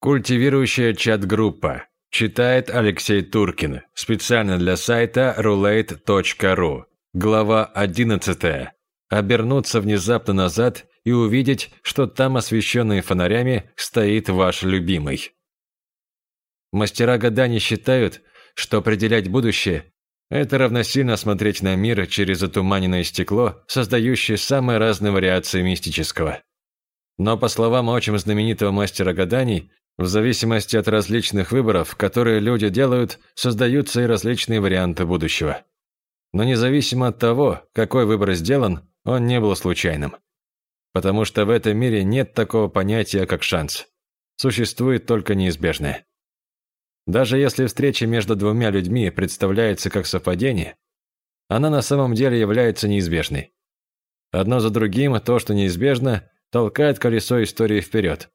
Культивирующая чат-группа. Читает Алексей Туркин. Специально для сайта roulette.ru. Глава 11. Обернуться внезапно назад и увидеть, что там, освещенный фонарями, стоит ваш любимый. Мастера гаданий считают, что определять будущее – это равносильно смотреть на мир через затуманенное стекло, создающее самые разные вариации мистического. Но, по словам очень знаменитого мастера гаданий, в зависимости от различных выборов, которые люди делают, создаются и различные варианты будущего. Но независимо от того, какой выбор сделан, он не был случайным. Потому что в этом мире нет такого понятия, как шанс. Существует только неизбежное. Даже если встреча между двумя людьми представляется как совпадение, она на самом деле является неизбежной. Одно за другим то, что неизбежно, толкает колесо истории вперед,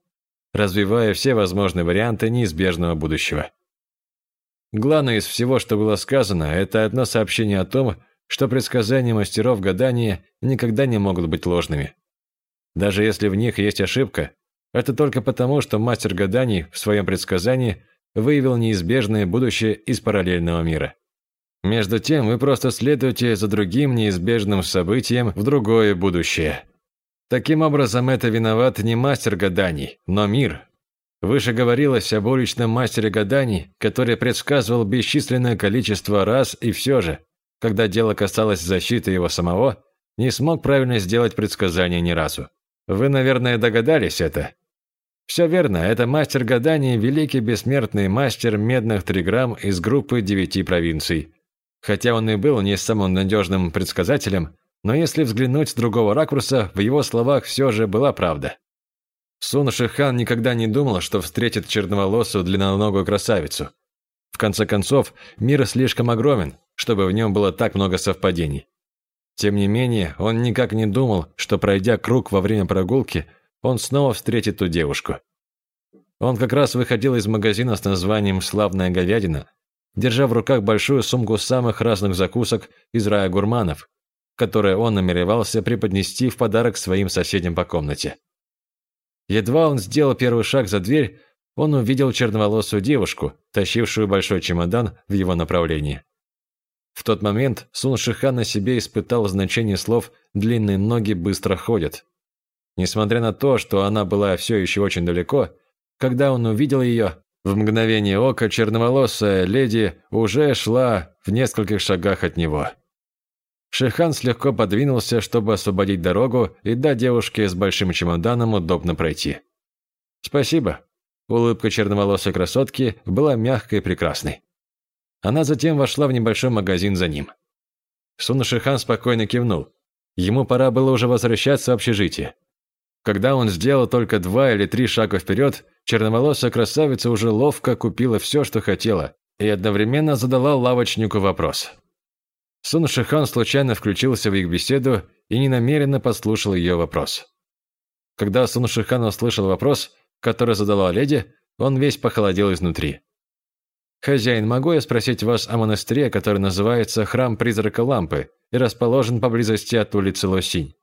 развивая все возможные варианты неизбежного будущего. Главное из всего, что было сказано, это одно сообщение о том, что предсказания мастеров гадания никогда не могут быть ложными. Даже если в них есть ошибка, это только потому, что мастер гаданий в своем предсказании выявил неизбежное будущее из параллельного мира. Между тем, вы просто следуете за другим неизбежным событием в другое будущее. Таким образом, это виноват не мастер гаданий, но мир. Выше говорилось об уличном мастере гаданий, который предсказывал бесчисленное количество раз и все же, когда дело касалось защиты его самого, не смог правильно сделать предсказание ни разу. Вы, наверное, догадались это? Все верно, это мастер гаданий, великий бессмертный мастер медных триграмм из группы девяти провинций. Хотя он и был не самым надежным предсказателем, но если взглянуть с другого ракурса, в его словах все же была правда. Сун Шихан никогда не думал, что встретит черноволосую длинноногую красавицу. В конце концов, мир слишком огромен, чтобы в нем было так много совпадений. Тем не менее, он никак не думал, что пройдя круг во время прогулки, он снова встретит ту девушку. Он как раз выходил из магазина с названием «Славная говядина», держа в руках большую сумку самых разных закусок из рая гурманов, которые он намеревался преподнести в подарок своим соседям по комнате. Едва он сделал первый шаг за дверь, он увидел черноволосую девушку, тащившую большой чемодан в его направлении. В тот момент Сун Шихан на себе испытал значение слов «длинные ноги быстро ходят». Несмотря на то, что она была все еще очень далеко, когда он увидел ее, в мгновение ока черноволосая леди уже шла в нескольких шагах от него. Шихан слегка подвинулся, чтобы освободить дорогу и дать девушке с большим чемоданом удобно пройти. «Спасибо». Улыбка черноволосой красотки была мягкой и прекрасной. Она затем вошла в небольшой магазин за ним. Сун Шихан спокойно кивнул. Ему пора было уже возвращаться в общежитие. Когда он сделал только два или три шага вперед, черноволосая красавица уже ловко купила все, что хотела, и одновременно задала лавочнику вопрос. Сун Шихан случайно включился в их беседу и ненамеренно послушал ее вопрос. Когда Сун Шихан услышал вопрос, который задала леди, он весь похолодел изнутри. «Хозяин, могу я спросить вас о монастыре, который называется Храм Призрака Лампы и расположен поблизости от улицы Лосинь?»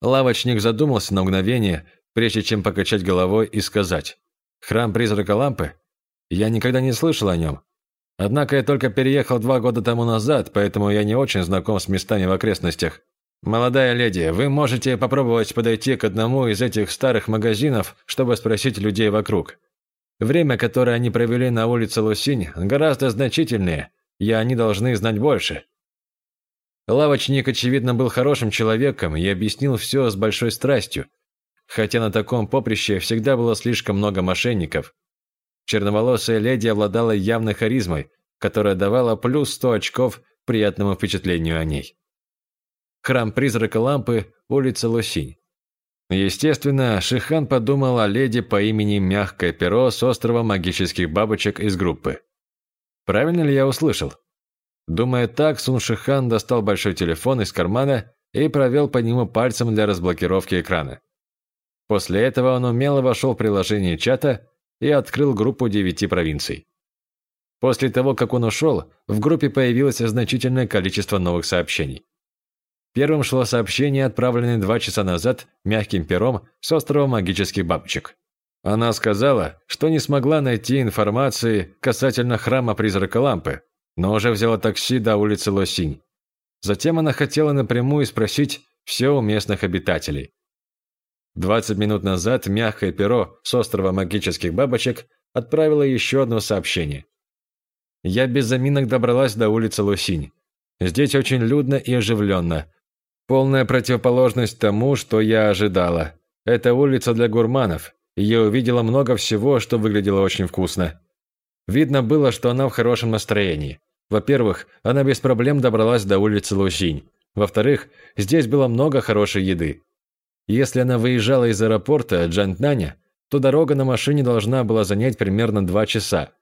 Лавочник задумался на мгновение, прежде чем покачать головой и сказать. «Храм Призрака Лампы? Я никогда не слышал о нем. Однако я только переехал два года тому назад, поэтому я не очень знаком с местами в окрестностях. Молодая леди, вы можете попробовать подойти к одному из этих старых магазинов, чтобы спросить людей вокруг. Время, которое они провели на улице Лусинь, гораздо значительнее, и они должны знать больше. Лавочник, очевидно, был хорошим человеком и объяснил все с большой страстью, хотя на таком поприще всегда было слишком много мошенников. Черноволосая леди обладала явной харизмой, которая давала плюс 100 очков приятному впечатлению о ней. Храм призрака лампы, улица Лусинь. Естественно, Шихан подумал о леди по имени Мягкое Перо с острова магических бабочек из группы. Правильно ли я услышал? Думая так, Сун Шихан достал большой телефон из кармана и провел по нему пальцем для разблокировки экрана. После этого он умело вошел в приложение чата и открыл группу девяти провинций. После того, как он ушел, в группе появилось значительное количество новых сообщений. Первым шло сообщение, отправленное два часа назад мягким пером с острова магических бабочек. Она сказала, что не смогла найти информации касательно храма призрака лампы, но уже взяла такси до улицы Лосинь. Затем она хотела напрямую спросить все у местных обитателей. 20 минут назад мягкое перо с острова магических бабочек отправило еще одно сообщение. Я без заминок добралась до улицы Лосинь. Здесь очень людно и оживленно. Полная противоположность тому, что я ожидала. Это улица для гурманов, я увидела много всего, что выглядело очень вкусно. Видно было, что она в хорошем настроении. Во-первых, она без проблем добралась до улицы Лусинь. Во-вторых, здесь было много хорошей еды. Если она выезжала из аэропорта Джантнаня, то дорога на машине должна была занять примерно два часа.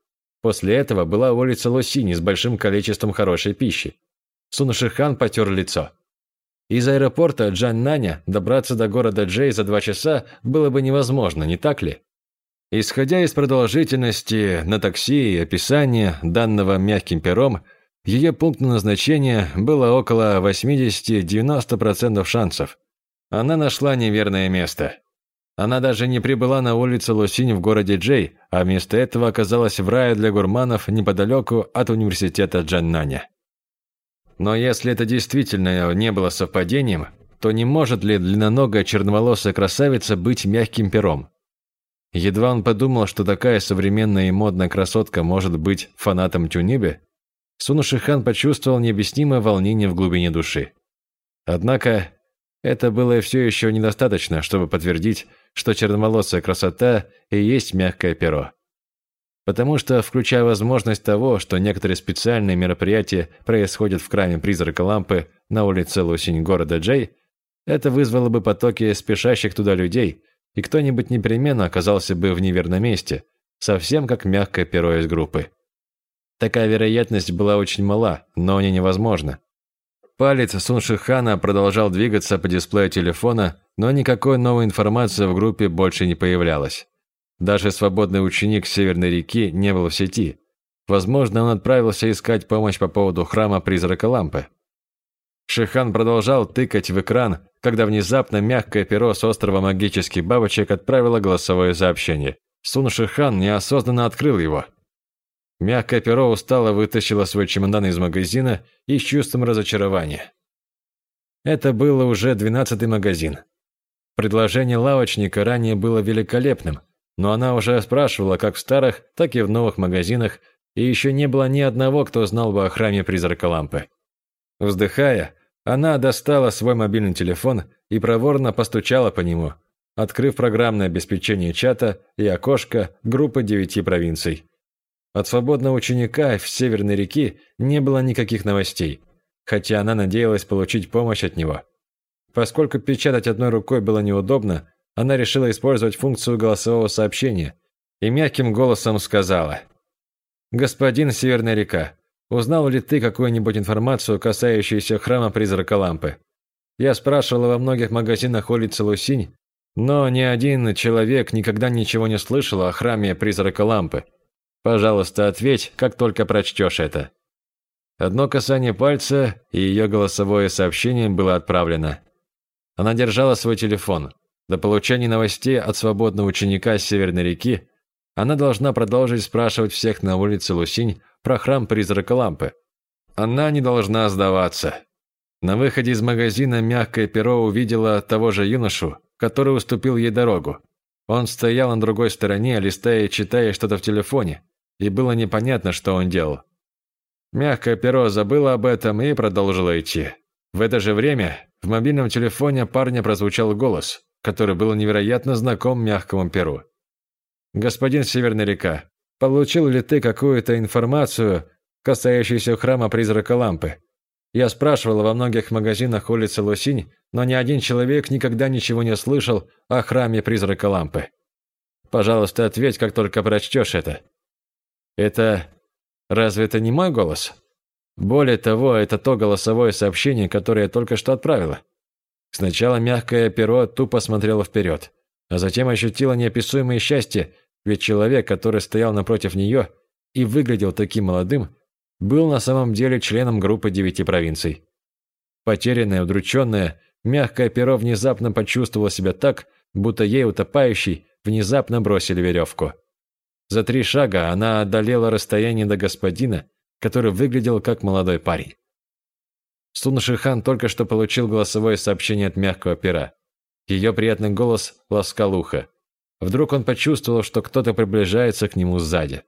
После этого была улица Лосини с большим количеством хорошей пищи. Сунашихан потер лицо. Из аэропорта Джан-Наня добраться до города Джей за два часа было бы невозможно, не так ли? Исходя из продолжительности на такси и описания данного мягким пером, ее пункт назначения было около 80-90% шансов. Она нашла неверное место. Она даже не прибыла на улицу Лосинь в городе Джей, а вместо этого оказалась в рае для гурманов неподалеку от университета Джаннаня. Но если это действительно не было совпадением, то не может ли длинноногая черноволосая красавица быть мягким пером? Едва он подумал, что такая современная и модная красотка может быть фанатом Тюнибе, Сунушихан почувствовал необъяснимое волнение в глубине души. Однако, это было все еще недостаточно, чтобы подтвердить, что черноволосая красота и есть мягкое перо. Потому что, включая возможность того, что некоторые специальные мероприятия происходят в храме призрака лампы на улице Лусинь города Джей, это вызвало бы потоки спешащих туда людей, и кто-нибудь непременно оказался бы в неверном месте, совсем как мягкое перо из группы. Такая вероятность была очень мала, но не невозможна. Палец Суншихана продолжал двигаться по дисплею телефона, но никакой новой информации в группе больше не появлялось. Даже свободный ученик Северной реки не был в сети. Возможно, он отправился искать помощь по поводу храма призрака лампы. Шихан продолжал тыкать в экран, когда внезапно мягкое перо с острова магических бабочек отправило голосовое сообщение. Сун Шихан неосознанно открыл его. Мягкое перо устало вытащило свой чемодан из магазина и с чувством разочарования. Это было уже двенадцатый магазин. Предложение лавочника ранее было великолепным – но она уже спрашивала как в старых, так и в новых магазинах, и еще не было ни одного, кто знал бы о храме призрака лампы. Вздыхая, она достала свой мобильный телефон и проворно постучала по нему, открыв программное обеспечение чата и окошко группы девяти провинций. От свободного ученика в Северной реки не было никаких новостей, хотя она надеялась получить помощь от него. Поскольку печатать одной рукой было неудобно, она решила использовать функцию голосового сообщения и мягким голосом сказала. «Господин Северная река, узнал ли ты какую-нибудь информацию, касающуюся храма призрака лампы? Я спрашивала во многих магазинах улицы Лусинь, но ни один человек никогда ничего не слышал о храме призрака лампы. Пожалуйста, ответь, как только прочтешь это». Одно касание пальца, и ее голосовое сообщение было отправлено. Она держала свой телефон. До получения новостей от свободного ученика с Северной реки она должна продолжить спрашивать всех на улице Лусинь про храм призрака лампы. Она не должна сдаваться. На выходе из магазина мягкое перо увидела того же юношу, который уступил ей дорогу. Он стоял на другой стороне, листая и читая что-то в телефоне, и было непонятно, что он делал. Мягкое перо забыло об этом и продолжило идти. В это же время в мобильном телефоне парня прозвучал голос который был невероятно знаком мягкому перу. «Господин Северная река, получил ли ты какую-то информацию, касающуюся храма призрака лампы? Я спрашивал во многих магазинах улицы Лосинь, но ни один человек никогда ничего не слышал о храме призрака лампы. Пожалуйста, ответь, как только прочтешь это. Это... Разве это не мой голос? Более того, это то голосовое сообщение, которое я только что отправила. Сначала мягкое перо тупо смотрело вперед, а затем ощутило неописуемое счастье, ведь человек, который стоял напротив нее и выглядел таким молодым, был на самом деле членом группы девяти провинций. Потерянное, удрученное, мягкое перо внезапно почувствовало себя так, будто ей утопающий внезапно бросили веревку. За три шага она одолела расстояние до господина, который выглядел как молодой парень. Сун Шихан только что получил голосовое сообщение от мягкого пера. Ее приятный голос ласкал ухо. Вдруг он почувствовал, что кто-то приближается к нему сзади.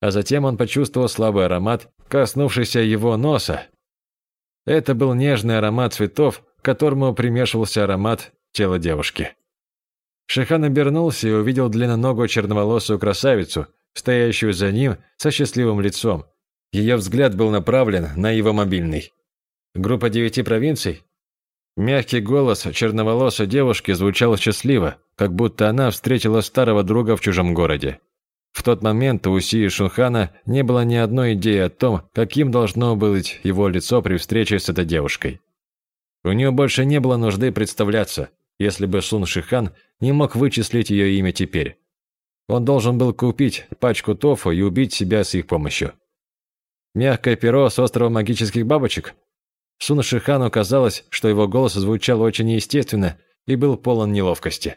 А затем он почувствовал слабый аромат, коснувшийся его носа. Это был нежный аромат цветов, к которому примешивался аромат тела девушки. Шихан обернулся и увидел длинноногую черноволосую красавицу, стоящую за ним со счастливым лицом. Ее взгляд был направлен на его мобильный. Группа девяти провинций? Мягкий голос черноволосой девушки звучал счастливо, как будто она встретила старого друга в чужом городе. В тот момент у Уси и Шунхана не было ни одной идеи о том, каким должно быть его лицо при встрече с этой девушкой. У нее больше не было нужды представляться, если бы Сун Шихан не мог вычислить ее имя теперь. Он должен был купить пачку тофу и убить себя с их помощью. Мягкое перо с острова магических бабочек – Суна Шихану казалось, что его голос звучал очень неестественно и был полон неловкости.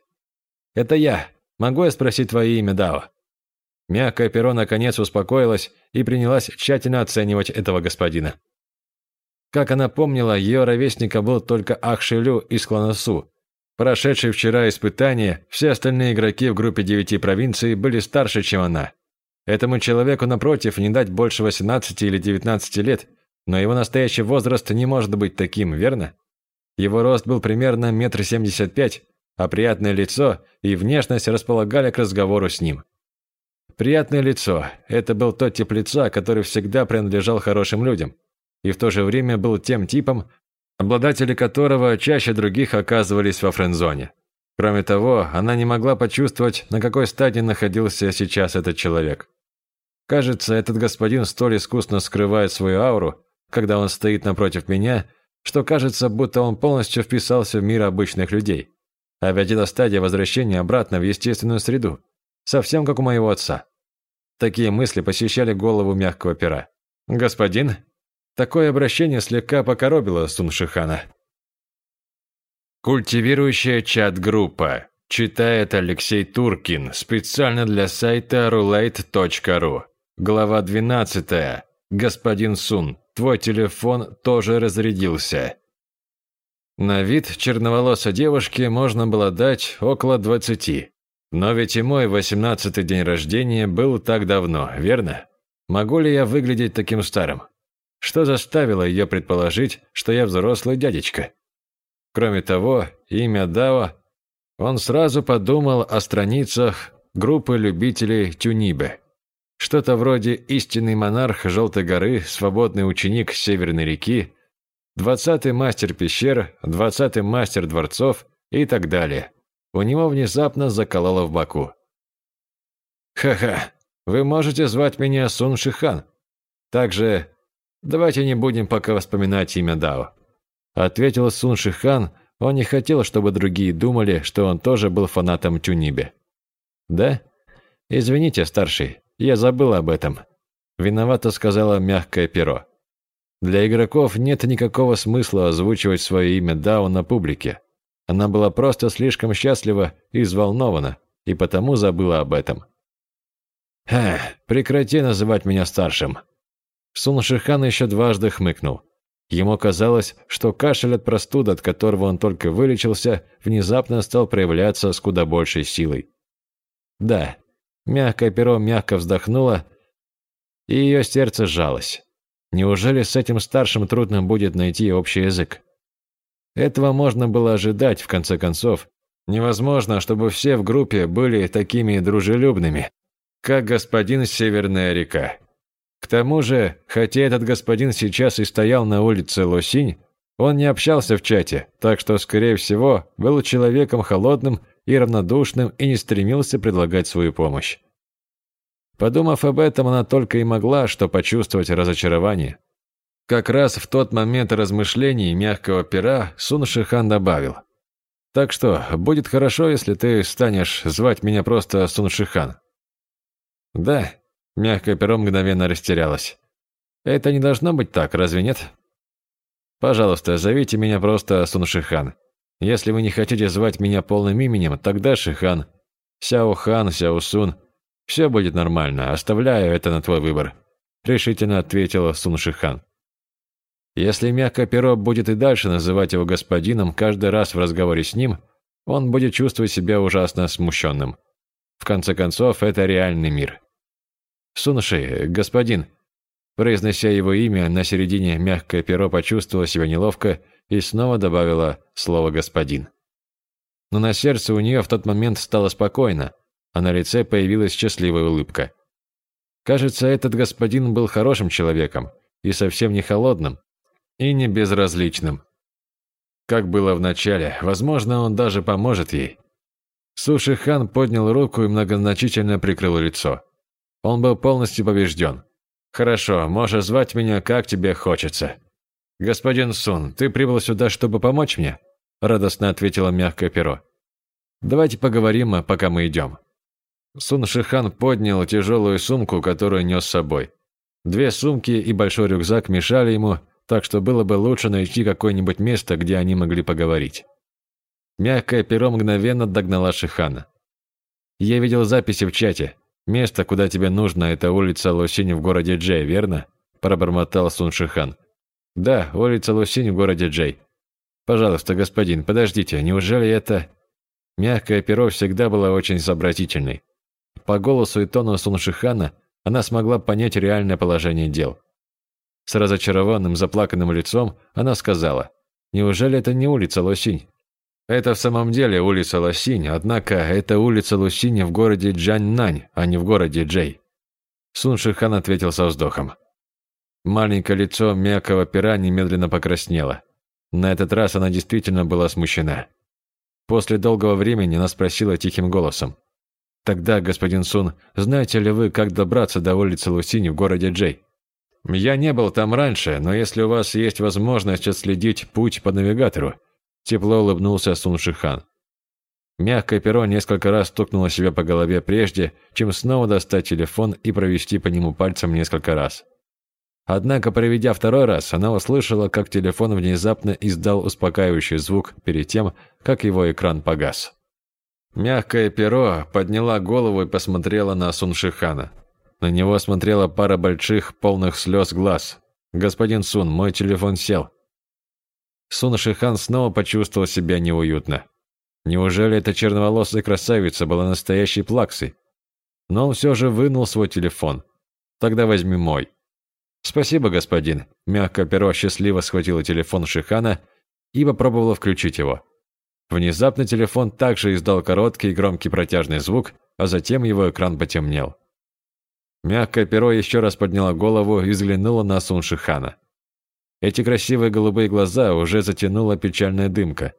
«Это я. Могу я спросить твое имя, Дао?» Мягкое перо наконец успокоилось и принялась тщательно оценивать этого господина. Как она помнила, ее ровесника был только Ахшилю из клана Су. Прошедшие вчера испытания, все остальные игроки в группе девяти провинций были старше, чем она. Этому человеку, напротив, не дать больше 18 или 19 лет – но его настоящий возраст не может быть таким, верно? Его рост был примерно метр семьдесят пять, а приятное лицо и внешность располагали к разговору с ним. Приятное лицо – это был тот тип лица, который всегда принадлежал хорошим людям, и в то же время был тем типом, обладатели которого чаще других оказывались во френдзоне. Кроме того, она не могла почувствовать, на какой стадии находился сейчас этот человек. Кажется, этот господин столь искусно скрывает свою ауру, когда он стоит напротив меня, что кажется, будто он полностью вписался в мир обычных людей. А ведь это стадия возвращения обратно в естественную среду, совсем как у моего отца. Такие мысли посещали голову мягкого пера. «Господин?» Такое обращение слегка покоробило Суншихана. Культивирующая чат-группа. Читает Алексей Туркин специально для сайта roulette.ru. Глава 12. Господин Сун. Твой телефон тоже разрядился. На вид черноволосой девушки можно было дать около двадцати. Но ведь и мой восемнадцатый день рождения был так давно, верно? Могу ли я выглядеть таким старым? Что заставило ее предположить, что я взрослый дядечка? Кроме того, имя Дао, он сразу подумал о страницах группы любителей Тюнибе. Что-то вроде истинный монарх Желтой горы, свободный ученик Северной реки, двадцатый мастер пещер, двадцатый мастер дворцов и так далее. У него внезапно закололо в боку. «Ха-ха, вы можете звать меня Сун Шихан. Также давайте не будем пока вспоминать имя Дао». Ответил Сун Шихан, он не хотел, чтобы другие думали, что он тоже был фанатом Тюнибе. «Да? Извините, старший, я забыл об этом. Виновато сказала мягкое перо. Для игроков нет никакого смысла озвучивать свое имя Дао на публике. Она была просто слишком счастлива и взволнована, и потому забыла об этом. «Ха, прекрати называть меня старшим». Сун Шихан еще дважды хмыкнул. Ему казалось, что кашель от простуды, от которого он только вылечился, внезапно стал проявляться с куда большей силой. Да, Мягкое перо мягко вздохнуло, и ее сердце сжалось. Неужели с этим старшим трудно будет найти общий язык? Этого можно было ожидать, в конце концов. Невозможно, чтобы все в группе были такими дружелюбными, как господин Северная река. К тому же, хотя этот господин сейчас и стоял на улице Лосинь, он не общался в чате, так что, скорее всего, был человеком холодным и равнодушным и не стремился предлагать свою помощь. Подумав об этом, она только и могла что почувствовать разочарование. Как раз в тот момент размышлений мягкого пера Сун Шихан добавил. «Так что, будет хорошо, если ты станешь звать меня просто Сун Шихан». «Да», – мягкое перо мгновенно растерялось. «Это не должно быть так, разве нет?» «Пожалуйста, зовите меня просто Сун Шихан. Если вы не хотите звать меня полным именем, тогда Шихан. Сяо Хан, Сяо Сун. Все будет нормально, оставляю это на твой выбор», – решительно ответила Сун Шихан. Если мягкое перо будет и дальше называть его господином каждый раз в разговоре с ним, он будет чувствовать себя ужасно смущенным. В конце концов, это реальный мир. Сунши, господин, произнося его имя, на середине мягкое перо почувствовала себя неловко и снова добавила слово «господин». Но на сердце у нее в тот момент стало спокойно, а на лице появилась счастливая улыбка. Кажется, этот господин был хорошим человеком и совсем не холодным, и не безразличным. Как было в начале, возможно, он даже поможет ей. Суши-хан поднял руку и многозначительно прикрыл лицо. Он был полностью побежден. «Хорошо, можешь звать меня, как тебе хочется». «Господин Сун, ты прибыл сюда, чтобы помочь мне?» Радостно ответила мягкое перо. «Давайте поговорим, пока мы идем». Сун Шихан поднял тяжелую сумку, которую нес с собой. Две сумки и большой рюкзак мешали ему, так что было бы лучше найти какое-нибудь место, где они могли поговорить. Мягкое перо мгновенно догнала Шихана. «Я видел записи в чате. Место, куда тебе нужно, это улица Лосинь в городе Джей, верно?» пробормотал Сун Шихан. «Да, улица Лосинь в городе Джей. Пожалуйста, господин, подождите, неужели это...» Мягкое перо всегда было очень сообразительной. По голосу и тону Сун Шихана она смогла понять реальное положение дел. С разочарованным, заплаканным лицом она сказала, «Неужели это не улица Лосинь?» «Это в самом деле улица Лосинь, однако это улица Лосинь в городе Джаньнань, а не в городе Джей». Сун Шихан ответил со вздохом. Маленькое лицо мягкого пера немедленно покраснело. На этот раз она действительно была смущена. После долгого времени она спросила тихим голосом. «Тогда, господин Сун, знаете ли вы, как добраться до улицы Лусини в городе Джей?» Я не был там раньше, но если у вас есть возможность отследить путь по навигатору, тепло улыбнулся Сун Шихан. Мягкое перо несколько раз стукнуло себя по голове прежде, чем снова достать телефон и провести по нему пальцем несколько раз. Однако, проведя второй раз, она услышала, как телефон внезапно издал успокаивающий звук перед тем, как его экран погас. Мягкое перо подняла голову и посмотрела на Суншихана. На него смотрела пара больших, полных слез глаз. «Господин Сун, мой телефон сел». Сун Шихан снова почувствовал себя неуютно. Неужели эта черноволосая красавица была настоящей плаксой? Но он все же вынул свой телефон. «Тогда возьми мой». «Спасибо, господин». Мягко перо счастливо схватило телефон Шихана и попробовало включить его. Внезапно телефон также издал короткий и громкий протяжный звук, а затем его экран потемнел. Мягкое перо еще раз подняло голову и взглянуло на Суншихана. Эти красивые голубые глаза уже затянула печальная дымка.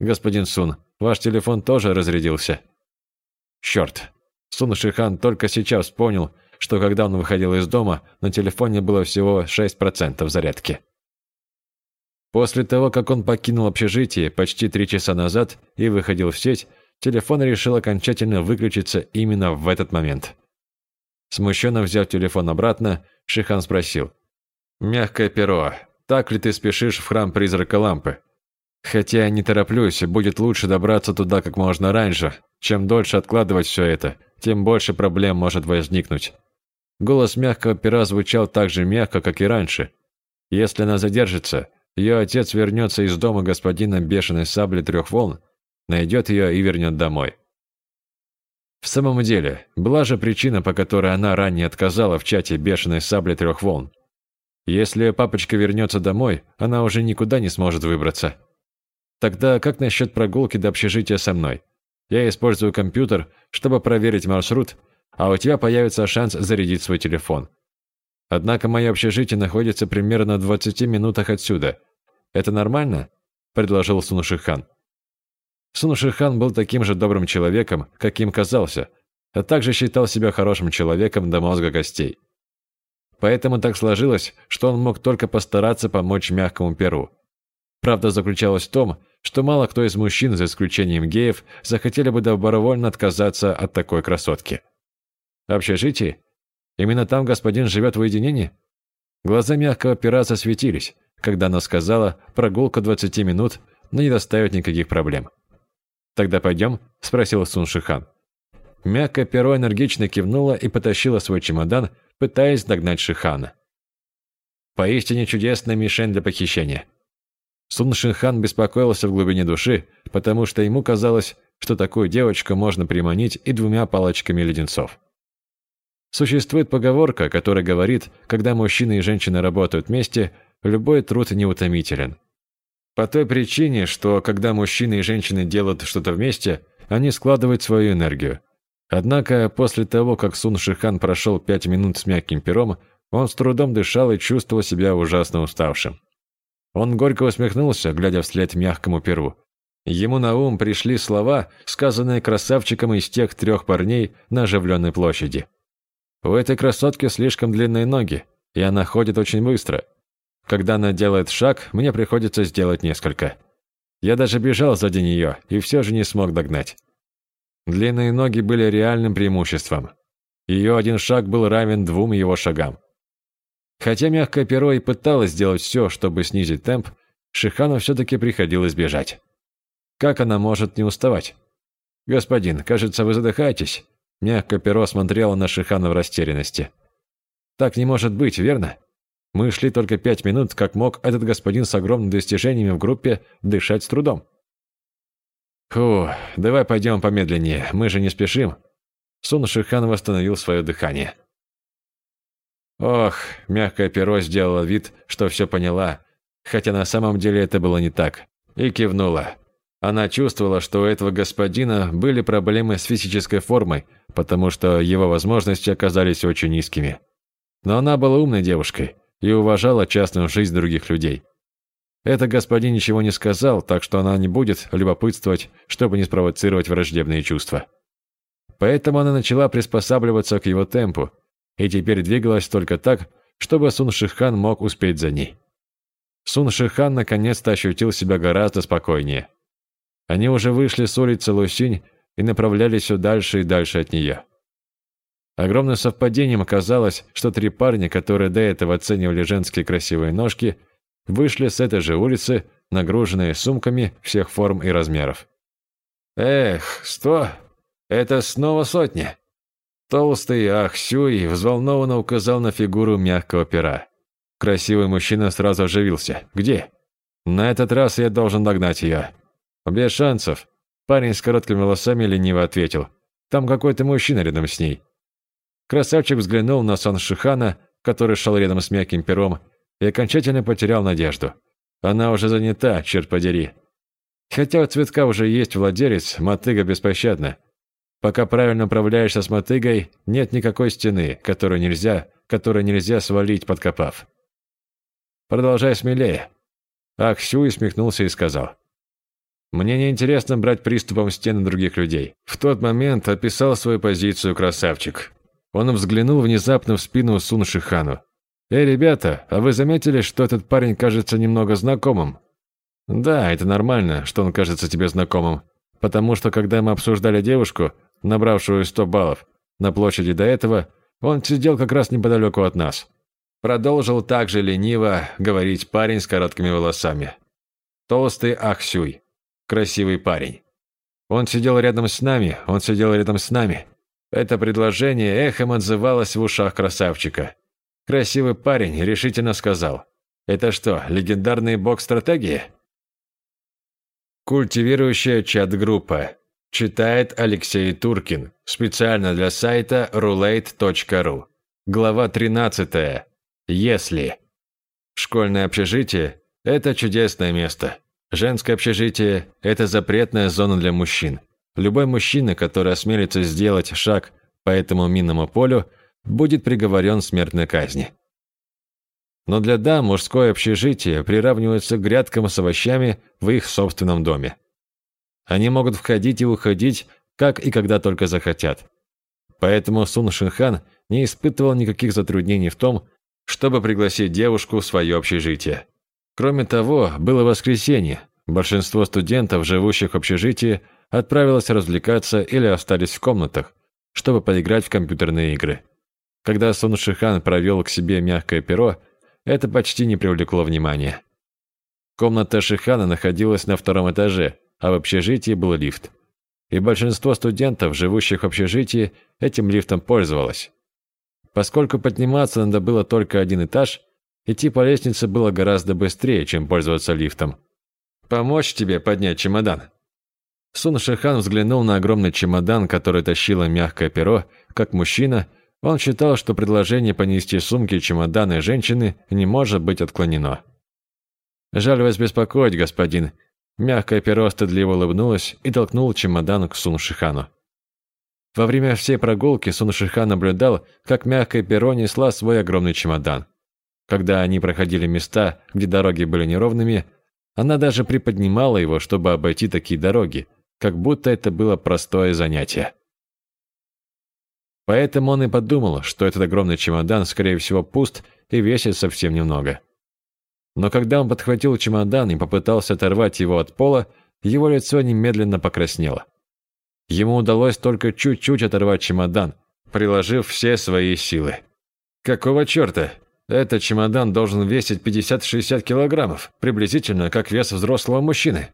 «Господин Сун, ваш телефон тоже разрядился». «Черт!» Сун Шихан только сейчас понял, что когда он выходил из дома, на телефоне было всего 6% зарядки. После того, как он покинул общежитие почти три часа назад и выходил в сеть, телефон решил окончательно выключиться именно в этот момент. Смущенно взяв телефон обратно, Шихан спросил. «Мягкое перо, так ли ты спешишь в храм призрака лампы? Хотя я не тороплюсь, будет лучше добраться туда как можно раньше. Чем дольше откладывать все это, тем больше проблем может возникнуть». Голос мягкого пера звучал так же мягко, как и раньше. Если она задержится, ее отец вернется из дома господина бешеной сабли трех волн, найдет ее и вернет домой. В самом деле, была же причина, по которой она ранее отказала в чате бешеной сабли трех волн. Если папочка вернется домой, она уже никуда не сможет выбраться. Тогда как насчет прогулки до общежития со мной? Я использую компьютер, чтобы проверить маршрут, а у тебя появится шанс зарядить свой телефон. Однако мое общежитие находится примерно в 20 минутах отсюда. Это нормально? предложил Сунушихан. Сунушихан был таким же добрым человеком, каким казался, а также считал себя хорошим человеком до мозга костей. Поэтому так сложилось, что он мог только постараться помочь мягкому перу. Правда заключалась в том, что мало кто из мужчин, за исключением геев, захотели бы добровольно отказаться от такой красотки. Общежитие? Именно там господин живет в уединении? Глаза мягкого пера засветились, когда она сказала, прогулка 20 минут, но не доставит никаких проблем. «Тогда пойдем?» – спросил Сун Шихан. Мягкое перо энергично кивнуло и потащило свой чемодан, пытаясь догнать Шихана. Поистине чудесная мишень для похищения. Сун Шинхан беспокоился в глубине души, потому что ему казалось, что такую девочку можно приманить и двумя палочками леденцов. Существует поговорка, которая говорит, когда мужчина и женщина работают вместе, любой труд неутомителен. По той причине, что когда мужчины и женщины делают что-то вместе, они складывают свою энергию. Однако после того, как Сун Шихан прошел пять минут с мягким пером, он с трудом дышал и чувствовал себя ужасно уставшим. Он горько усмехнулся, глядя вслед мягкому перу. Ему на ум пришли слова, сказанные красавчиком из тех трех парней на оживленной площади. «У этой красотки слишком длинные ноги, и она ходит очень быстро. Когда она делает шаг, мне приходится сделать несколько. Я даже бежал сзади нее, и все же не смог догнать. Длинные ноги были реальным преимуществом. Ее один шаг был равен двум его шагам. Хотя мягкое перо и пыталось сделать все, чтобы снизить темп, Шихану все-таки приходилось бежать. Как она может не уставать? «Господин, кажется, вы задыхаетесь?» Мягкое перо смотрело на Шихана в растерянности. «Так не может быть, верно? Мы шли только пять минут, как мог этот господин с огромными достижениями в группе дышать с трудом. «Фу, давай пойдем помедленнее, мы же не спешим». Сун Шихан восстановил свое дыхание. Ох, мягкое перо сделало вид, что все поняла, хотя на самом деле это было не так, и кивнула. Она чувствовала, что у этого господина были проблемы с физической формой, потому что его возможности оказались очень низкими. Но она была умной девушкой и уважала частную жизнь других людей. Это господин ничего не сказал, так что она не будет любопытствовать, чтобы не спровоцировать враждебные чувства. Поэтому она начала приспосабливаться к его темпу, и теперь двигалась только так, чтобы Сун Шихан мог успеть за ней. Сун Шихан наконец-то ощутил себя гораздо спокойнее. Они уже вышли с улицы Лусинь и направлялись все дальше и дальше от нее. Огромным совпадением оказалось, что три парня, которые до этого оценивали женские красивые ножки – вышли с этой же улицы, нагруженные сумками всех форм и размеров. «Эх, сто! Это снова сотня!» Толстый Ах Сюй взволнованно указал на фигуру мягкого пера. Красивый мужчина сразу оживился. «Где?» «На этот раз я должен догнать ее». «Без шансов». Парень с короткими волосами лениво ответил. «Там какой-то мужчина рядом с ней». Красавчик взглянул на Сан Шихана, который шел рядом с мягким пером, и окончательно потерял надежду. Она уже занята, черт подери. Хотя у цветка уже есть владелец, мотыга беспощадна. Пока правильно управляешься с мотыгой, нет никакой стены, которую нельзя, которую нельзя свалить, подкопав. Продолжай смелее. Ах, Сюй усмехнулся и сказал. Мне не интересно брать приступом стены других людей. В тот момент описал свою позицию красавчик. Он взглянул внезапно в спину Сун Шихану. «Эй, ребята, а вы заметили, что этот парень кажется немного знакомым?» «Да, это нормально, что он кажется тебе знакомым. Потому что, когда мы обсуждали девушку, набравшую 100 баллов, на площади до этого, он сидел как раз неподалеку от нас». Продолжил также лениво говорить парень с короткими волосами. Толстый Ахсюй. Красивый парень. Он сидел рядом с нами, он сидел рядом с нами. Это предложение эхом отзывалось в ушах красавчика. Красивый парень решительно сказал. «Это что, легендарный бог стратегии?» Культивирующая чат-группа. Читает Алексей Туркин. Специально для сайта roulette.ru. Глава 13. Если. Школьное общежитие – это чудесное место. Женское общежитие – это запретная зона для мужчин. Любой мужчина, который осмелится сделать шаг по этому минному полю – будет приговорен смертной казни. Но для дам мужское общежитие приравнивается к грядкам с овощами в их собственном доме. Они могут входить и уходить, как и когда только захотят. Поэтому Сун Шинхан не испытывал никаких затруднений в том, чтобы пригласить девушку в свое общежитие. Кроме того, было воскресенье. Большинство студентов, живущих в общежитии, отправилось развлекаться или остались в комнатах, чтобы поиграть в компьютерные игры. Когда Сон Шихан провел к себе мягкое перо, это почти не привлекло внимания. Комната Шихана находилась на втором этаже, а в общежитии был лифт. и большинство студентов, живущих в общежитии, этим лифтом пользовалось. Поскольку подниматься надо было только один этаж, идти по лестнице было гораздо быстрее, чем пользоваться лифтом. «Помочь тебе поднять чемодан?» Сун Шихан взглянул на огромный чемодан, который тащило мягкое перо. Как мужчина, он считал, что предложение понести сумки и чемоданы женщины не может быть отклонено. «Жаль вас беспокоить, господин». Мягкое перо стыдливо улыбнулось и толкнул чемодан к Сун Шихану. Во время всей прогулки Сун Шихан наблюдал, как мягкое перо несла свой огромный чемодан. Когда они проходили места, где дороги были неровными, она даже приподнимала его, чтобы обойти такие дороги, как будто это было простое занятие. Поэтому он и подумал, что этот огромный чемодан, скорее всего, пуст и весит совсем немного. Но когда он подхватил чемодан и попытался оторвать его от пола, его лицо немедленно покраснело. Ему удалось только чуть-чуть оторвать чемодан, приложив все свои силы. Какого черта? Этот чемодан должен весить 50-60 килограммов, приблизительно как вес взрослого мужчины.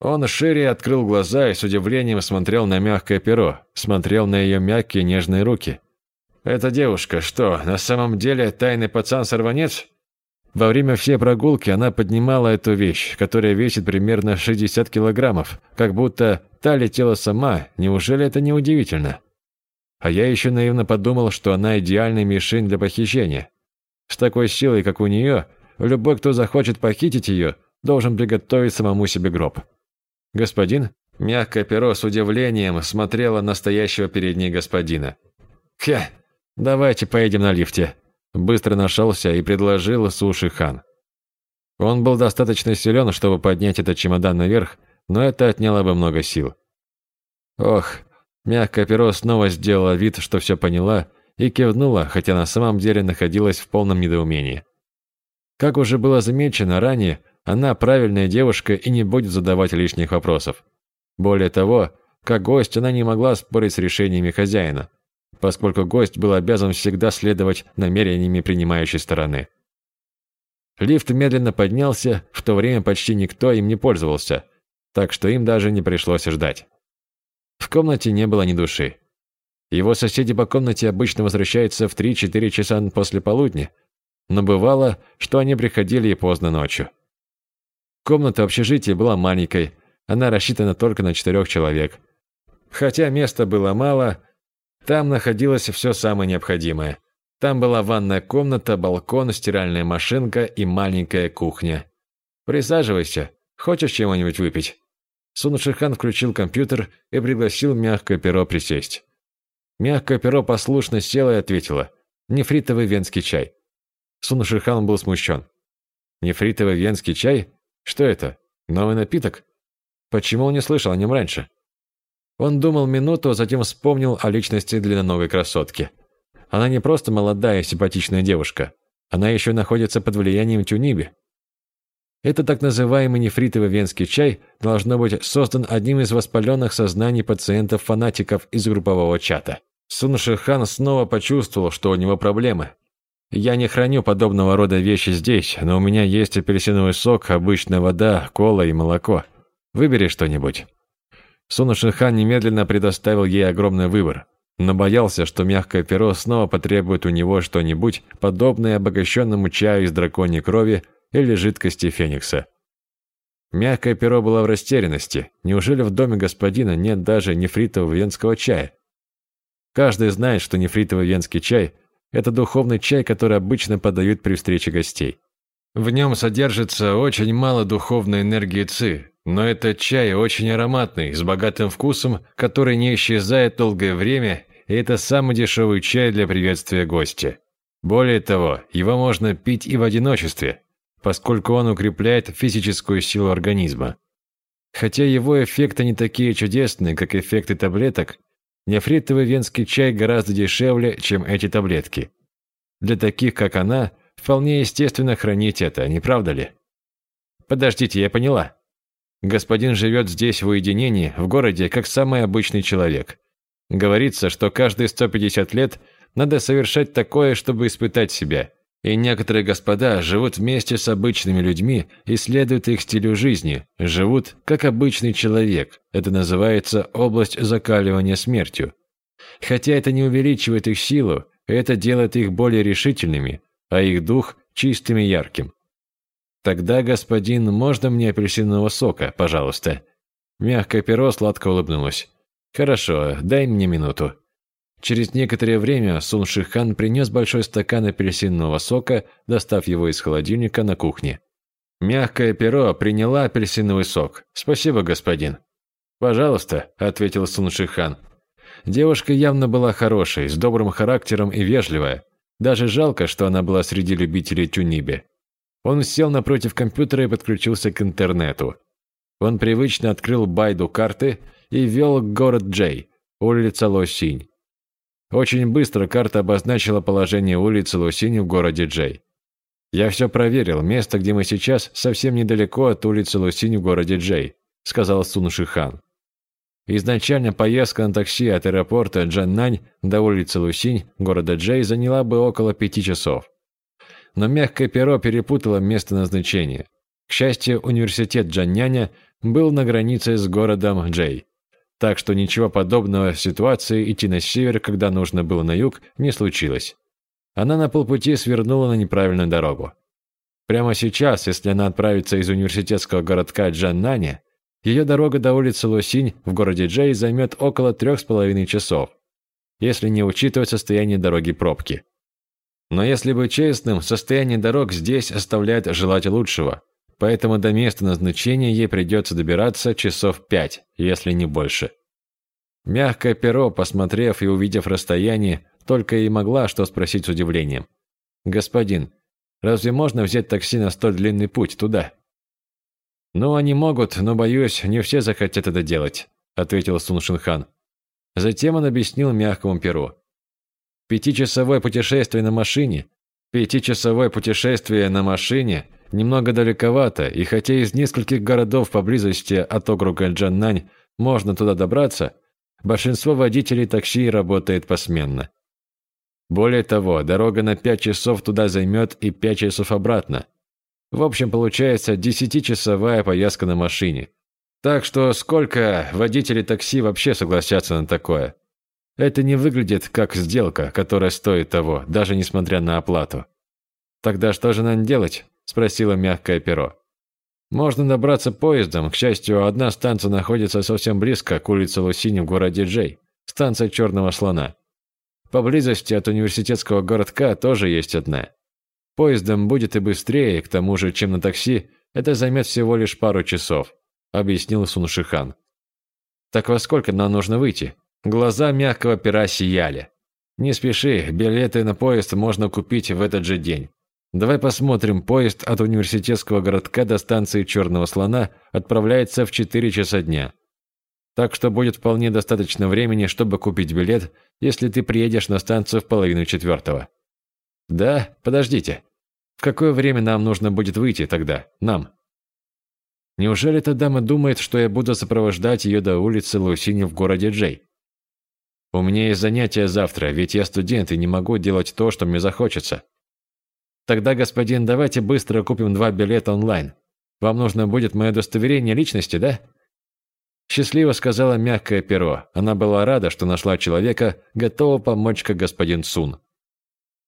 Он шире открыл глаза и с удивлением смотрел на мягкое перо, смотрел на ее мягкие нежные руки. «Эта девушка что, на самом деле тайный пацан-сорванец?» Во время всей прогулки она поднимала эту вещь, которая весит примерно 60 килограммов, как будто та летела сама, неужели это не удивительно? А я еще наивно подумал, что она идеальная мишень для похищения. С такой силой, как у нее, любой, кто захочет похитить ее, должен приготовить самому себе гроб. Господин, мягкое перо с удивлением смотрело настоящего перед ней господина. «Хе, давайте поедем на лифте», Быстро нашелся и предложил Суши Хан. Он был достаточно силен, чтобы поднять этот чемодан наверх, но это отняло бы много сил. Ох, мягкое перо снова сделала вид, что все поняла, и кивнула, хотя на самом деле находилась в полном недоумении. Как уже было замечено ранее, она правильная девушка и не будет задавать лишних вопросов. Более того, как гость она не могла спорить с решениями хозяина поскольку гость был обязан всегда следовать намерениями принимающей стороны. Лифт медленно поднялся, в то время почти никто им не пользовался, так что им даже не пришлось ждать. В комнате не было ни души. Его соседи по комнате обычно возвращаются в 3-4 часа после полудня, но бывало, что они приходили и поздно ночью. Комната общежития была маленькой, она рассчитана только на четырех человек. Хотя места было мало, там находилось все самое необходимое. Там была ванная комната, балкон, стиральная машинка и маленькая кухня. «Присаживайся. Хочешь чего-нибудь выпить?» Сунушихан включил компьютер и пригласил мягкое перо присесть. Мягкое перо послушно села и ответила. «Нефритовый венский чай». Сунушихан был смущен. «Нефритовый венский чай? Что это? Новый напиток? Почему он не слышал о нем раньше?» Он думал минуту, а затем вспомнил о личности длинноногой красотки. Она не просто молодая симпатичная девушка. Она еще находится под влиянием тюниби. Это так называемый нефритовый венский чай должно быть создан одним из воспаленных сознаний пациентов-фанатиков из группового чата. Сун Шихан снова почувствовал, что у него проблемы. «Я не храню подобного рода вещи здесь, но у меня есть апельсиновый сок, обычная вода, кола и молоко. Выбери что-нибудь». Суну Шинхан немедленно предоставил ей огромный выбор, но боялся, что мягкое перо снова потребует у него что-нибудь подобное обогащенному чаю из драконьей крови или жидкости феникса. Мягкое перо было в растерянности. Неужели в доме господина нет даже нефритового венского чая? Каждый знает, что нефритовый венский чай – это духовный чай, который обычно подают при встрече гостей. В нем содержится очень мало духовной энергии ци, но этот чай очень ароматный, с богатым вкусом, который не исчезает долгое время, и это самый дешевый чай для приветствия гостя. Более того, его можно пить и в одиночестве, поскольку он укрепляет физическую силу организма. Хотя его эффекты не такие чудесные, как эффекты таблеток, нефритовый венский чай гораздо дешевле, чем эти таблетки. Для таких, как она, вполне естественно хранить это, не правда ли? Подождите, я поняла. Господин живет здесь в уединении, в городе, как самый обычный человек. Говорится, что каждые 150 лет надо совершать такое, чтобы испытать себя, И некоторые господа живут вместе с обычными людьми и следуют их стилю жизни, живут как обычный человек. Это называется область закаливания смертью. Хотя это не увеличивает их силу, это делает их более решительными, а их дух чистым и ярким. Тогда, господин, можно мне апельсинового сока, пожалуйста? Мягкое перо сладко улыбнулось. Хорошо, дай мне минуту. Через некоторое время Сун Шихан принес большой стакан апельсинового сока, достав его из холодильника на кухне. Мягкое перо приняла апельсиновый сок. Спасибо, господин. Пожалуйста, ответил Сун Шихан. Девушка явно была хорошей, с добрым характером и вежливая. Даже жалко, что она была среди любителей тюниби. Он сел напротив компьютера и подключился к интернету. Он привычно открыл байду карты и ввел город Джей, улица Лосинь. Очень быстро карта обозначила положение улицы Лосинь в городе Джей. «Я все проверил, место, где мы сейчас, совсем недалеко от улицы Лосинь в городе Джей», сказал Сун Шихан. Изначально поездка на такси от аэропорта Джаннань до улицы Лусинь, города Джей, заняла бы около пяти часов. Но мягкое перо перепутало место назначения. К счастью, университет Джанняня был на границе с городом Джей. Так что ничего подобного ситуации идти на север, когда нужно было на юг, не случилось. Она на полпути свернула на неправильную дорогу. Прямо сейчас, если она отправится из университетского городка Джаннаня, ее дорога до улицы Лосинь в городе Джей займет около трех с половиной часов, если не учитывать состояние дороги пробки. Но если быть честным, состояние дорог здесь оставляет желать лучшего, поэтому до места назначения ей придется добираться часов пять, если не больше. Мягкое перо, посмотрев и увидев расстояние, только и могла что спросить с удивлением. «Господин, разве можно взять такси на столь длинный путь туда?» «Ну, они могут, но, боюсь, не все захотят это делать», – ответил Сун Шинхан. Затем он объяснил мягкому перу. «Пятичасовое путешествие на машине? Пятичасовое путешествие на машине немного далековато, и хотя из нескольких городов поблизости от округа Джаннань можно туда добраться, большинство водителей такси работает посменно. Более того, дорога на пять часов туда займет и пять часов обратно – в общем, получается десятичасовая поездка на машине. Так что сколько водители такси вообще согласятся на такое? Это не выглядит как сделка, которая стоит того, даже несмотря на оплату. Тогда что же нам делать? Спросила мягкое перо. Можно добраться поездом. К счастью, одна станция находится совсем близко к улице Лусини в городе Джей. Станция Черного слона. Поблизости от университетского городка тоже есть одна. Поездом будет и быстрее, к тому же, чем на такси, это займет всего лишь пару часов», – объяснил Суншихан. «Так во сколько нам нужно выйти?» Глаза мягкого пера сияли. «Не спеши, билеты на поезд можно купить в этот же день. Давай посмотрим, поезд от университетского городка до станции Черного слона отправляется в 4 часа дня. Так что будет вполне достаточно времени, чтобы купить билет, если ты приедешь на станцию в половину четвертого». «Да, подождите. В какое время нам нужно будет выйти тогда? Нам?» Неужели эта дама думает, что я буду сопровождать ее до улицы Лусини в городе Джей? У меня есть занятия завтра, ведь я студент и не могу делать то, что мне захочется. Тогда, господин, давайте быстро купим два билета онлайн. Вам нужно будет мое удостоверение личности, да? Счастливо сказала мягкое перо. Она была рада, что нашла человека, готового помочь, как господин Сун.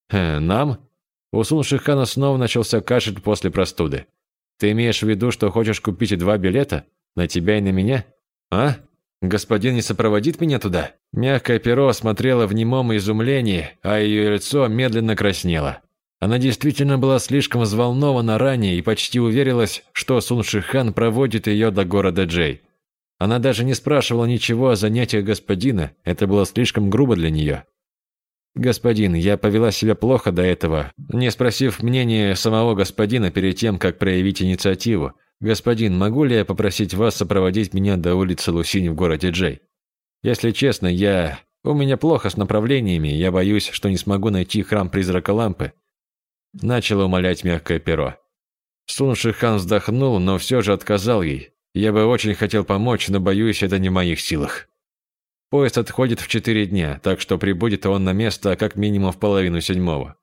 «Э, «Нам?» У Сун Шихана снова начался кашель после простуды. «Ты имеешь в виду, что хочешь купить два билета? На тебя и на меня? А? Господин не сопроводит меня туда?» Мягкое перо смотрело в немом изумлении, а ее лицо медленно краснело. Она действительно была слишком взволнована ранее и почти уверилась, что Сун Шихан проводит ее до города Джей. Она даже не спрашивала ничего о занятиях господина, это было слишком грубо для нее. «Господин, я повела себя плохо до этого, не спросив мнения самого господина перед тем, как проявить инициативу. Господин, могу ли я попросить вас сопроводить меня до улицы Лусини в городе Джей? Если честно, я... У меня плохо с направлениями, я боюсь, что не смогу найти храм призрака лампы». Начало умолять мягкое перо. Сун Шихан вздохнул, но все же отказал ей. «Я бы очень хотел помочь, но боюсь, это не в моих силах». Поезд отходит в четыре дня, так что прибудет он на место как минимум в половину седьмого.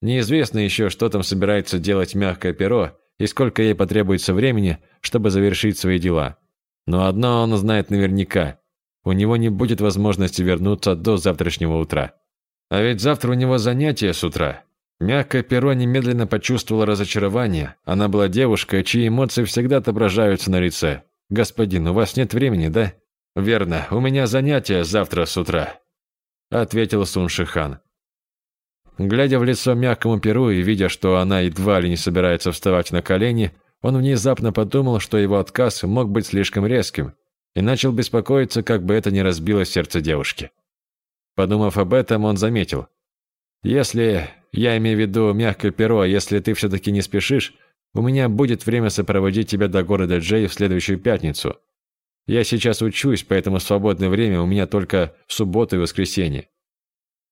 Неизвестно еще, что там собирается делать мягкое перо и сколько ей потребуется времени, чтобы завершить свои дела. Но одно он знает наверняка. У него не будет возможности вернуться до завтрашнего утра. А ведь завтра у него занятие с утра. Мягкое перо немедленно почувствовало разочарование. Она была девушкой, чьи эмоции всегда отображаются на лице. «Господин, у вас нет времени, да?» «Верно, у меня занятие завтра с утра», – ответил Сун Шихан. Глядя в лицо мягкому перу и видя, что она едва ли не собирается вставать на колени, он внезапно подумал, что его отказ мог быть слишком резким, и начал беспокоиться, как бы это не разбило сердце девушки. Подумав об этом, он заметил. «Если, я имею в виду мягкое перо, если ты все-таки не спешишь, у меня будет время сопроводить тебя до города Джей в следующую пятницу. Я сейчас учусь, поэтому свободное время у меня только в субботу и воскресенье».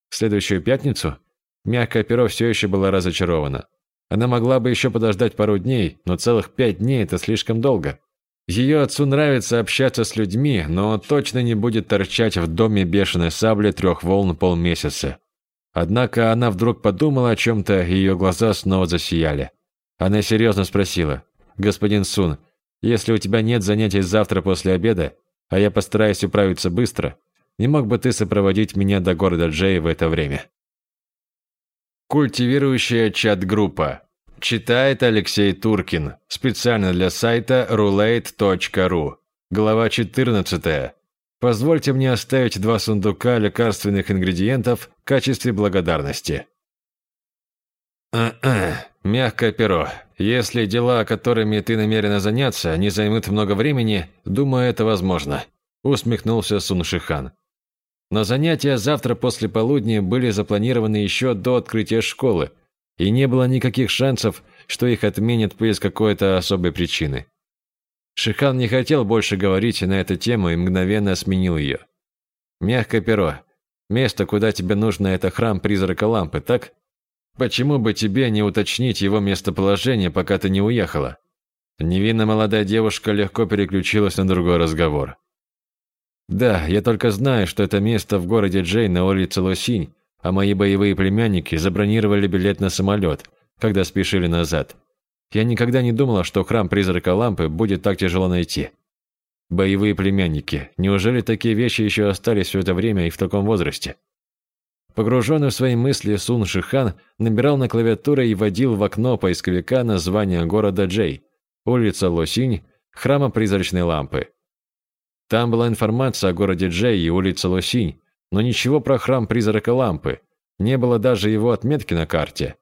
«В следующую пятницу?» Мягкое перо все еще было разочаровано. Она могла бы еще подождать пару дней, но целых пять дней – это слишком долго. Ее отцу нравится общаться с людьми, но он точно не будет торчать в доме бешеной сабли трех волн полмесяца. Однако она вдруг подумала о чем-то, и ее глаза снова засияли. Она серьезно спросила, «Господин Сун, если у тебя нет занятий завтра после обеда, а я постараюсь управиться быстро, не мог бы ты сопроводить меня до города Джей в это время?» Культивирующая чат-группа. Читает Алексей Туркин. Специально для сайта roulette.ru. Глава 14. Позвольте мне оставить два сундука лекарственных ингредиентов в качестве благодарности. А-а, мягкое перо. Если дела, которыми ты намерена заняться, не займут много времени, думаю, это возможно. Усмехнулся Сун Шихан. Но занятия завтра после полудня были запланированы еще до открытия школы, и не было никаких шансов, что их отменят без какой-то особой причины. Шихан не хотел больше говорить на эту тему и мгновенно сменил ее. «Мягкое перо. Место, куда тебе нужно, это храм призрака лампы, так? Почему бы тебе не уточнить его местоположение, пока ты не уехала?» Невинно молодая девушка легко переключилась на другой разговор. Да, я только знаю, что это место в городе Джей на улице Лосинь, а мои боевые племянники забронировали билет на самолет, когда спешили назад. Я никогда не думала, что храм призрака лампы будет так тяжело найти. Боевые племянники, неужели такие вещи еще остались все это время и в таком возрасте? Погруженный в свои мысли, Сун Шихан набирал на клавиатуре и вводил в окно поисковика название города Джей, улица Лосинь, храма призрачной лампы. Там была информация о городе Джей и улице Лосинь, но ничего про храм призрака лампы. Не было даже его отметки на карте.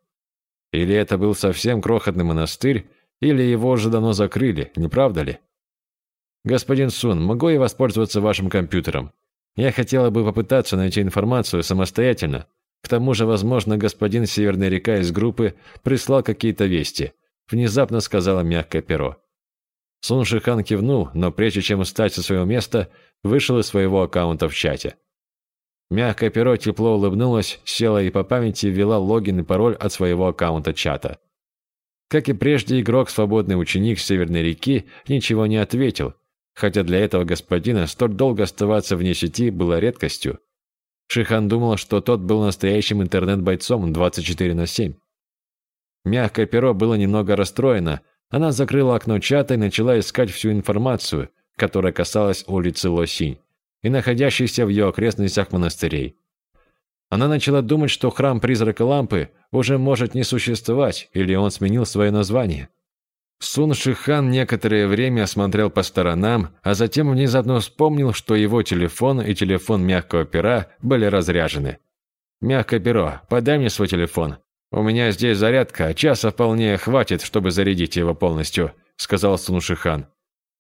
Или это был совсем крохотный монастырь, или его уже давно закрыли, не правда ли? Господин Сун, могу я воспользоваться вашим компьютером? Я хотела бы попытаться найти информацию самостоятельно. К тому же, возможно, господин Северная река из группы прислал какие-то вести. Внезапно сказала мягкое перо. Сун Шихан кивнул, но прежде чем встать со своего места, вышел из своего аккаунта в чате. Мягкое перо тепло улыбнулось, села и по памяти ввела логин и пароль от своего аккаунта чата. Как и прежде, игрок «Свободный ученик Северной реки» ничего не ответил, хотя для этого господина столь долго оставаться вне сети было редкостью. Шихан думал, что тот был настоящим интернет-бойцом 24 на 7. Мягкое перо было немного расстроено, она закрыла окно чата и начала искать всю информацию, которая касалась улицы Лосинь и находящихся в ее окрестностях монастырей. Она начала думать, что храм призрака лампы уже может не существовать, или он сменил свое название. Сун Шихан некоторое время смотрел по сторонам, а затем внезапно вспомнил, что его телефон и телефон мягкого пера были разряжены. «Мягкое перо, подай мне свой телефон», «У меня здесь зарядка, часа вполне хватит, чтобы зарядить его полностью», — сказал Сунушихан.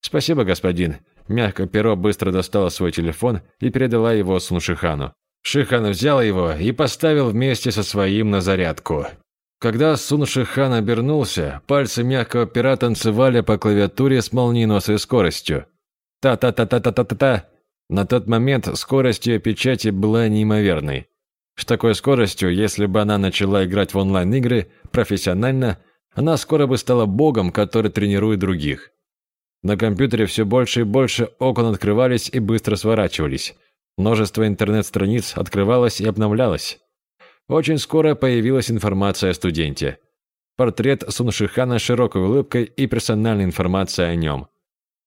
«Спасибо, господин». Мягко перо быстро достала свой телефон и передала его Сунушихану. Шихан взял его и поставил вместе со своим на зарядку. Когда Суншихан обернулся, пальцы мягкого пера танцевали по клавиатуре с молниеносной скоростью. Та-та-та-та-та-та-та. На тот момент скорость ее печати была неимоверной. С такой скоростью, если бы она начала играть в онлайн-игры профессионально, она скоро бы стала богом, который тренирует других. На компьютере все больше и больше окон открывались и быстро сворачивались. Множество интернет-страниц открывалось и обновлялось. очень скоро появилась информация о студенте. Портрет Суншихана с широкой улыбкой и персональная информация о нем.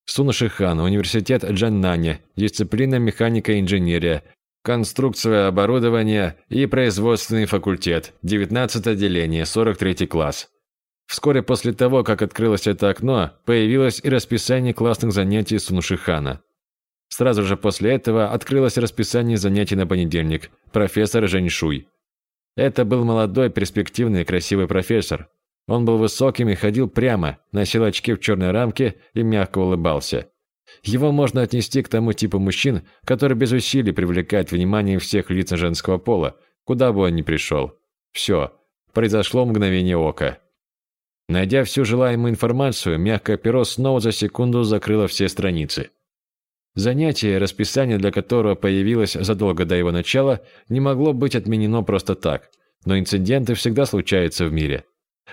Суншихан, университет Джаннани, дисциплина механика и инженерия, конструкция оборудования и производственный факультет, 19 отделение, 43 класс. Вскоре после того, как открылось это окно, появилось и расписание классных занятий Суншихана. Сразу же после этого открылось расписание занятий на понедельник, профессор Женьшуй. Это был молодой, перспективный и красивый профессор. Он был высоким и ходил прямо, носил очки в черной рамке и мягко улыбался. Его можно отнести к тому типу мужчин, который без усилий привлекает внимание всех лиц женского пола, куда бы он ни пришел. Все. Произошло мгновение ока. Найдя всю желаемую информацию, мягкое перо снова за секунду закрыло все страницы. Занятие, расписание для которого появилось задолго до его начала, не могло быть отменено просто так, но инциденты всегда случаются в мире.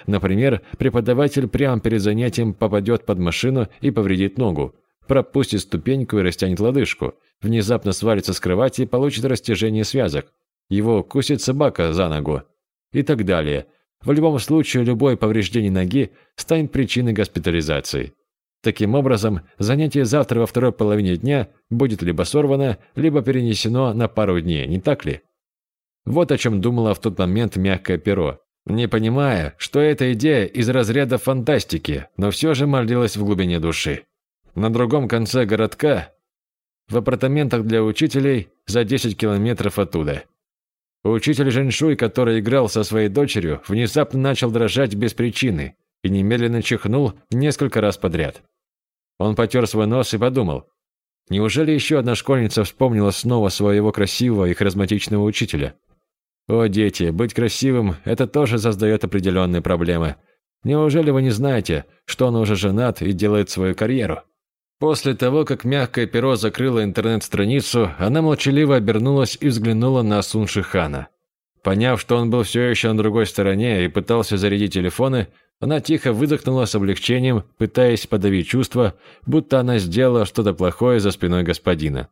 Например, преподаватель прямо перед занятием попадет под машину и повредит ногу, пропустит ступеньку и растянет лодыжку, внезапно свалится с кровати и получит растяжение связок, его кусит собака за ногу и так далее, в любом случае, любое повреждение ноги станет причиной госпитализации. Таким образом, занятие завтра во второй половине дня будет либо сорвано, либо перенесено на пару дней, не так ли? Вот о чем думала в тот момент мягкое перо, не понимая, что эта идея из разряда фантастики, но все же молилась в глубине души. На другом конце городка, в апартаментах для учителей, за 10 километров оттуда – Учитель Женьшуй, который играл со своей дочерью, внезапно начал дрожать без причины и немедленно чихнул несколько раз подряд. Он потер свой нос и подумал, неужели еще одна школьница вспомнила снова своего красивого и харизматичного учителя? О, дети, быть красивым – это тоже создает определенные проблемы. Неужели вы не знаете, что он уже женат и делает свою карьеру? После того, как мягкое перо закрыло интернет-страницу, она молчаливо обернулась и взглянула на Сун Шихана. Поняв, что он был все еще на другой стороне и пытался зарядить телефоны, она тихо выдохнула с облегчением, пытаясь подавить чувство, будто она сделала что-то плохое за спиной господина.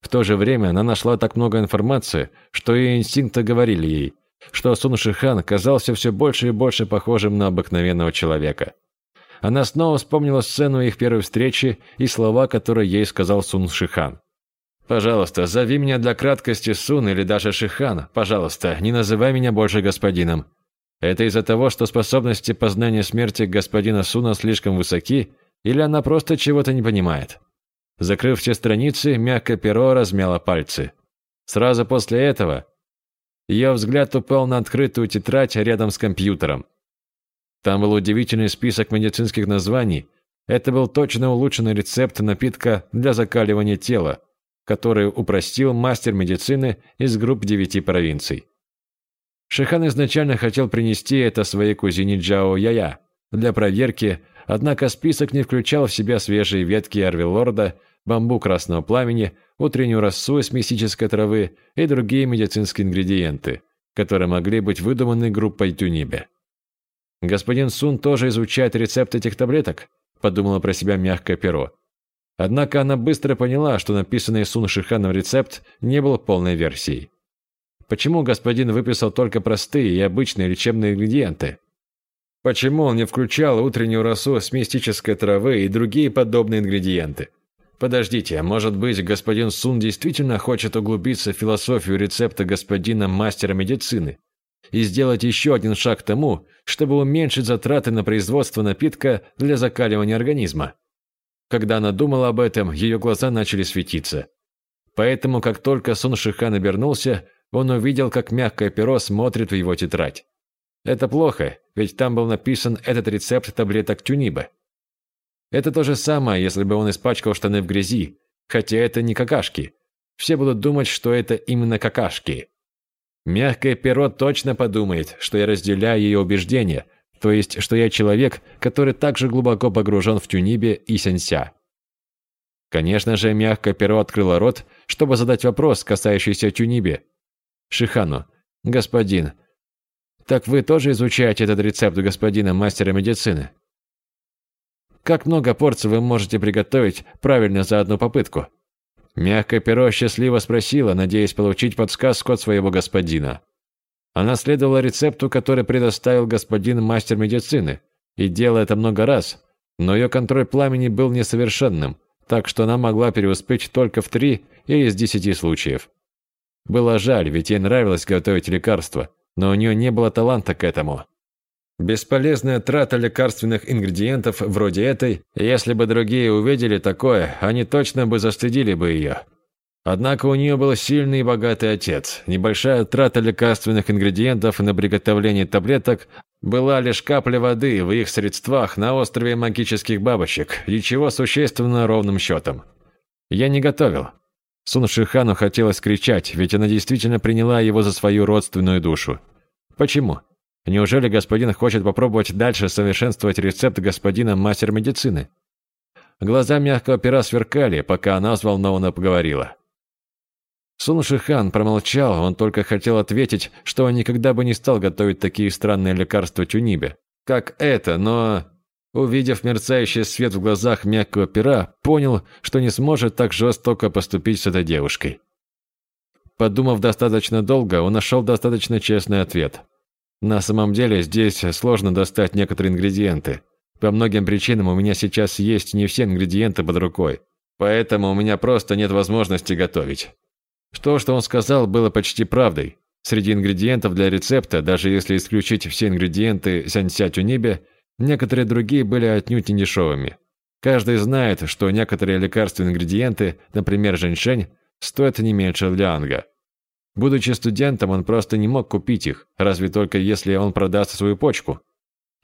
В то же время она нашла так много информации, что ее инстинкты говорили ей, что Сун Шихан казался все больше и больше похожим на обыкновенного человека. Она снова вспомнила сцену их первой встречи и слова, которые ей сказал Сун Шихан. «Пожалуйста, зови меня для краткости Сун или даже Шихан. Пожалуйста, не называй меня больше господином. Это из-за того, что способности познания смерти господина Суна слишком высоки, или она просто чего-то не понимает?» Закрыв все страницы, мягкое перо размяло пальцы. Сразу после этого ее взгляд упал на открытую тетрадь рядом с компьютером. Там был удивительный список медицинских названий. Это был точно улучшенный рецепт напитка для закаливания тела, который упростил мастер медицины из групп девяти провинций. Шихан изначально хотел принести это своей кузине Джао Яя для проверки, однако список не включал в себя свежие ветки арвилорда, бамбук красного пламени, утреннюю росу из мистической травы и другие медицинские ингредиенты, которые могли быть выдуманы группой Тюнибе. «Господин Сун тоже изучает рецепт этих таблеток?» – подумала про себя мягкое перо. Однако она быстро поняла, что написанный Сун Шиханом рецепт не был полной версией. Почему господин выписал только простые и обычные лечебные ингредиенты? Почему он не включал утреннюю росу с мистической травы и другие подобные ингредиенты? Подождите, а может быть, господин Сун действительно хочет углубиться в философию рецепта господина мастера медицины? И сделать еще один шаг к тому, чтобы уменьшить затраты на производство напитка для закаливания организма. Когда она думала об этом, ее глаза начали светиться. Поэтому, как только Сун Шихан обернулся, он увидел, как мягкое перо смотрит в его тетрадь. Это плохо, ведь там был написан этот рецепт таблеток тюниба. Это то же самое, если бы он испачкал штаны в грязи, хотя это не какашки. Все будут думать, что это именно какашки. Мягкое перо точно подумает, что я разделяю ее убеждения, то есть, что я человек, который также глубоко погружен в Тюнибе и Сенся. Конечно же, мягкое перо открыло рот, чтобы задать вопрос, касающийся Тюнибе. Шихану, господин, так вы тоже изучаете этот рецепт господина мастера медицины? Как много порций вы можете приготовить правильно за одну попытку? Мягкое перо счастливо спросила, надеясь получить подсказку от своего господина. Она следовала рецепту, который предоставил господин мастер медицины, и делала это много раз, но ее контроль пламени был несовершенным, так что она могла преуспеть только в три из десяти случаев. Было жаль, ведь ей нравилось готовить лекарства, но у нее не было таланта к этому. Бесполезная трата лекарственных ингредиентов вроде этой, если бы другие увидели такое, они точно бы застыдили бы ее. Однако у нее был сильный и богатый отец. Небольшая трата лекарственных ингредиентов на приготовление таблеток была лишь капля воды в их средствах на острове магических бабочек, ничего существенно ровным счетом. Я не готовил. Сун Шихану хотелось кричать, ведь она действительно приняла его за свою родственную душу. Почему? Неужели господин хочет попробовать дальше совершенствовать рецепт господина мастер медицины? Глаза мягкого пера сверкали, пока она взволнованно поговорила. Сун Шихан промолчал, он только хотел ответить, что он никогда бы не стал готовить такие странные лекарства Тюнибе, как это, но, увидев мерцающий свет в глазах мягкого пера, понял, что не сможет так жестоко поступить с этой девушкой. Подумав достаточно долго, он нашел достаточно честный ответ. На самом деле, здесь сложно достать некоторые ингредиенты. По многим причинам у меня сейчас есть не все ингредиенты под рукой, поэтому у меня просто нет возможности готовить. То, что он сказал, было почти правдой. Среди ингредиентов для рецепта, даже если исключить все ингредиенты сянься тюнибе, некоторые другие были отнюдь не дешевыми. Каждый знает, что некоторые лекарственные ингредиенты, например, женьшень, стоят не меньше лянга. Будучи студентом, он просто не мог купить их, разве только если он продаст свою почку.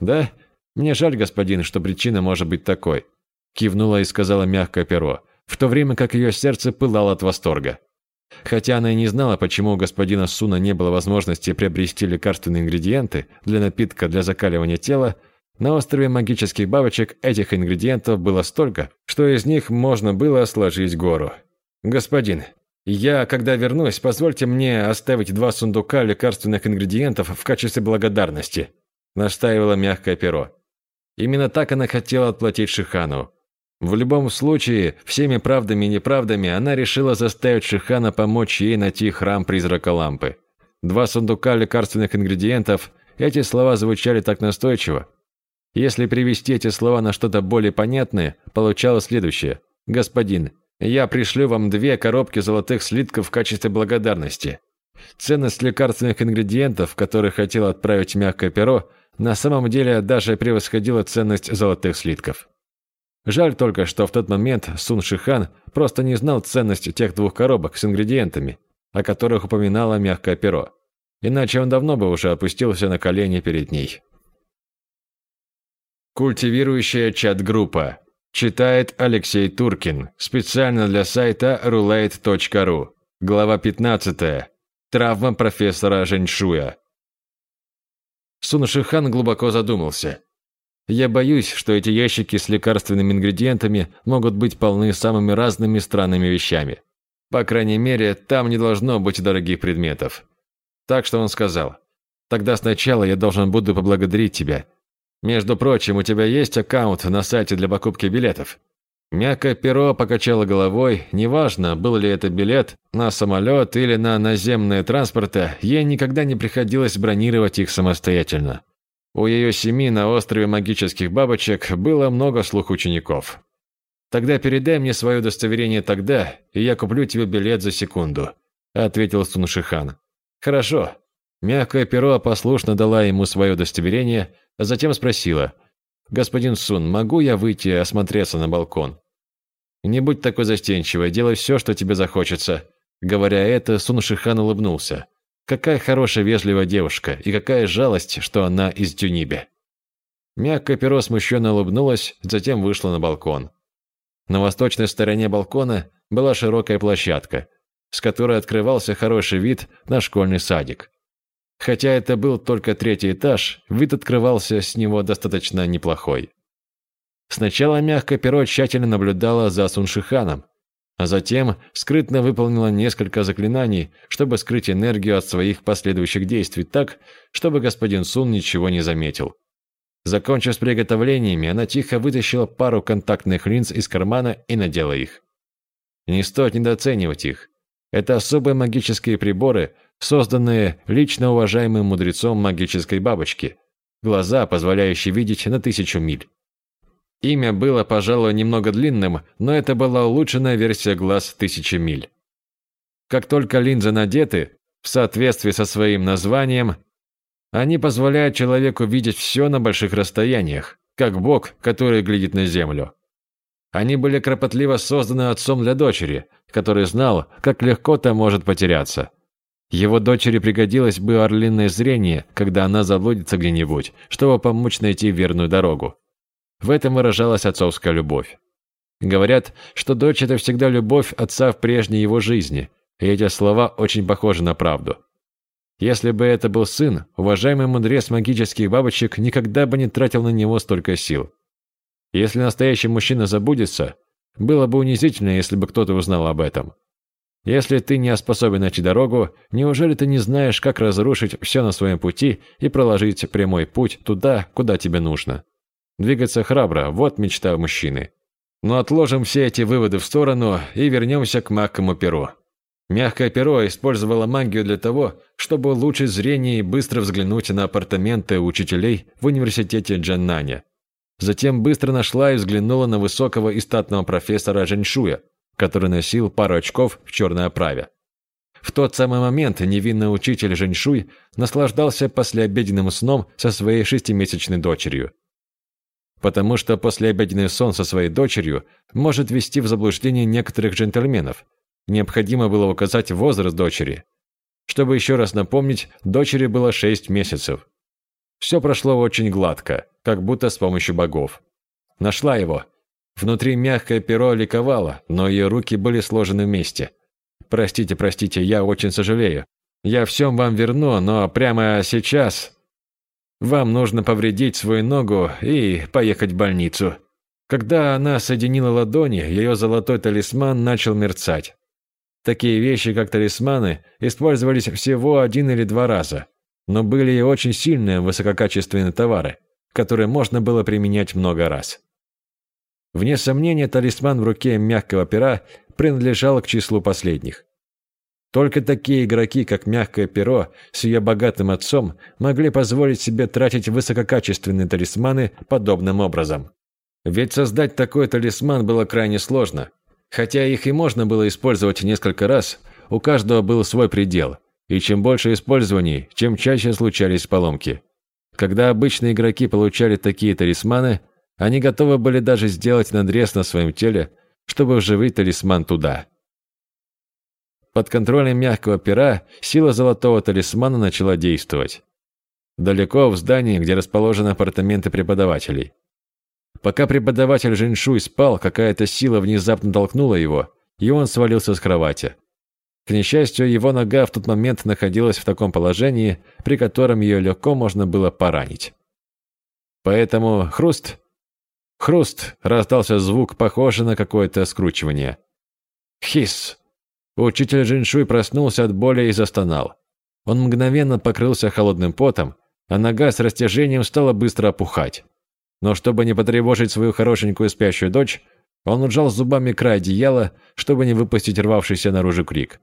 «Да? Мне жаль, господин, что причина может быть такой», кивнула и сказала мягкое перо, в то время как ее сердце пылало от восторга. Хотя она и не знала, почему у господина Суна не было возможности приобрести лекарственные ингредиенты для напитка для закаливания тела, на острове магических бабочек этих ингредиентов было столько, что из них можно было сложить гору. «Господин, я, когда вернусь, позвольте мне оставить два сундука лекарственных ингредиентов в качестве благодарности», настаивала мягкое перо. Именно так она хотела отплатить Шихану. В любом случае, всеми правдами и неправдами она решила заставить Шихана помочь ей найти храм призрака лампы. Два сундука лекарственных ингредиентов, эти слова звучали так настойчиво. Если привести эти слова на что-то более понятное, получалось следующее. «Господин, я пришлю вам две коробки золотых слитков в качестве благодарности». Ценность лекарственных ингредиентов, которые хотел отправить мягкое перо, на самом деле даже превосходила ценность золотых слитков. Жаль только, что в тот момент Сун Шихан просто не знал ценность тех двух коробок с ингредиентами, о которых упоминало мягкое перо. Иначе он давно бы уже опустился на колени перед ней. Культивирующая чат-группа. Читает Алексей Туркин. Специально для сайта roulette.ru. Глава 15. Травма профессора Женьшуя. Сун Шихан глубоко задумался. Я боюсь, что эти ящики с лекарственными ингредиентами могут быть полны самыми разными странными вещами. По крайней мере, там не должно быть дорогих предметов. Так что он сказал, «Тогда сначала я должен буду поблагодарить тебя. Между прочим, у тебя есть аккаунт на сайте для покупки билетов?» Мягкое перо покачало головой, неважно, был ли это билет на самолет или на наземные транспорты, ей никогда не приходилось бронировать их самостоятельно. У ее семьи на острове магических бабочек было много слух учеников. «Тогда передай мне свое удостоверение тогда, и я куплю тебе билет за секунду», – ответил Суншихан. «Хорошо». Мягкое перо послушно дала ему свое удостоверение, затем спросила, «Господин Сун, могу я выйти осмотреться на балкон?» «Не будь такой застенчивой, делай все, что тебе захочется». Говоря это, Сун Шихан улыбнулся. Какая хорошая вежливая девушка, и какая жалость, что она из Тюнибе. Мягкое перо смущенно улыбнулась, затем вышла на балкон. На восточной стороне балкона была широкая площадка, с которой открывался хороший вид на школьный садик. Хотя это был только третий этаж, вид открывался с него достаточно неплохой. Сначала мягкое перо тщательно наблюдало за Суншиханом, а затем скрытно выполнила несколько заклинаний, чтобы скрыть энергию от своих последующих действий так, чтобы господин Сун ничего не заметил. Закончив с приготовлениями, она тихо вытащила пару контактных линз из кармана и надела их. Не стоит недооценивать их. Это особые магические приборы, созданные лично уважаемым мудрецом магической бабочки, глаза, позволяющие видеть на тысячу миль. Имя было, пожалуй, немного длинным, но это была улучшенная версия глаз тысячи миль. Как только линзы надеты, в соответствии со своим названием, они позволяют человеку видеть все на больших расстояниях, как Бог, который глядит на землю. Они были кропотливо созданы отцом для дочери, который знал, как легко та может потеряться. Его дочери пригодилось бы орлиное зрение, когда она заблудится где-нибудь, чтобы помочь найти верную дорогу. В этом выражалась отцовская любовь. Говорят, что дочь – это всегда любовь отца в прежней его жизни, и эти слова очень похожи на правду. Если бы это был сын, уважаемый мудрец магических бабочек никогда бы не тратил на него столько сил. Если настоящий мужчина забудется, было бы унизительно, если бы кто-то узнал об этом. Если ты не способен найти дорогу, неужели ты не знаешь, как разрушить все на своем пути и проложить прямой путь туда, куда тебе нужно? Двигаться храбро – вот мечта мужчины. Но отложим все эти выводы в сторону и вернемся к мягкому перу. Мягкое перо использовало магию для того, чтобы улучшить зрение и быстро взглянуть на апартаменты учителей в университете Джаннаня. Затем быстро нашла и взглянула на высокого и статного профессора Женьшуя, который носил пару очков в черной оправе. В тот самый момент невинный учитель Женьшуй наслаждался послеобеденным сном со своей шестимесячной дочерью. Потому что послеобеденный сон со своей дочерью может ввести в заблуждение некоторых джентльменов. Необходимо было указать возраст дочери. Чтобы еще раз напомнить, дочери было 6 месяцев. Все прошло очень гладко, как будто с помощью богов. Нашла его. Внутри мягкое перо ликовало, но ее руки были сложены вместе. «Простите, простите, я очень сожалею. Я всем вам верну, но прямо сейчас вам нужно повредить свою ногу и поехать в больницу». Когда она соединила ладони, ее золотой талисман начал мерцать. Такие вещи, как талисманы, использовались всего один или два раза но были и очень сильные высококачественные товары, которые можно было применять много раз. Вне сомнения, талисман в руке мягкого пера принадлежал к числу последних. Только такие игроки, как мягкое перо с ее богатым отцом, могли позволить себе тратить высококачественные талисманы подобным образом. Ведь создать такой талисман было крайне сложно. Хотя их и можно было использовать несколько раз, у каждого был свой предел – и чем больше использований, чем чаще случались поломки. Когда обычные игроки получали такие талисманы, они готовы были даже сделать надрез на своем теле, чтобы вживить талисман туда. Под контролем мягкого пера сила золотого талисмана начала действовать. Далеко в здании, где расположены апартаменты преподавателей. Пока преподаватель Женьшуй спал, какая-то сила внезапно толкнула его, и он свалился с кровати. К несчастью, его нога в тот момент находилась в таком положении, при котором ее легко можно было поранить. Поэтому хруст... Хруст раздался звук, похожий на какое-то скручивание. Хис. Учитель Джиншуй проснулся от боли и застонал. Он мгновенно покрылся холодным потом, а нога с растяжением стала быстро опухать. Но чтобы не потревожить свою хорошенькую спящую дочь, он ужал зубами край одеяла, чтобы не выпустить рвавшийся наружу крик.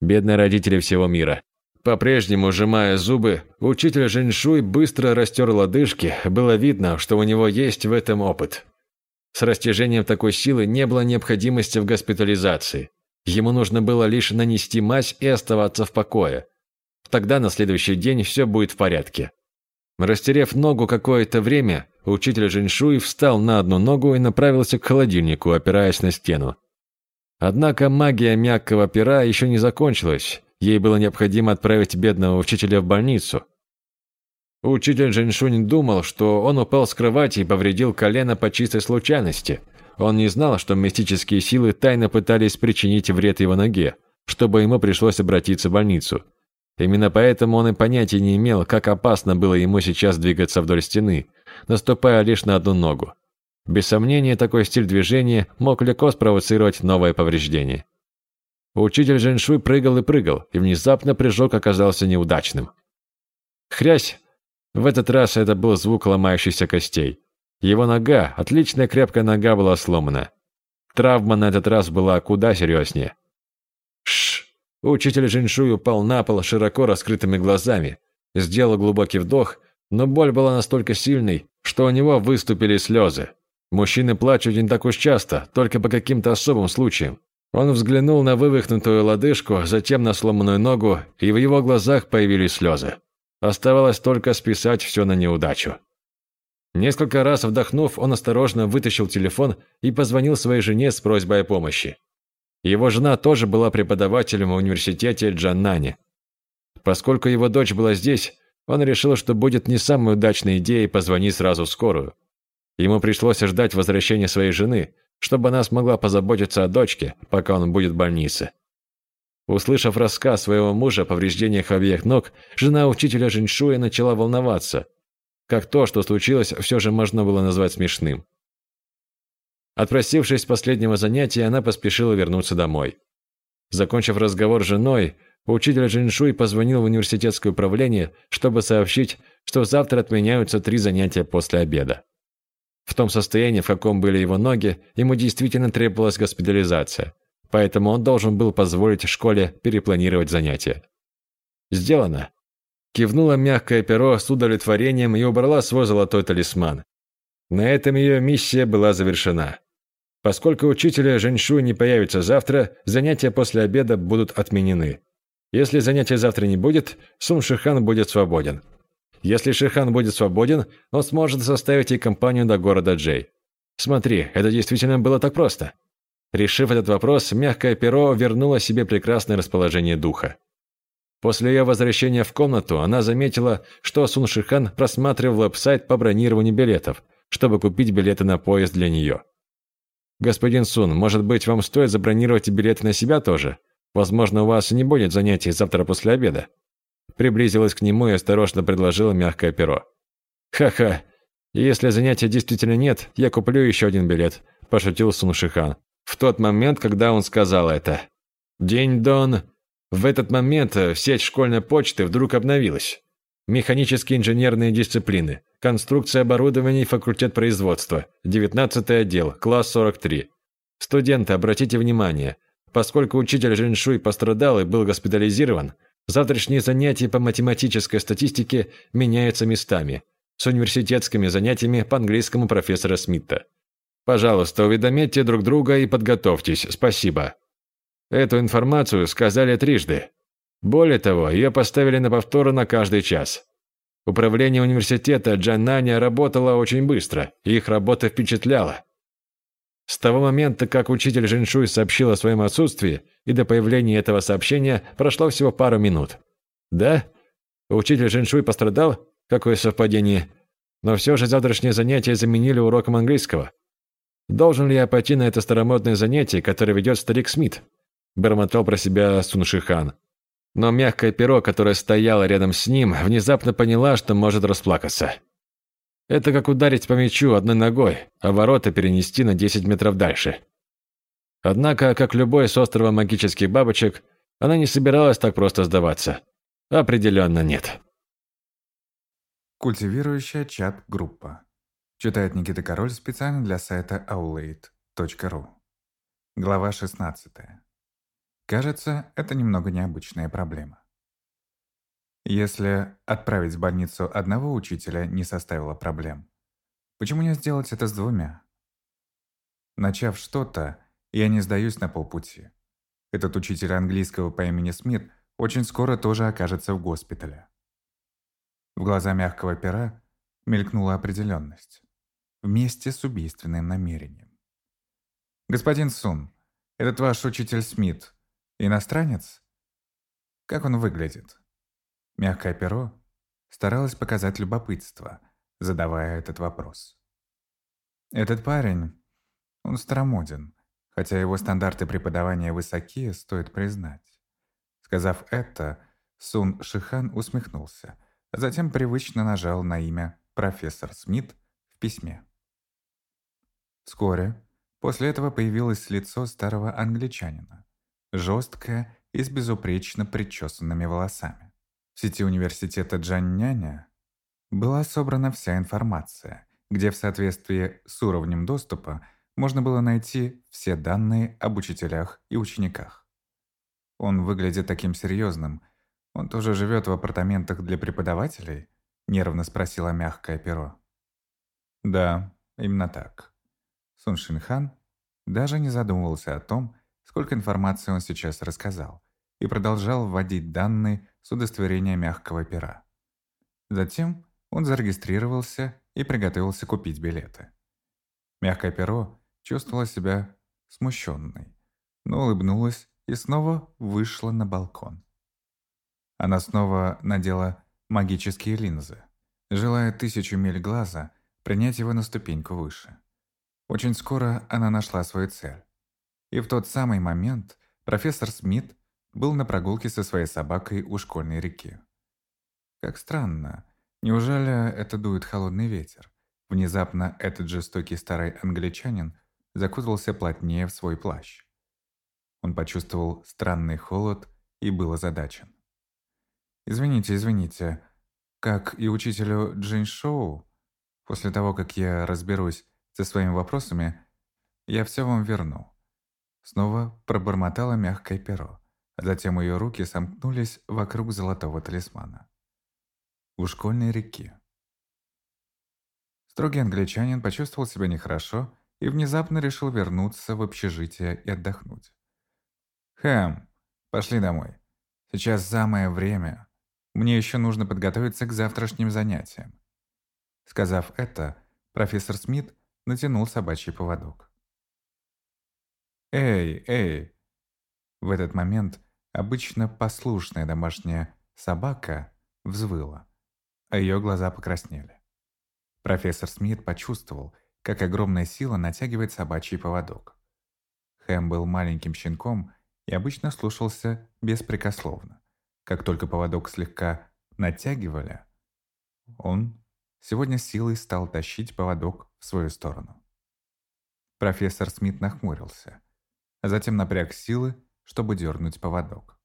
Бедные родители всего мира. По-прежнему, сжимая зубы, учитель Женьшуй быстро растер лодыжки, было видно, что у него есть в этом опыт. С растяжением такой силы не было необходимости в госпитализации. Ему нужно было лишь нанести мазь и оставаться в покое. Тогда на следующий день все будет в порядке. Растерев ногу какое-то время, учитель Женьшуй встал на одну ногу и направился к холодильнику, опираясь на стену. Однако магия мягкого пера еще не закончилась. Ей было необходимо отправить бедного учителя в больницу. Учитель Женьшунь думал, что он упал с кровати и повредил колено по чистой случайности. Он не знал, что мистические силы тайно пытались причинить вред его ноге, чтобы ему пришлось обратиться в больницу. Именно поэтому он и понятия не имел, как опасно было ему сейчас двигаться вдоль стены, наступая лишь на одну ногу. Без сомнения, такой стиль движения мог легко спровоцировать новое повреждение. Учитель Женьшуй прыгал и прыгал, и внезапно прыжок оказался неудачным. Хрясь! В этот раз это был звук ломающихся костей. Его нога, отличная крепкая нога, была сломана. Травма на этот раз была куда серьезнее. Шш! Учитель Женьшуй упал на пол широко раскрытыми глазами, сделал глубокий вдох, но боль была настолько сильной, что у него выступили слезы. Мужчины плачут не так уж часто, только по каким-то особым случаям. Он взглянул на вывихнутую лодыжку, затем на сломанную ногу, и в его глазах появились слезы. Оставалось только списать все на неудачу. Несколько раз вдохнув, он осторожно вытащил телефон и позвонил своей жене с просьбой о помощи. Его жена тоже была преподавателем в университете Джаннани. Поскольку его дочь была здесь, он решил, что будет не самой удачной идеей позвонить сразу в скорую. Ему пришлось ждать возвращения своей жены, чтобы она смогла позаботиться о дочке, пока он будет в больнице. Услышав рассказ своего мужа о повреждениях обеих ног, жена учителя Женьшуя начала волноваться, как то, что случилось, все же можно было назвать смешным. Отпросившись с последнего занятия, она поспешила вернуться домой. Закончив разговор с женой, учитель Джиншуй позвонил в университетское управление, чтобы сообщить, что завтра отменяются три занятия после обеда. В том состоянии, в каком были его ноги, ему действительно требовалась госпитализация, поэтому он должен был позволить школе перепланировать занятия. Сделано. Кивнула мягкое перо с удовлетворением и убрала свой золотой талисман. На этом ее миссия была завершена. Поскольку учителя Женьшуй не появится завтра, занятия после обеда будут отменены. Если занятия завтра не будет, Сун Шихан будет свободен. Если Шихан будет свободен, он сможет составить ей компанию до города Джей. Смотри, это действительно было так просто. Решив этот вопрос, мягкое перо вернуло себе прекрасное расположение духа. После ее возвращения в комнату она заметила, что Сун Шихан просматривал веб-сайт по бронированию билетов, чтобы купить билеты на поезд для нее. «Господин Сун, может быть, вам стоит забронировать билеты на себя тоже? Возможно, у вас не будет занятий завтра после обеда». Приблизилась к нему и осторожно предложила мягкое перо. «Ха-ха, если занятия действительно нет, я куплю еще один билет», – пошутил Сун Шихан. В тот момент, когда он сказал это. «День Дон...» В этот момент э, сеть школьной почты вдруг обновилась. Механические инженерные дисциплины, конструкция оборудования и факультет производства, 19 отдел, класс 43. Студенты, обратите внимание, поскольку учитель Женьшуй пострадал и был госпитализирован, завтрашние занятия по математической статистике меняются местами с университетскими занятиями по английскому профессора Смита. Пожалуйста, уведомите друг друга и подготовьтесь. Спасибо. Эту информацию сказали трижды. Более того, ее поставили на повторы на каждый час. Управление университета Джананя работало очень быстро, и их работа впечатляла. С того момента, как учитель Женьшуй сообщил о своем отсутствии, и до появления этого сообщения прошло всего пару минут. Да? Учитель Женьшуй пострадал? Какое совпадение. Но все же завтрашнее занятие заменили уроком английского. Должен ли я пойти на это старомодное занятие, которое ведет старик Смит? бормотал про себя Суншихан. Но мягкое перо, которое стояло рядом с ним, внезапно поняла, что может расплакаться. Это как ударить по мячу одной ногой, а ворота перенести на 10 метров дальше. Однако, как любой с острова магических бабочек, она не собиралась так просто сдаваться. Определенно нет. Культивирующая чат-группа. Читает Никита Король специально для сайта aulade.ru. Глава 16. Кажется, это немного необычная проблема. Если отправить в больницу одного учителя не составило проблем, почему не сделать это с двумя? Начав что-то, я не сдаюсь на полпути. Этот учитель английского по имени Смит очень скоро тоже окажется в госпитале. В глаза мягкого пера мелькнула определенность. Вместе с убийственным намерением. «Господин Сун, этот ваш учитель Смит Иностранец? Как он выглядит? Мягкое перо старалась показать любопытство, задавая этот вопрос. Этот парень, он старомоден, хотя его стандарты преподавания высокие, стоит признать. Сказав это, Сун Шихан усмехнулся, а затем привычно нажал на имя «Профессор Смит» в письме. Вскоре после этого появилось лицо старого англичанина жесткая и с безупречно причесанными волосами. В сети университета Джанняня была собрана вся информация, где в соответствии с уровнем доступа можно было найти все данные об учителях и учениках. Он выглядит таким серьезным. Он тоже живет в апартаментах для преподавателей?» – нервно спросила мягкое перо. «Да, именно так». Сун Шинхан даже не задумывался о том, сколько информации он сейчас рассказал, и продолжал вводить данные с удостоверения мягкого пера. Затем он зарегистрировался и приготовился купить билеты. Мягкое перо чувствовало себя смущенной, но улыбнулась и снова вышла на балкон. Она снова надела магические линзы, желая тысячу миль глаза принять его на ступеньку выше. Очень скоро она нашла свою цель. И в тот самый момент профессор Смит был на прогулке со своей собакой у школьной реки. Как странно, неужели это дует холодный ветер? Внезапно этот жестокий старый англичанин закутался плотнее в свой плащ. Он почувствовал странный холод и был озадачен. «Извините, извините, как и учителю Джин Шоу, после того, как я разберусь со своими вопросами, я все вам верну». Снова пробормотало мягкое перо. Затем ее руки сомкнулись вокруг золотого талисмана. У школьной реки. Строгий англичанин почувствовал себя нехорошо и внезапно решил вернуться в общежитие и отдохнуть. «Хэм, пошли домой. Сейчас самое время. Мне еще нужно подготовиться к завтрашним занятиям». Сказав это, профессор Смит натянул собачий поводок. «Эй, эй!» В этот момент Обычно послушная домашняя собака взвыла, а ее глаза покраснели. Профессор Смит почувствовал, как огромная сила натягивает собачий поводок. Хэм был маленьким щенком и обычно слушался беспрекословно. Как только поводок слегка натягивали, он сегодня силой стал тащить поводок в свою сторону. Профессор Смит нахмурился, а затем напряг силы чтобы дернуть поводок.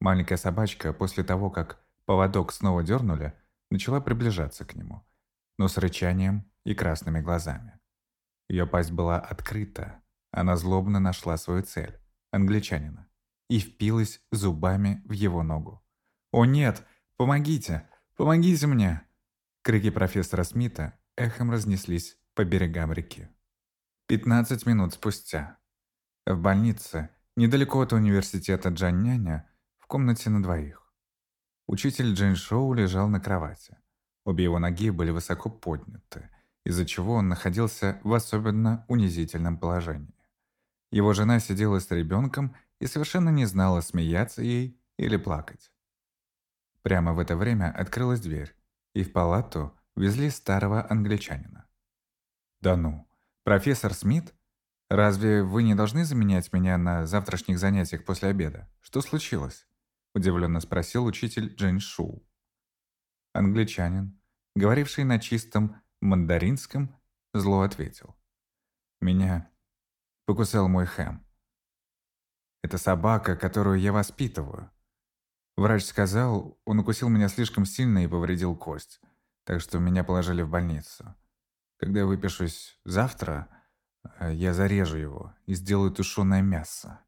Маленькая собачка после того, как поводок снова дернули, начала приближаться к нему, но с рычанием и красными глазами. Ее пасть была открыта, она злобно нашла свою цель – англичанина, и впилась зубами в его ногу. «О нет! Помогите! Помогите мне!» Крики профессора Смита эхом разнеслись по берегам реки. 15 минут спустя в больнице, недалеко от университета Джанняня, в комнате на двоих. Учитель Джин Шоу лежал на кровати. Обе его ноги были высоко подняты, из-за чего он находился в особенно унизительном положении. Его жена сидела с ребенком и совершенно не знала, смеяться ей или плакать. Прямо в это время открылась дверь, и в палату везли старого англичанина. «Да ну, профессор Смит «Разве вы не должны заменять меня на завтрашних занятиях после обеда? Что случилось?» – удивленно спросил учитель Джин Шу. Англичанин, говоривший на чистом мандаринском, зло ответил. «Меня покусал мой хэм. Это собака, которую я воспитываю. Врач сказал, он укусил меня слишком сильно и повредил кость, так что меня положили в больницу. Когда я выпишусь завтра, я зарежу его и сделаю тушеное мясо.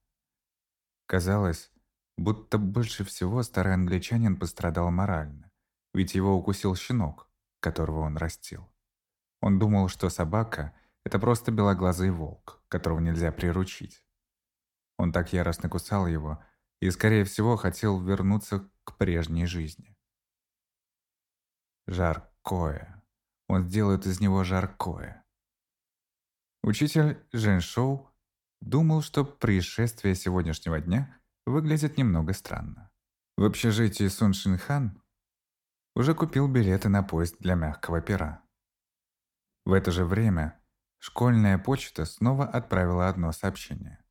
Казалось, будто больше всего старый англичанин пострадал морально, ведь его укусил щенок, которого он растил. Он думал, что собака – это просто белоглазый волк, которого нельзя приручить. Он так яростно кусал его и, скорее всего, хотел вернуться к прежней жизни. Жаркое. Он сделает из него жаркое. Учитель Жен Шоу думал, что происшествие сегодняшнего дня выглядит немного странно. В общежитии Сун Шин Хан уже купил билеты на поезд для мягкого пера. В это же время школьная почта снова отправила одно сообщение.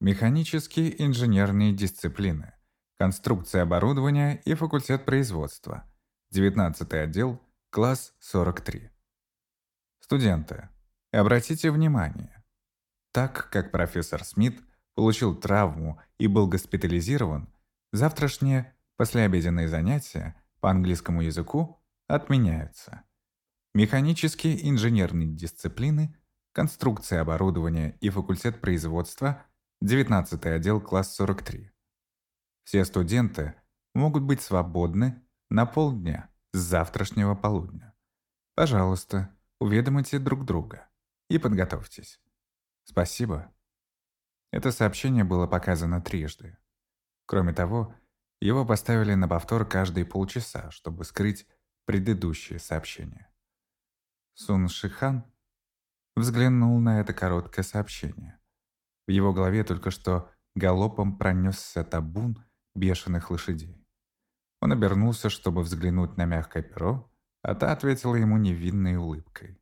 Механические инженерные дисциплины, конструкция оборудования и факультет производства, 19 отдел, класс 43. Студенты, Обратите внимание, так как профессор Смит получил травму и был госпитализирован, завтрашние послеобеденные занятия по английскому языку отменяются. Механические инженерные дисциплины, конструкция оборудования и факультет производства 19 отдел, класс 43. Все студенты могут быть свободны на полдня с завтрашнего полудня. Пожалуйста, уведомите друг друга и подготовьтесь. Спасибо. Это сообщение было показано трижды. Кроме того, его поставили на повтор каждые полчаса, чтобы скрыть предыдущее сообщение. Сун Шихан взглянул на это короткое сообщение. В его голове только что галопом пронесся табун бешеных лошадей. Он обернулся, чтобы взглянуть на мягкое перо, а та ответила ему невинной улыбкой.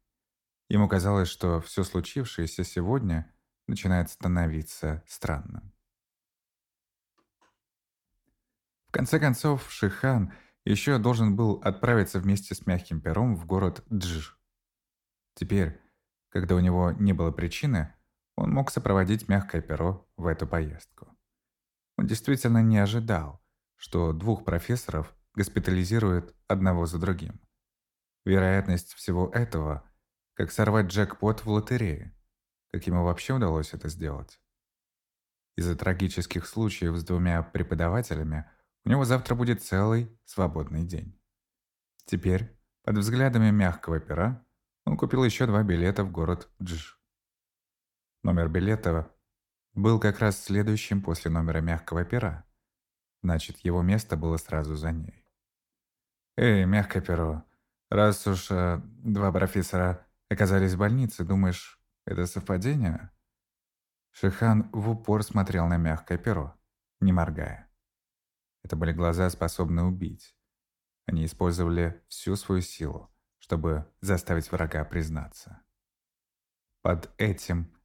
Ему казалось, что все случившееся сегодня начинает становиться странным. В конце концов, Шихан еще должен был отправиться вместе с мягким пером в город Дж. Теперь, когда у него не было причины, он мог сопроводить мягкое перо в эту поездку. Он действительно не ожидал, что двух профессоров госпитализируют одного за другим. Вероятность всего этого, как сорвать джекпот в лотерее. Как ему вообще удалось это сделать? Из-за трагических случаев с двумя преподавателями у него завтра будет целый свободный день. Теперь, под взглядами мягкого пера, он купил еще два билета в город Дж. Номер билета был как раз следующим после номера мягкого пера. Значит, его место было сразу за ней. «Эй, мягкое перо, раз уж э, два профессора оказались в больнице, думаешь, это совпадение?» Шихан в упор смотрел на мягкое перо, не моргая. Это были глаза, способные убить. Они использовали всю свою силу, чтобы заставить врага признаться. Под этим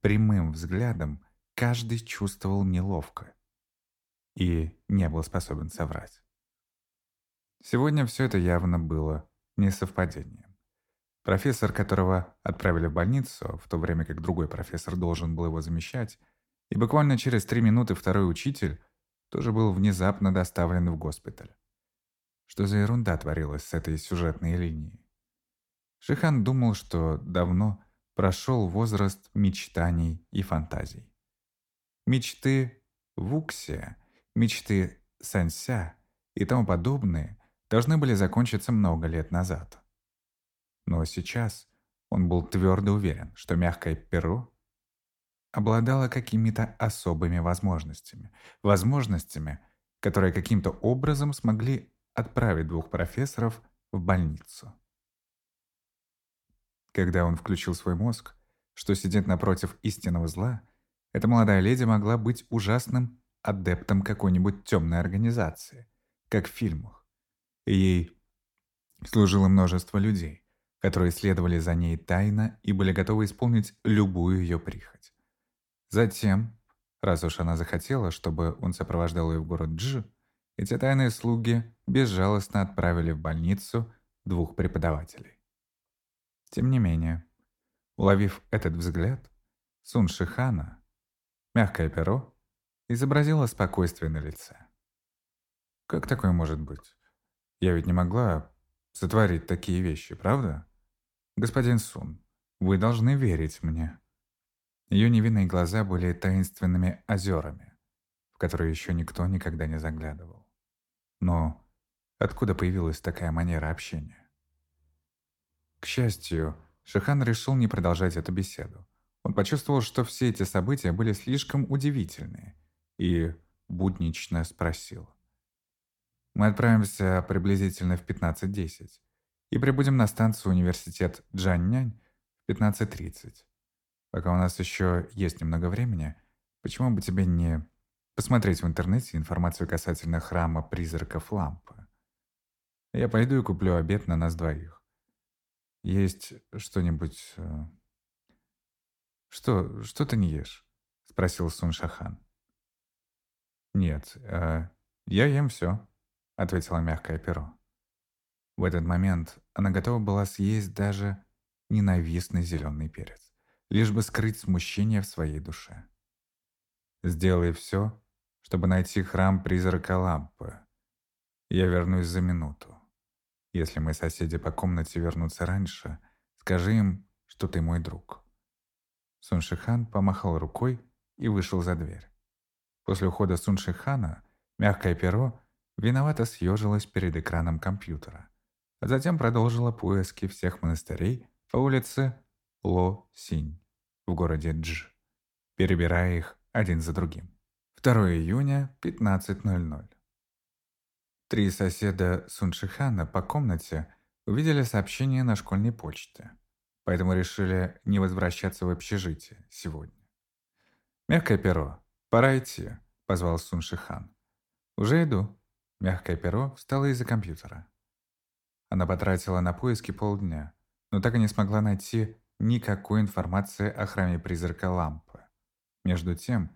прямым взглядом каждый чувствовал неловко и не был способен соврать. Сегодня все это явно было не совпадением. Профессор, которого отправили в больницу, в то время как другой профессор должен был его замещать, и буквально через три минуты второй учитель тоже был внезапно доставлен в госпиталь. Что за ерунда творилась с этой сюжетной линией? Шихан думал, что давно прошел возраст мечтаний и фантазий. Мечты Вуксия, мечты Санся и тому подобные должны были закончиться много лет назад. Но сейчас он был твердо уверен, что мягкое перо обладало какими-то особыми возможностями. Возможностями, которые каким-то образом смогли отправить двух профессоров в больницу. Когда он включил свой мозг, что сидит напротив истинного зла, эта молодая леди могла быть ужасным адептом какой-нибудь темной организации, как в фильмах. Ей служило множество людей, которые следовали за ней тайно и были готовы исполнить любую ее прихоть. Затем, раз уж она захотела, чтобы он сопровождал ее в город Дж, эти тайные слуги безжалостно отправили в больницу двух преподавателей. Тем не менее, уловив этот взгляд, Сун Шихана, мягкое перо, изобразило спокойствие на лице. «Как такое может быть? Я ведь не могла сотворить такие вещи, правда? Господин Сун, вы должны верить мне». Ее невинные глаза были таинственными озерами, в которые еще никто никогда не заглядывал. Но откуда появилась такая манера общения? К счастью, Шихан решил не продолжать эту беседу. Он почувствовал, что все эти события были слишком удивительные, и буднично спросил. «Мы отправимся приблизительно в 15.10 и прибудем на станцию университет Джаннянь в 15.30. Пока у нас еще есть немного времени, почему бы тебе не посмотреть в интернете информацию касательно храма призраков лампы? Я пойду и куплю обед на нас двоих. Есть что-нибудь... Э, что, что ты не ешь? Спросил Сун Шахан. Нет, э, я ем все, ответила мягкое перо. В этот момент она готова была съесть даже ненавистный зеленый перец, лишь бы скрыть смущение в своей душе. Сделай все, чтобы найти храм призрака лампы. Я вернусь за минуту. Если мои соседи по комнате вернутся раньше, скажи им, что ты мой друг». Сун Шихан помахал рукой и вышел за дверь. После ухода Сун Шихана мягкое перо виновато съежилось перед экраном компьютера, затем продолжило поиски всех монастырей по улице Ло-Синь в городе Дж, перебирая их один за другим. 2 июня, 15.00. Три соседа Суншихана по комнате увидели сообщение на школьной почте, поэтому решили не возвращаться в общежитие сегодня. «Мягкое перо, пора идти», — позвал Суншихан. «Уже иду». Мягкое перо встало из-за компьютера. Она потратила на поиски полдня, но так и не смогла найти никакой информации о храме призрака лампы. Между тем,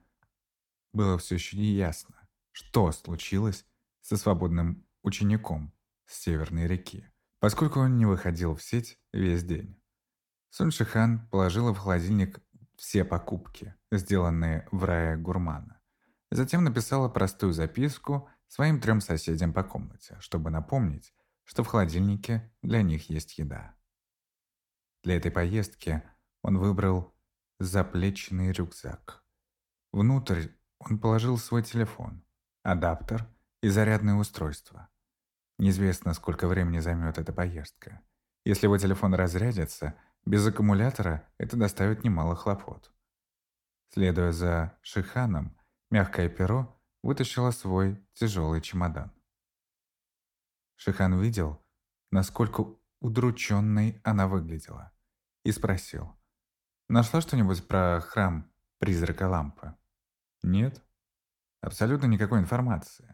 было все еще неясно, что случилось со свободным учеником с Северной реки, поскольку он не выходил в сеть весь день. Сун Шихан положила в холодильник все покупки, сделанные в рае гурмана. Затем написала простую записку своим трем соседям по комнате, чтобы напомнить, что в холодильнике для них есть еда. Для этой поездки он выбрал заплечный рюкзак. Внутрь он положил свой телефон, адаптер и зарядное устройство. Неизвестно, сколько времени займет эта поездка. Если его телефон разрядится, без аккумулятора это доставит немало хлопот. Следуя за Шиханом, мягкое перо вытащило свой тяжелый чемодан. Шихан видел, насколько удрученной она выглядела, и спросил, «Нашла что-нибудь про храм призрака лампы?» «Нет, абсолютно никакой информации.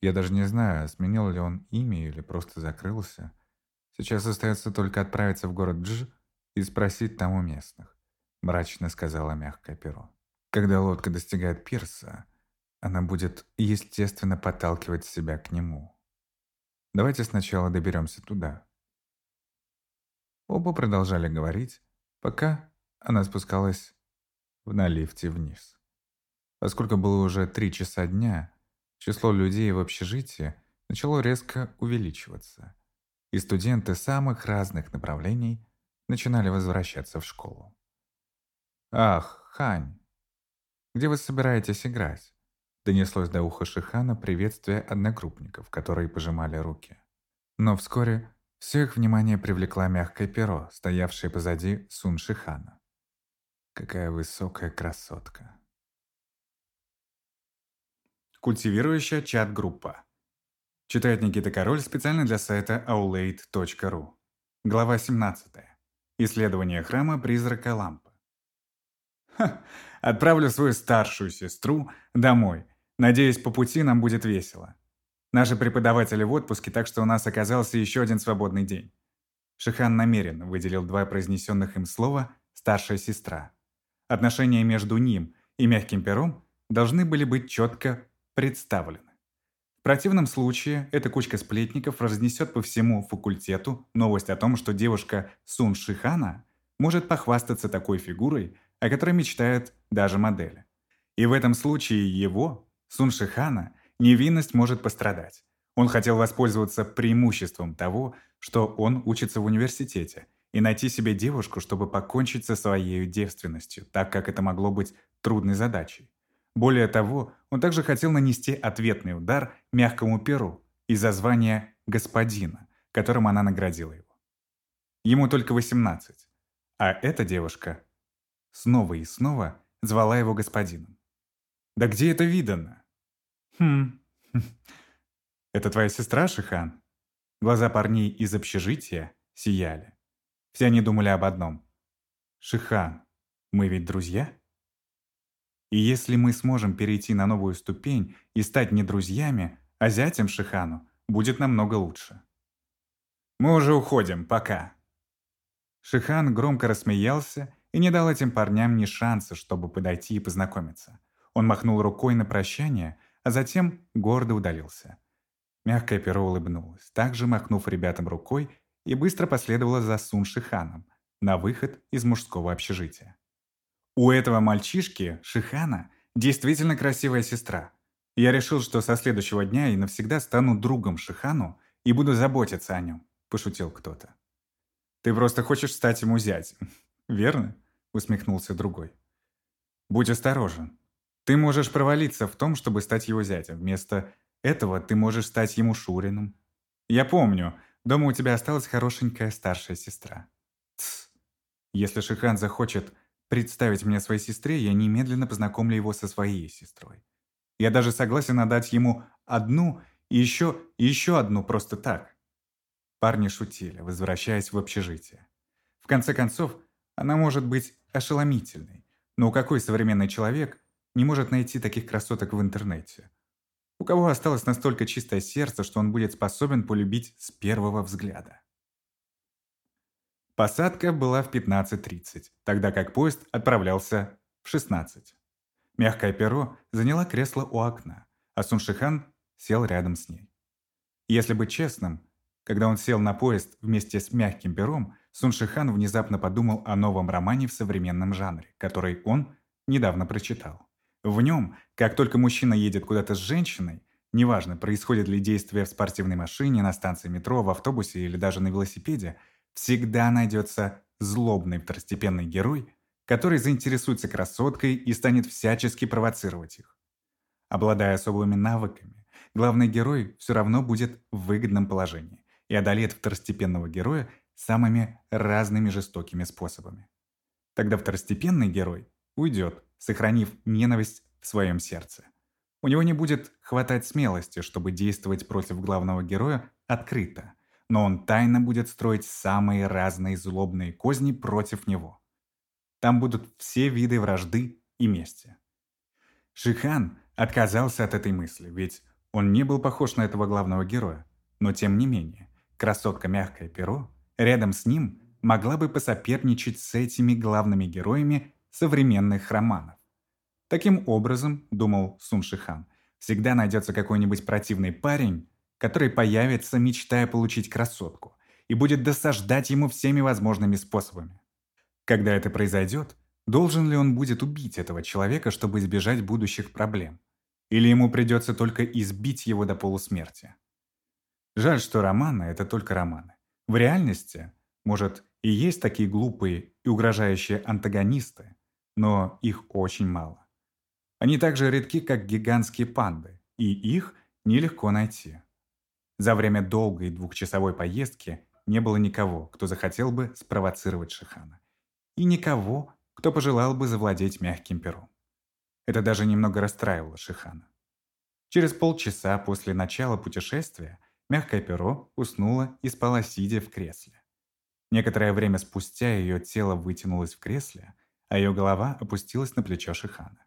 Я даже не знаю, сменил ли он имя или просто закрылся. Сейчас остается только отправиться в город Дж и спросить там у местных», мрачно сказала мягкое перо. «Когда лодка достигает пирса, она будет, естественно, подталкивать себя к нему». Давайте сначала доберемся туда. Оба продолжали говорить, пока она спускалась на лифте вниз. Поскольку было уже три часа дня, число людей в общежитии начало резко увеличиваться, и студенты самых разных направлений начинали возвращаться в школу. «Ах, Хань, где вы собираетесь играть?» Донеслось до уха Шихана приветствие одногруппников, которые пожимали руки. Но вскоре все их внимание привлекла мягкое перо, стоявшее позади Сун Шихана. Какая высокая красотка. Культивирующая чат-группа. Читает Никита Король специально для сайта aulade.ru. Глава 17. Исследование храма призрака лампы. Ха, отправлю свою старшую сестру домой – Надеюсь, по пути нам будет весело. Наши преподаватели в отпуске, так что у нас оказался еще один свободный день. Шихан намеренно выделил два произнесенных им слова «старшая сестра». Отношения между ним и мягким пером должны были быть четко представлены. В противном случае эта кучка сплетников разнесет по всему факультету новость о том, что девушка Сун Шихана может похвастаться такой фигурой, о которой мечтают даже модели. И в этом случае его, Сун Шихана невинность может пострадать. Он хотел воспользоваться преимуществом того, что он учится в университете, и найти себе девушку, чтобы покончить со своей девственностью, так как это могло быть трудной задачей. Более того, он также хотел нанести ответный удар мягкому перу из-за звания господина, которым она наградила его. Ему только 18, а эта девушка снова и снова звала его господином. Да где это видано? «Хм... Это твоя сестра, Шихан?» Глаза парней из общежития сияли. Все они думали об одном. «Шихан, мы ведь друзья?» И если мы сможем перейти на новую ступень и стать не друзьями, а зятем Шихану, будет намного лучше. «Мы уже уходим, пока». Шихан громко рассмеялся и не дал этим парням ни шанса, чтобы подойти и познакомиться. Он махнул рукой на прощание, а затем гордо удалился. Мягкое перо улыбнулось, также махнув ребятам рукой и быстро последовала за Сун Шиханом на выход из мужского общежития. У этого мальчишки, Шихана, действительно красивая сестра. Я решил, что со следующего дня и навсегда стану другом Шихану и буду заботиться о нем, пошутил кто-то. Ты просто хочешь стать ему зятем, верно? усмехнулся другой. Будь осторожен. Ты можешь провалиться в том, чтобы стать его зятем. Вместо этого ты можешь стать ему Шуриным. Я помню, дома у тебя осталась хорошенькая старшая сестра. Тсс. Если Шихан захочет представить меня своей сестре, я немедленно познакомлю его со своей сестрой. Я даже согласен отдать ему одну и еще, и еще одну просто так. Парни шутили, возвращаясь в общежитие. В конце концов, она может быть ошеломительной. Но какой современный человек не может найти таких красоток в интернете? У кого осталось настолько чистое сердце, что он будет способен полюбить с первого взгляда? Посадка была в 15.30, тогда как поезд отправлялся в 16. Мягкое перо заняла кресло у окна, а Суншихан сел рядом с ней. Если быть честным, когда он сел на поезд вместе с мягким пером, Суншихан внезапно подумал о новом романе в современном жанре, который он недавно прочитал. В нем, как только мужчина едет куда-то с женщиной, неважно, происходит ли действие в спортивной машине, на станции метро, в автобусе или даже на велосипеде, всегда найдется злобный второстепенный герой, который заинтересуется красоткой и станет всячески провоцировать их. Обладая особыми навыками, главный герой все равно будет в выгодном положении и одолеет второстепенного героя самыми разными жестокими способами. Тогда второстепенный герой уйдет, сохранив ненависть в своем сердце. У него не будет хватать смелости, чтобы действовать против главного героя открыто, но он тайно будет строить самые разные злобные козни против него. Там будут все виды вражды и мести. Шихан отказался от этой мысли, ведь он не был похож на этого главного героя. Но тем не менее, красотка мягкое перо рядом с ним могла бы посоперничать с этими главными героями современных романов. Таким образом, думал Сун Шихан, всегда найдется какой-нибудь противный парень, который появится, мечтая получить красотку, и будет досаждать ему всеми возможными способами. Когда это произойдет, должен ли он будет убить этого человека, чтобы избежать будущих проблем? Или ему придется только избить его до полусмерти? Жаль, что романы — это только романы. В реальности, может, и есть такие глупые и угрожающие антагонисты, но их очень мало. Они так же редки, как гигантские панды, и их нелегко найти. За время долгой двухчасовой поездки не было никого, кто захотел бы спровоцировать Шихана. И никого, кто пожелал бы завладеть мягким пером. Это даже немного расстраивало Шихана. Через полчаса после начала путешествия мягкое перо уснуло и спала сидя в кресле. Некоторое время спустя ее тело вытянулось в кресле, а ее голова опустилась на плечо Шихана.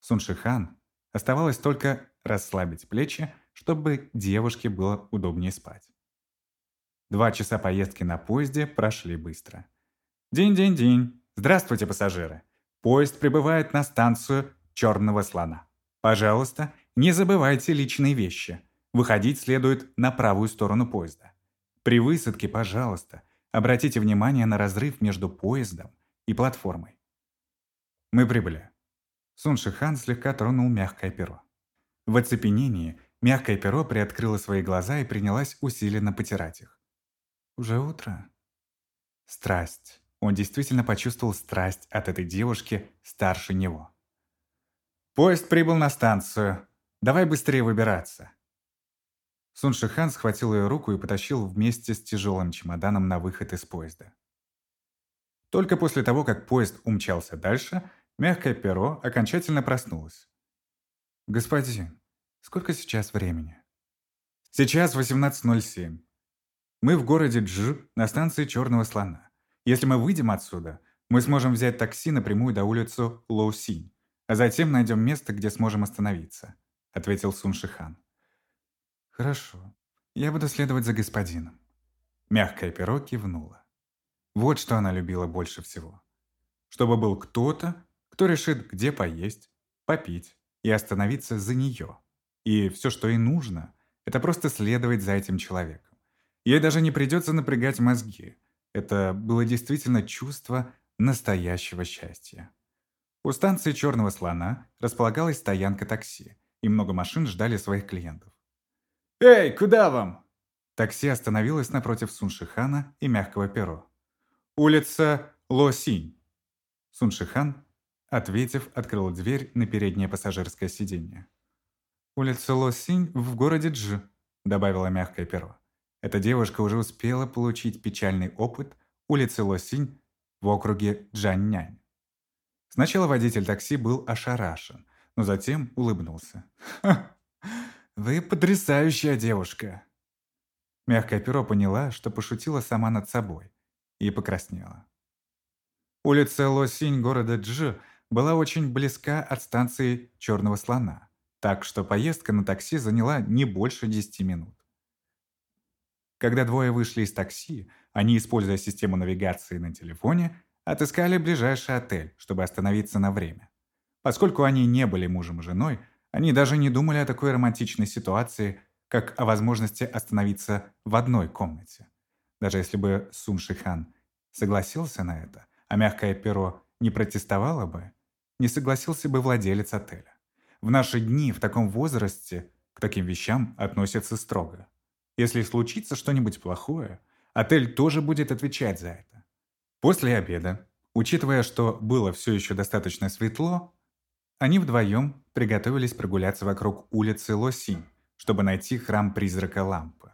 Сун Шихан оставалось только расслабить плечи, чтобы девушке было удобнее спать. Два часа поездки на поезде прошли быстро. День-день-день. Здравствуйте, пассажиры. Поезд прибывает на станцию Черного слона. Пожалуйста, не забывайте личные вещи. Выходить следует на правую сторону поезда. При высадке, пожалуйста, обратите внимание на разрыв между поездом и платформой. Мы прибыли. Сун Шихан слегка тронул мягкое перо. В оцепенении мягкое перо приоткрыло свои глаза и принялась усиленно потирать их. «Уже утро?» Страсть. Он действительно почувствовал страсть от этой девушки старше него. «Поезд прибыл на станцию. Давай быстрее выбираться». Сун Шихан схватил ее руку и потащил вместе с тяжелым чемоданом на выход из поезда. Только после того, как поезд умчался дальше, Мягкое перо окончательно проснулось. «Господин, сколько сейчас времени?» «Сейчас 18.07. Мы в городе Дж на станции Черного Слона. Если мы выйдем отсюда, мы сможем взять такси напрямую до улицу Лоусинь, а затем найдем место, где сможем остановиться», — ответил Сун Шихан. «Хорошо. Я буду следовать за господином». Мягкое перо кивнуло. Вот что она любила больше всего. Чтобы был кто-то, кто решит, где поесть, попить и остановиться за нее. И все, что ей нужно, это просто следовать за этим человеком. Ей даже не придется напрягать мозги. Это было действительно чувство настоящего счастья. У станции «Черного слона» располагалась стоянка такси, и много машин ждали своих клиентов. «Эй, куда вам?» Такси остановилось напротив Суншихана и мягкого перо. «Улица Лосинь». Суншихан Ответив, открыл дверь на переднее пассажирское сиденье. «Улица Лосинь в городе Дж», — добавила мягкое перо. Эта девушка уже успела получить печальный опыт улицы Лосинь в округе Джаннянь. Сначала водитель такси был ошарашен, но затем улыбнулся. «Ха, вы потрясающая девушка!» Мягкое перо поняла, что пошутила сама над собой, и покраснела. Улица Лосинь города Дж была очень близка от станции Черного слона, так что поездка на такси заняла не больше 10 минут. Когда двое вышли из такси, они, используя систему навигации на телефоне, отыскали ближайший отель, чтобы остановиться на время. Поскольку они не были мужем и женой, они даже не думали о такой романтичной ситуации, как о возможности остановиться в одной комнате. Даже если бы Сун Шихан согласился на это, а мягкое перо не протестовало бы, не согласился бы владелец отеля. В наши дни в таком возрасте к таким вещам относятся строго. Если случится что-нибудь плохое, отель тоже будет отвечать за это. После обеда, учитывая, что было все еще достаточно светло, они вдвоем приготовились прогуляться вокруг улицы Лосинь, чтобы найти храм призрака лампы.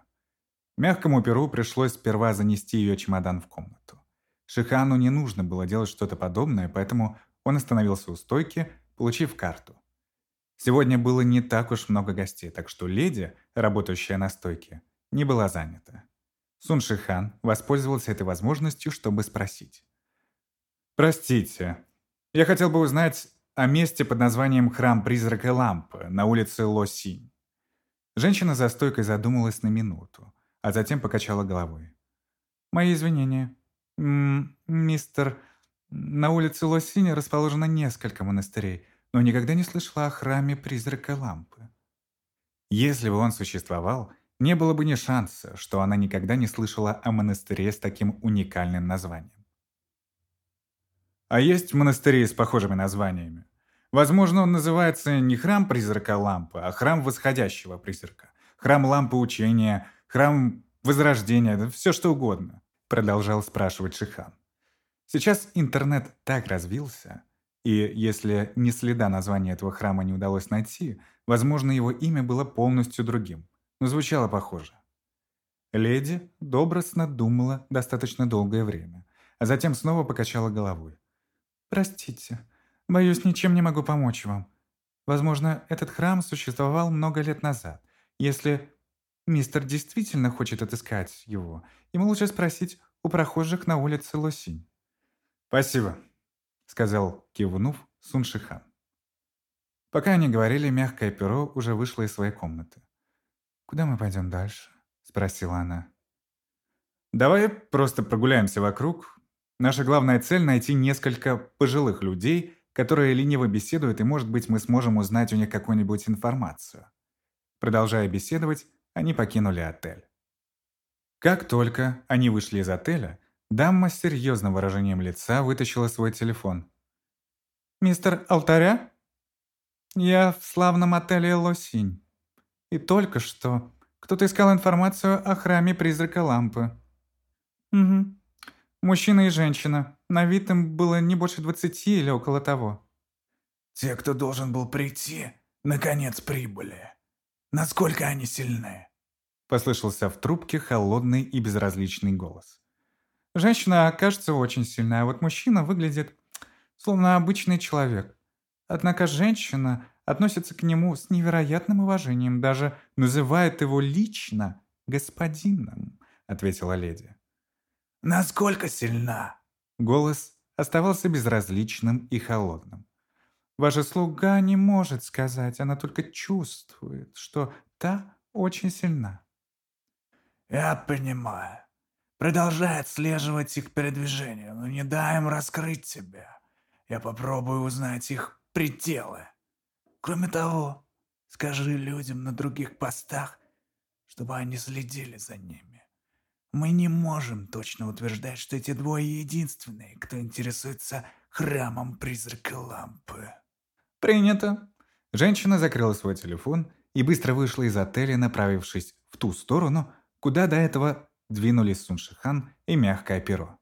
Мягкому перу пришлось сперва занести ее чемодан в комнату. Шихану не нужно было делать что-то подобное, поэтому он остановился у стойки, получив карту. Сегодня было не так уж много гостей, так что леди, работающая на стойке, не была занята. Сун Шихан воспользовался этой возможностью, чтобы спросить. «Простите, я хотел бы узнать о месте под названием «Храм призрака лампы» на улице Лосинь». Женщина за стойкой задумалась на минуту, а затем покачала головой. «Мои извинения. М мистер, на улице Лосинь расположено несколько монастырей, но никогда не слышала о храме призрака лампы». Если бы он существовал, не было бы ни шанса, что она никогда не слышала о монастыре с таким уникальным названием. А есть монастыри с похожими названиями. Возможно, он называется не храм призрака лампы, а храм восходящего призрака. Храм лампы учения, храм возрождения, да все что угодно, продолжал спрашивать Шихан. Сейчас интернет так развился, и если ни следа названия этого храма не удалось найти, возможно, его имя было полностью другим но звучало похоже. Леди добростно думала достаточно долгое время, а затем снова покачала головой. «Простите, боюсь, ничем не могу помочь вам. Возможно, этот храм существовал много лет назад. Если мистер действительно хочет отыскать его, ему лучше спросить у прохожих на улице Лосинь». «Спасибо», — сказал, кивнув, Суншихан. Пока они говорили, мягкое перо уже вышло из своей комнаты. «Куда мы пойдем дальше?» – спросила она. «Давай просто прогуляемся вокруг. Наша главная цель – найти несколько пожилых людей, которые лениво беседуют, и, может быть, мы сможем узнать у них какую-нибудь информацию». Продолжая беседовать, они покинули отель. Как только они вышли из отеля, дама с серьезным выражением лица вытащила свой телефон. «Мистер Алтаря? Я в славном отеле «Лосинь». И только что кто-то искал информацию о храме призрака лампы. Угу. Мужчина и женщина. На вид им было не больше двадцати или около того. Те, кто должен был прийти, наконец прибыли. Насколько они сильны? Послышался в трубке холодный и безразличный голос. Женщина кажется очень сильная, а вот мужчина выглядит словно обычный человек. Однако женщина относится к нему с невероятным уважением, даже называет его лично господином», — ответила леди. «Насколько сильна?» Голос оставался безразличным и холодным. «Ваша слуга не может сказать, она только чувствует, что та очень сильна». «Я понимаю. Продолжай отслеживать их передвижение, но не дай им раскрыть тебя. Я попробую узнать их пределы». Кроме того, скажи людям на других постах, чтобы они следили за ними. Мы не можем точно утверждать, что эти двое единственные, кто интересуется храмом призрака лампы. Принято. Женщина закрыла свой телефон и быстро вышла из отеля, направившись в ту сторону, куда до этого двинулись Суншихан и мягкое перо.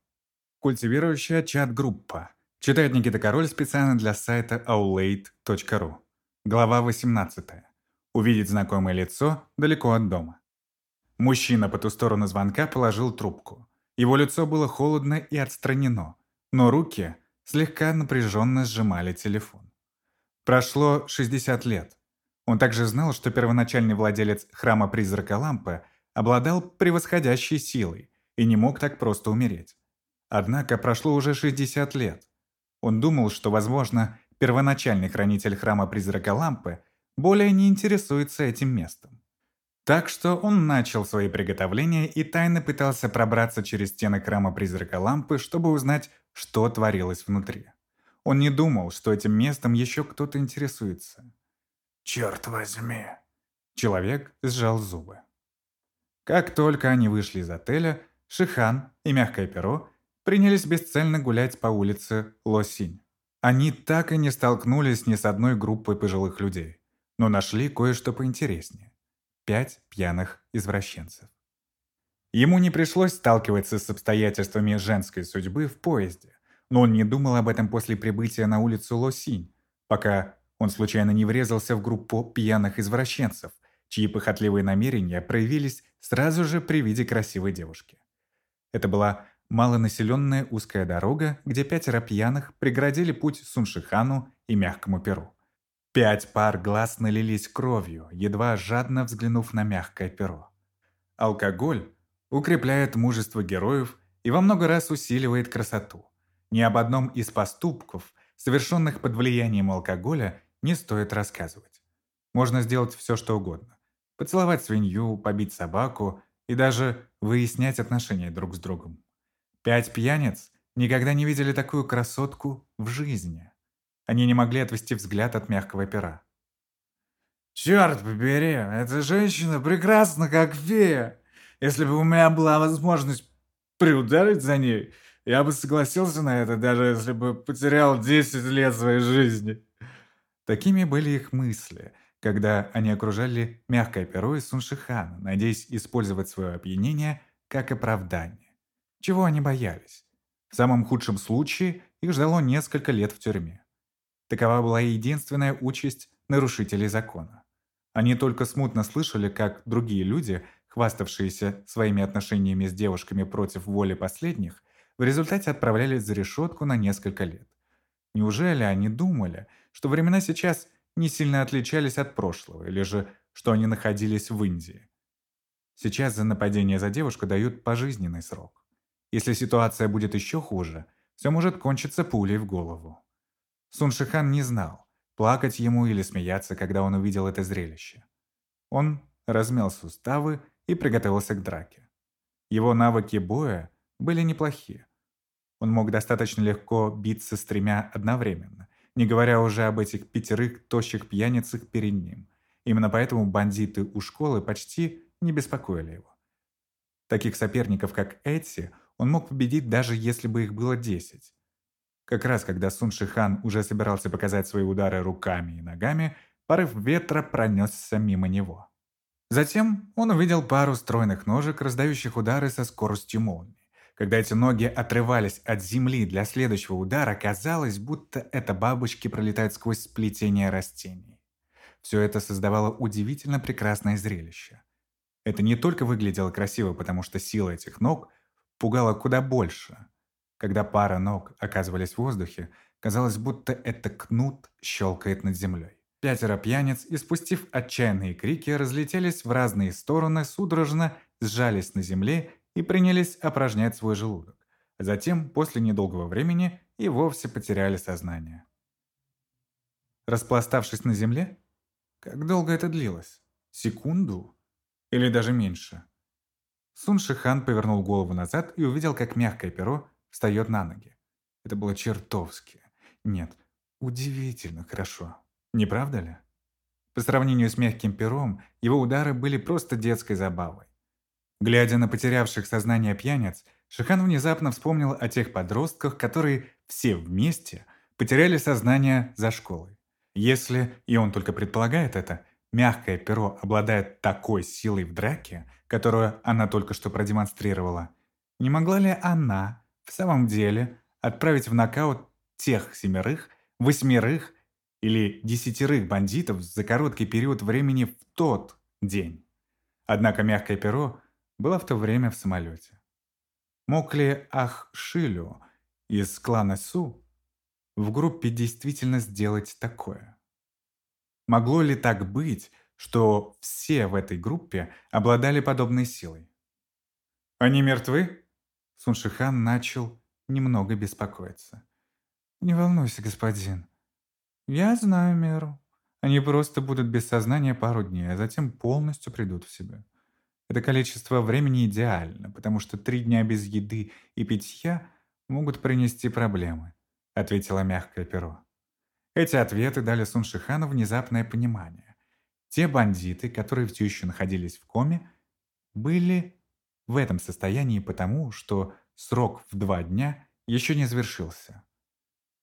Культивирующая чат-группа Читает Никита Король специально для сайта aulade.ru. Глава 18. Увидеть знакомое лицо далеко от дома. Мужчина по ту сторону звонка положил трубку. Его лицо было холодно и отстранено, но руки слегка напряженно сжимали телефон. Прошло 60 лет. Он также знал, что первоначальный владелец храма призрака лампы обладал превосходящей силой и не мог так просто умереть. Однако прошло уже 60 лет. Он думал, что, возможно, первоначальный хранитель храма призрака лампы более не интересуется этим местом. Так что он начал свои приготовления и тайно пытался пробраться через стены храма призрака лампы, чтобы узнать, что творилось внутри. Он не думал, что этим местом еще кто-то интересуется. «Черт возьми!» Человек сжал зубы. Как только они вышли из отеля, Шихан и Мягкое Перо принялись бесцельно гулять по улице Лосинь. Они так и не столкнулись ни с одной группой пожилых людей, но нашли кое-что поинтереснее. Пять пьяных извращенцев. Ему не пришлось сталкиваться с обстоятельствами женской судьбы в поезде, но он не думал об этом после прибытия на улицу Лосинь, пока он случайно не врезался в группу пьяных извращенцев, чьи похотливые намерения проявились сразу же при виде красивой девушки. Это была малонаселенная узкая дорога, где пятеро пьяных преградили путь Суншихану и мягкому перу. Пять пар глаз налились кровью, едва жадно взглянув на мягкое перо. Алкоголь укрепляет мужество героев и во много раз усиливает красоту. Ни об одном из поступков, совершенных под влиянием алкоголя, не стоит рассказывать. Можно сделать все, что угодно. Поцеловать свинью, побить собаку и даже выяснять отношения друг с другом. Пять пьяниц никогда не видели такую красотку в жизни. Они не могли отвести взгляд от мягкого пера. «Черт побери, эта женщина прекрасна, как фея. Если бы у меня была возможность приударить за ней, я бы согласился на это, даже если бы потерял 10 лет своей жизни». Такими были их мысли, когда они окружали мягкое перо из Суншихана, надеясь использовать свое опьянение как оправдание. Чего они боялись? В самом худшем случае их ждало несколько лет в тюрьме. Такова была единственная участь нарушителей закона. Они только смутно слышали, как другие люди, хваставшиеся своими отношениями с девушками против воли последних, в результате отправлялись за решетку на несколько лет. Неужели они думали, что времена сейчас не сильно отличались от прошлого, или же, что они находились в Индии? Сейчас за нападение за девушку дают пожизненный срок. Если ситуация будет еще хуже, все может кончиться пулей в голову. Сун Шихан не знал, плакать ему или смеяться, когда он увидел это зрелище. Он размял суставы и приготовился к драке. Его навыки боя были неплохие. Он мог достаточно легко биться с тремя одновременно, не говоря уже об этих пятерых тощих пьяницах перед ним. Именно поэтому бандиты у школы почти не беспокоили его. Таких соперников, как эти, он мог победить даже если бы их было 10. Как раз когда Сун Шихан уже собирался показать свои удары руками и ногами, порыв ветра пронесся мимо него. Затем он увидел пару стройных ножек, раздающих удары со скоростью молнии. Когда эти ноги отрывались от земли для следующего удара, казалось, будто это бабочки пролетают сквозь сплетение растений. Все это создавало удивительно прекрасное зрелище. Это не только выглядело красиво, потому что сила этих ног пугало куда больше. Когда пара ног оказывались в воздухе, казалось, будто это кнут щелкает над землей. Пятеро пьяниц, испустив отчаянные крики, разлетелись в разные стороны, судорожно сжались на земле и принялись опорожнять свой желудок. Затем, после недолгого времени, и вовсе потеряли сознание. Распластавшись на земле? Как долго это длилось? Секунду? Или даже меньше? Сун Шихан повернул голову назад и увидел, как мягкое перо встает на ноги. Это было чертовски. Нет, удивительно хорошо. Не правда ли? По сравнению с мягким пером, его удары были просто детской забавой. Глядя на потерявших сознание пьяниц, Шихан внезапно вспомнил о тех подростках, которые все вместе потеряли сознание за школой. Если, и он только предполагает это, мягкое перо обладает такой силой в драке, которую она только что продемонстрировала, не могла ли она в самом деле отправить в нокаут тех семерых, восьмерых или десятерых бандитов за короткий период времени в тот день. Однако мягкое перо было в то время в самолете. Мог ли Ахшилю из клана Су в группе действительно сделать такое? Могло ли так быть, что все в этой группе обладали подобной силой? «Они мертвы?» Суншихан начал немного беспокоиться. «Не волнуйся, господин. Я знаю меру. Они просто будут без сознания пару дней, а затем полностью придут в себя. Это количество времени идеально, потому что три дня без еды и питья могут принести проблемы», — ответила мягкое перо. Эти ответы дали Суншихану внезапное понимание. Те бандиты, которые все еще находились в коме, были в этом состоянии потому, что срок в два дня еще не завершился.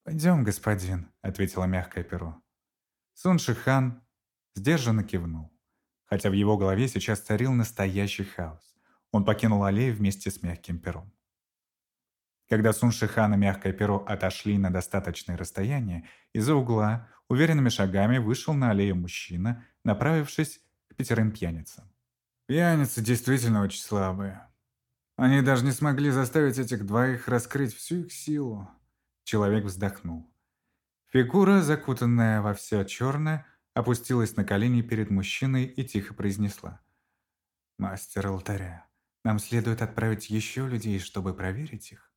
«Пойдем, господин», — ответила мягкое перо. Сун Шихан сдержанно кивнул, хотя в его голове сейчас царил настоящий хаос. Он покинул аллею вместе с мягким пером. Когда Сун Шихан и мягкое перо отошли на достаточное расстояние, из-за угла уверенными шагами вышел на аллею мужчина, направившись к пятерым пьяницам. «Пьяницы действительно очень слабые. Они даже не смогли заставить этих двоих раскрыть всю их силу. Человек вздохнул. Фигура, закутанная во все черное, опустилась на колени перед мужчиной и тихо произнесла. «Мастер алтаря, нам следует отправить еще людей, чтобы проверить их?»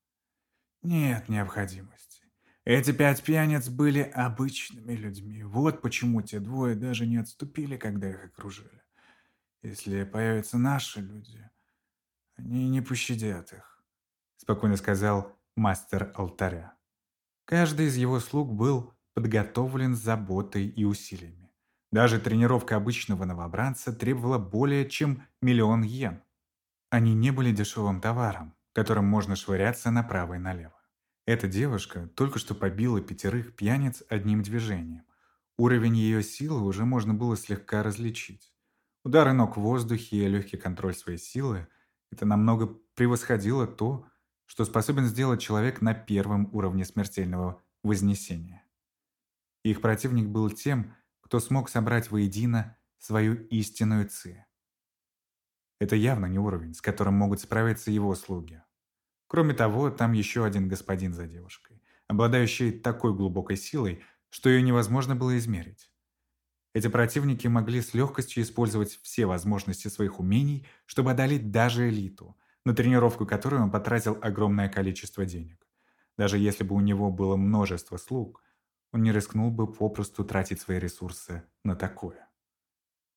«Нет необходимости. Эти пять пьяниц были обычными людьми. Вот почему те двое даже не отступили, когда их окружили. Если появятся наши люди, они не пощадят их», — спокойно сказал мастер алтаря. Каждый из его слуг был подготовлен заботой и усилиями. Даже тренировка обычного новобранца требовала более чем миллион йен. Они не были дешевым товаром, которым можно швыряться направо и налево. Эта девушка только что побила пятерых пьяниц одним движением. Уровень ее силы уже можно было слегка различить. Удары ног в воздухе и легкий контроль своей силы – это намного превосходило то, что способен сделать человек на первом уровне смертельного вознесения. Их противник был тем, кто смог собрать воедино свою истинную ци. Это явно не уровень, с которым могут справиться его слуги. Кроме того, там еще один господин за девушкой, обладающий такой глубокой силой, что ее невозможно было измерить. Эти противники могли с легкостью использовать все возможности своих умений, чтобы одолеть даже элиту – на тренировку которой он потратил огромное количество денег. Даже если бы у него было множество слуг, он не рискнул бы попросту тратить свои ресурсы на такое.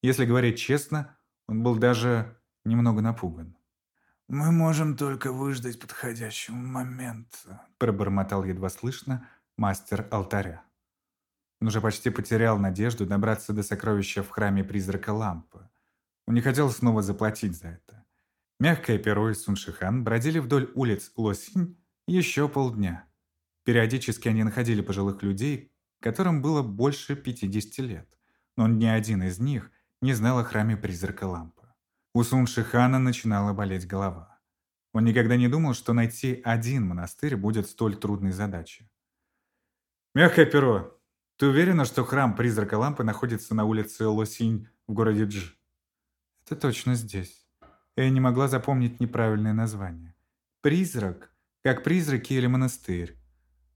Если говорить честно, он был даже немного напуган. «Мы можем только выждать подходящего момента», – пробормотал едва слышно мастер алтаря. Он уже почти потерял надежду добраться до сокровища в храме призрака лампы. Он не хотел снова заплатить за это. Мягкое перо и Суншихан бродили вдоль улиц Лосинь еще полдня. Периодически они находили пожилых людей, которым было больше 50 лет, но ни один из них не знал о храме призрака лампы. У Суншихана начинала болеть голова. Он никогда не думал, что найти один монастырь будет столь трудной задачей. «Мягкое перо, ты уверена, что храм призрака лампы находится на улице Лосинь в городе Дж?» «Это точно здесь». Я не могла запомнить неправильное название. Призрак, как призраки или монастырь.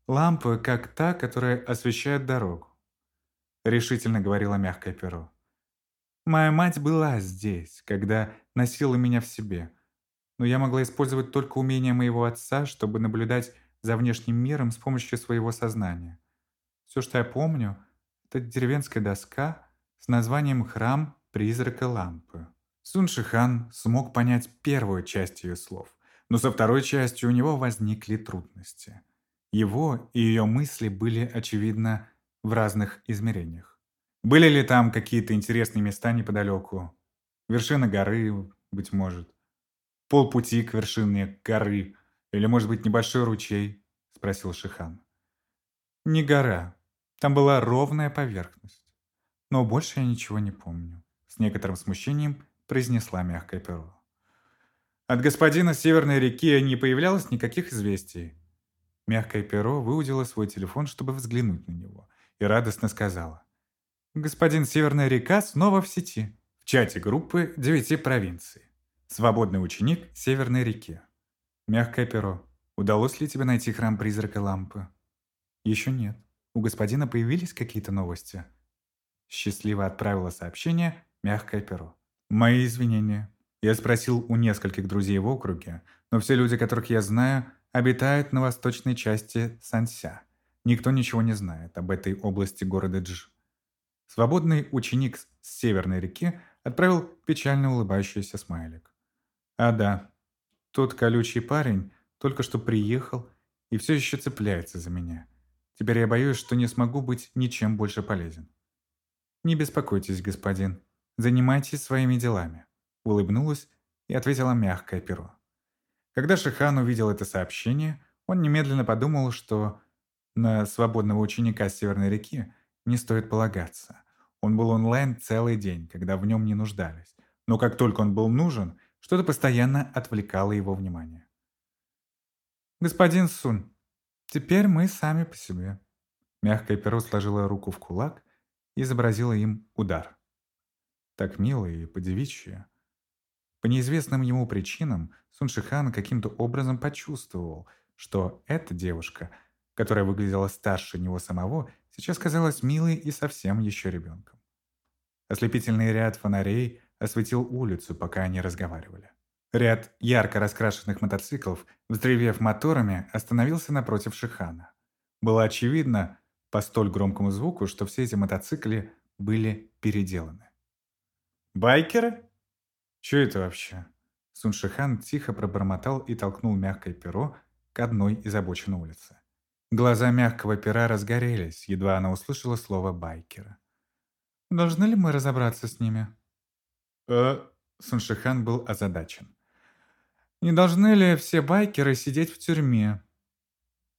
Лампа, как та, которая освещает дорогу. Решительно говорила мягкое перо. Моя мать была здесь, когда носила меня в себе. Но я могла использовать только умения моего отца, чтобы наблюдать за внешним миром с помощью своего сознания. Все, что я помню, это деревенская доска с названием «Храм призрака лампы». Сун Шихан смог понять первую часть ее слов, но со второй частью у него возникли трудности. Его и ее мысли были, очевидно, в разных измерениях. Были ли там какие-то интересные места неподалеку? Вершина горы, быть может. Полпути к вершине горы. Или, может быть, небольшой ручей? Спросил Шихан. Не гора. Там была ровная поверхность. Но больше я ничего не помню. С некоторым смущением произнесла мягкое перо. От господина Северной реки не появлялось никаких известий. Мягкое перо выудило свой телефон, чтобы взглянуть на него, и радостно сказала. «Господин Северная река снова в сети». В чате группы девяти провинций. Свободный ученик Северной реки. Мягкое перо. Удалось ли тебе найти храм призрака лампы? Еще нет. У господина появились какие-то новости? Счастливо отправила сообщение мягкое перо. Мои извинения. Я спросил у нескольких друзей в округе, но все люди, которых я знаю, обитают на восточной части Санся. Никто ничего не знает об этой области города Дж. Свободный ученик с Северной реки отправил печально улыбающийся смайлик. А да, тот колючий парень только что приехал и все еще цепляется за меня. Теперь я боюсь, что не смогу быть ничем больше полезен. Не беспокойтесь, господин. Занимайтесь своими делами. Улыбнулась и ответила мягкое перо. Когда Шихан увидел это сообщение, он немедленно подумал, что на свободного ученика с Северной реки не стоит полагаться. Он был онлайн целый день, когда в нем не нуждались. Но как только он был нужен, что-то постоянно отвлекало его внимание. «Господин Сун, теперь мы сами по себе». Мягкое перо сложило руку в кулак и изобразило им удар. Так мило и подевичье. По неизвестным ему причинам Сун Шихан каким-то образом почувствовал, что эта девушка, которая выглядела старше него самого, сейчас казалась милой и совсем еще ребенком. Ослепительный ряд фонарей осветил улицу, пока они разговаривали. Ряд ярко раскрашенных мотоциклов, взревев моторами, остановился напротив Шихана. Было очевидно по столь громкому звуку, что все эти мотоциклы были переделаны. «Байкеры?» Что это вообще? Суншихан тихо пробормотал и толкнул мягкое перо к одной из обочин улицы. Глаза мягкого пера разгорелись, едва она услышала слово «байкера». «Должны ли мы разобраться с ними?» «Э...» Суншихан был озадачен. «Не должны ли все байкеры сидеть в тюрьме?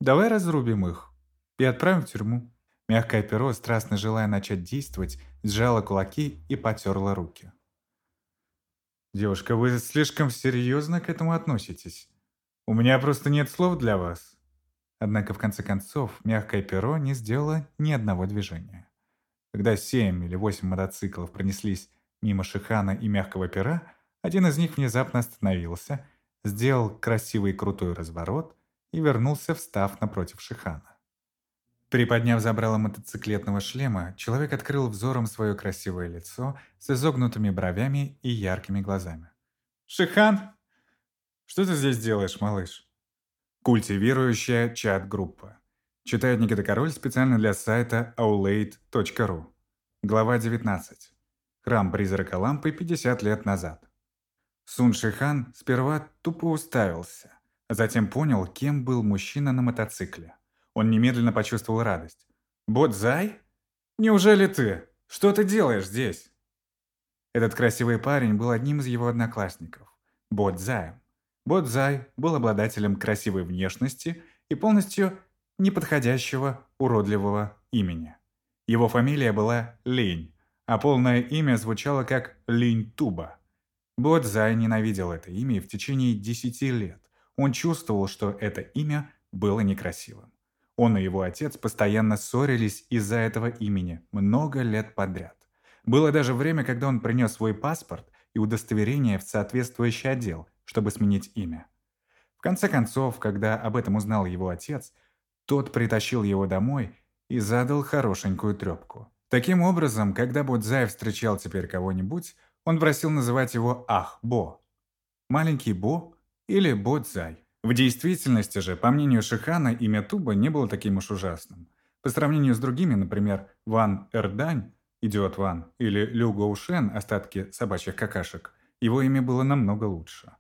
Давай разрубим их и отправим в тюрьму». Мягкое перо, страстно желая начать действовать, сжало кулаки и потерло руки. «Девушка, вы слишком серьезно к этому относитесь. У меня просто нет слов для вас». Однако, в конце концов, мягкое перо не сделало ни одного движения. Когда семь или восемь мотоциклов пронеслись мимо Шихана и мягкого пера, один из них внезапно остановился, сделал красивый крутой разворот и вернулся, встав напротив Шихана. Приподняв забрало мотоциклетного шлема, человек открыл взором свое красивое лицо с изогнутыми бровями и яркими глазами. «Шихан, что ты здесь делаешь, малыш?» Культивирующая чат-группа. Читает Никита Король специально для сайта aulade.ru. Глава 19. Храм призрака лампы 50 лет назад. Сун Шихан сперва тупо уставился, а затем понял, кем был мужчина на мотоцикле. Он немедленно почувствовал радость. «Бодзай? Неужели ты? Что ты делаешь здесь?» Этот красивый парень был одним из его одноклассников. Бодзаем. Бодзай был обладателем красивой внешности и полностью неподходящего уродливого имени. Его фамилия была Линь, а полное имя звучало как Линь Туба. Бодзай ненавидел это имя и в течение десяти лет он чувствовал, что это имя было некрасивым. Он и его отец постоянно ссорились из-за этого имени много лет подряд. Было даже время, когда он принес свой паспорт и удостоверение в соответствующий отдел, чтобы сменить имя. В конце концов, когда об этом узнал его отец, тот притащил его домой и задал хорошенькую трепку. Таким образом, когда Будзай встречал теперь кого-нибудь, он просил называть его Ах Бо. Маленький Бо или Бодзай. В действительности же, по мнению Шихана, имя Туба не было таким уж ужасным. По сравнению с другими, например, Ван Эрдань, идиот Ван, или Лю Гоушен, остатки собачьих какашек, его имя было намного лучше.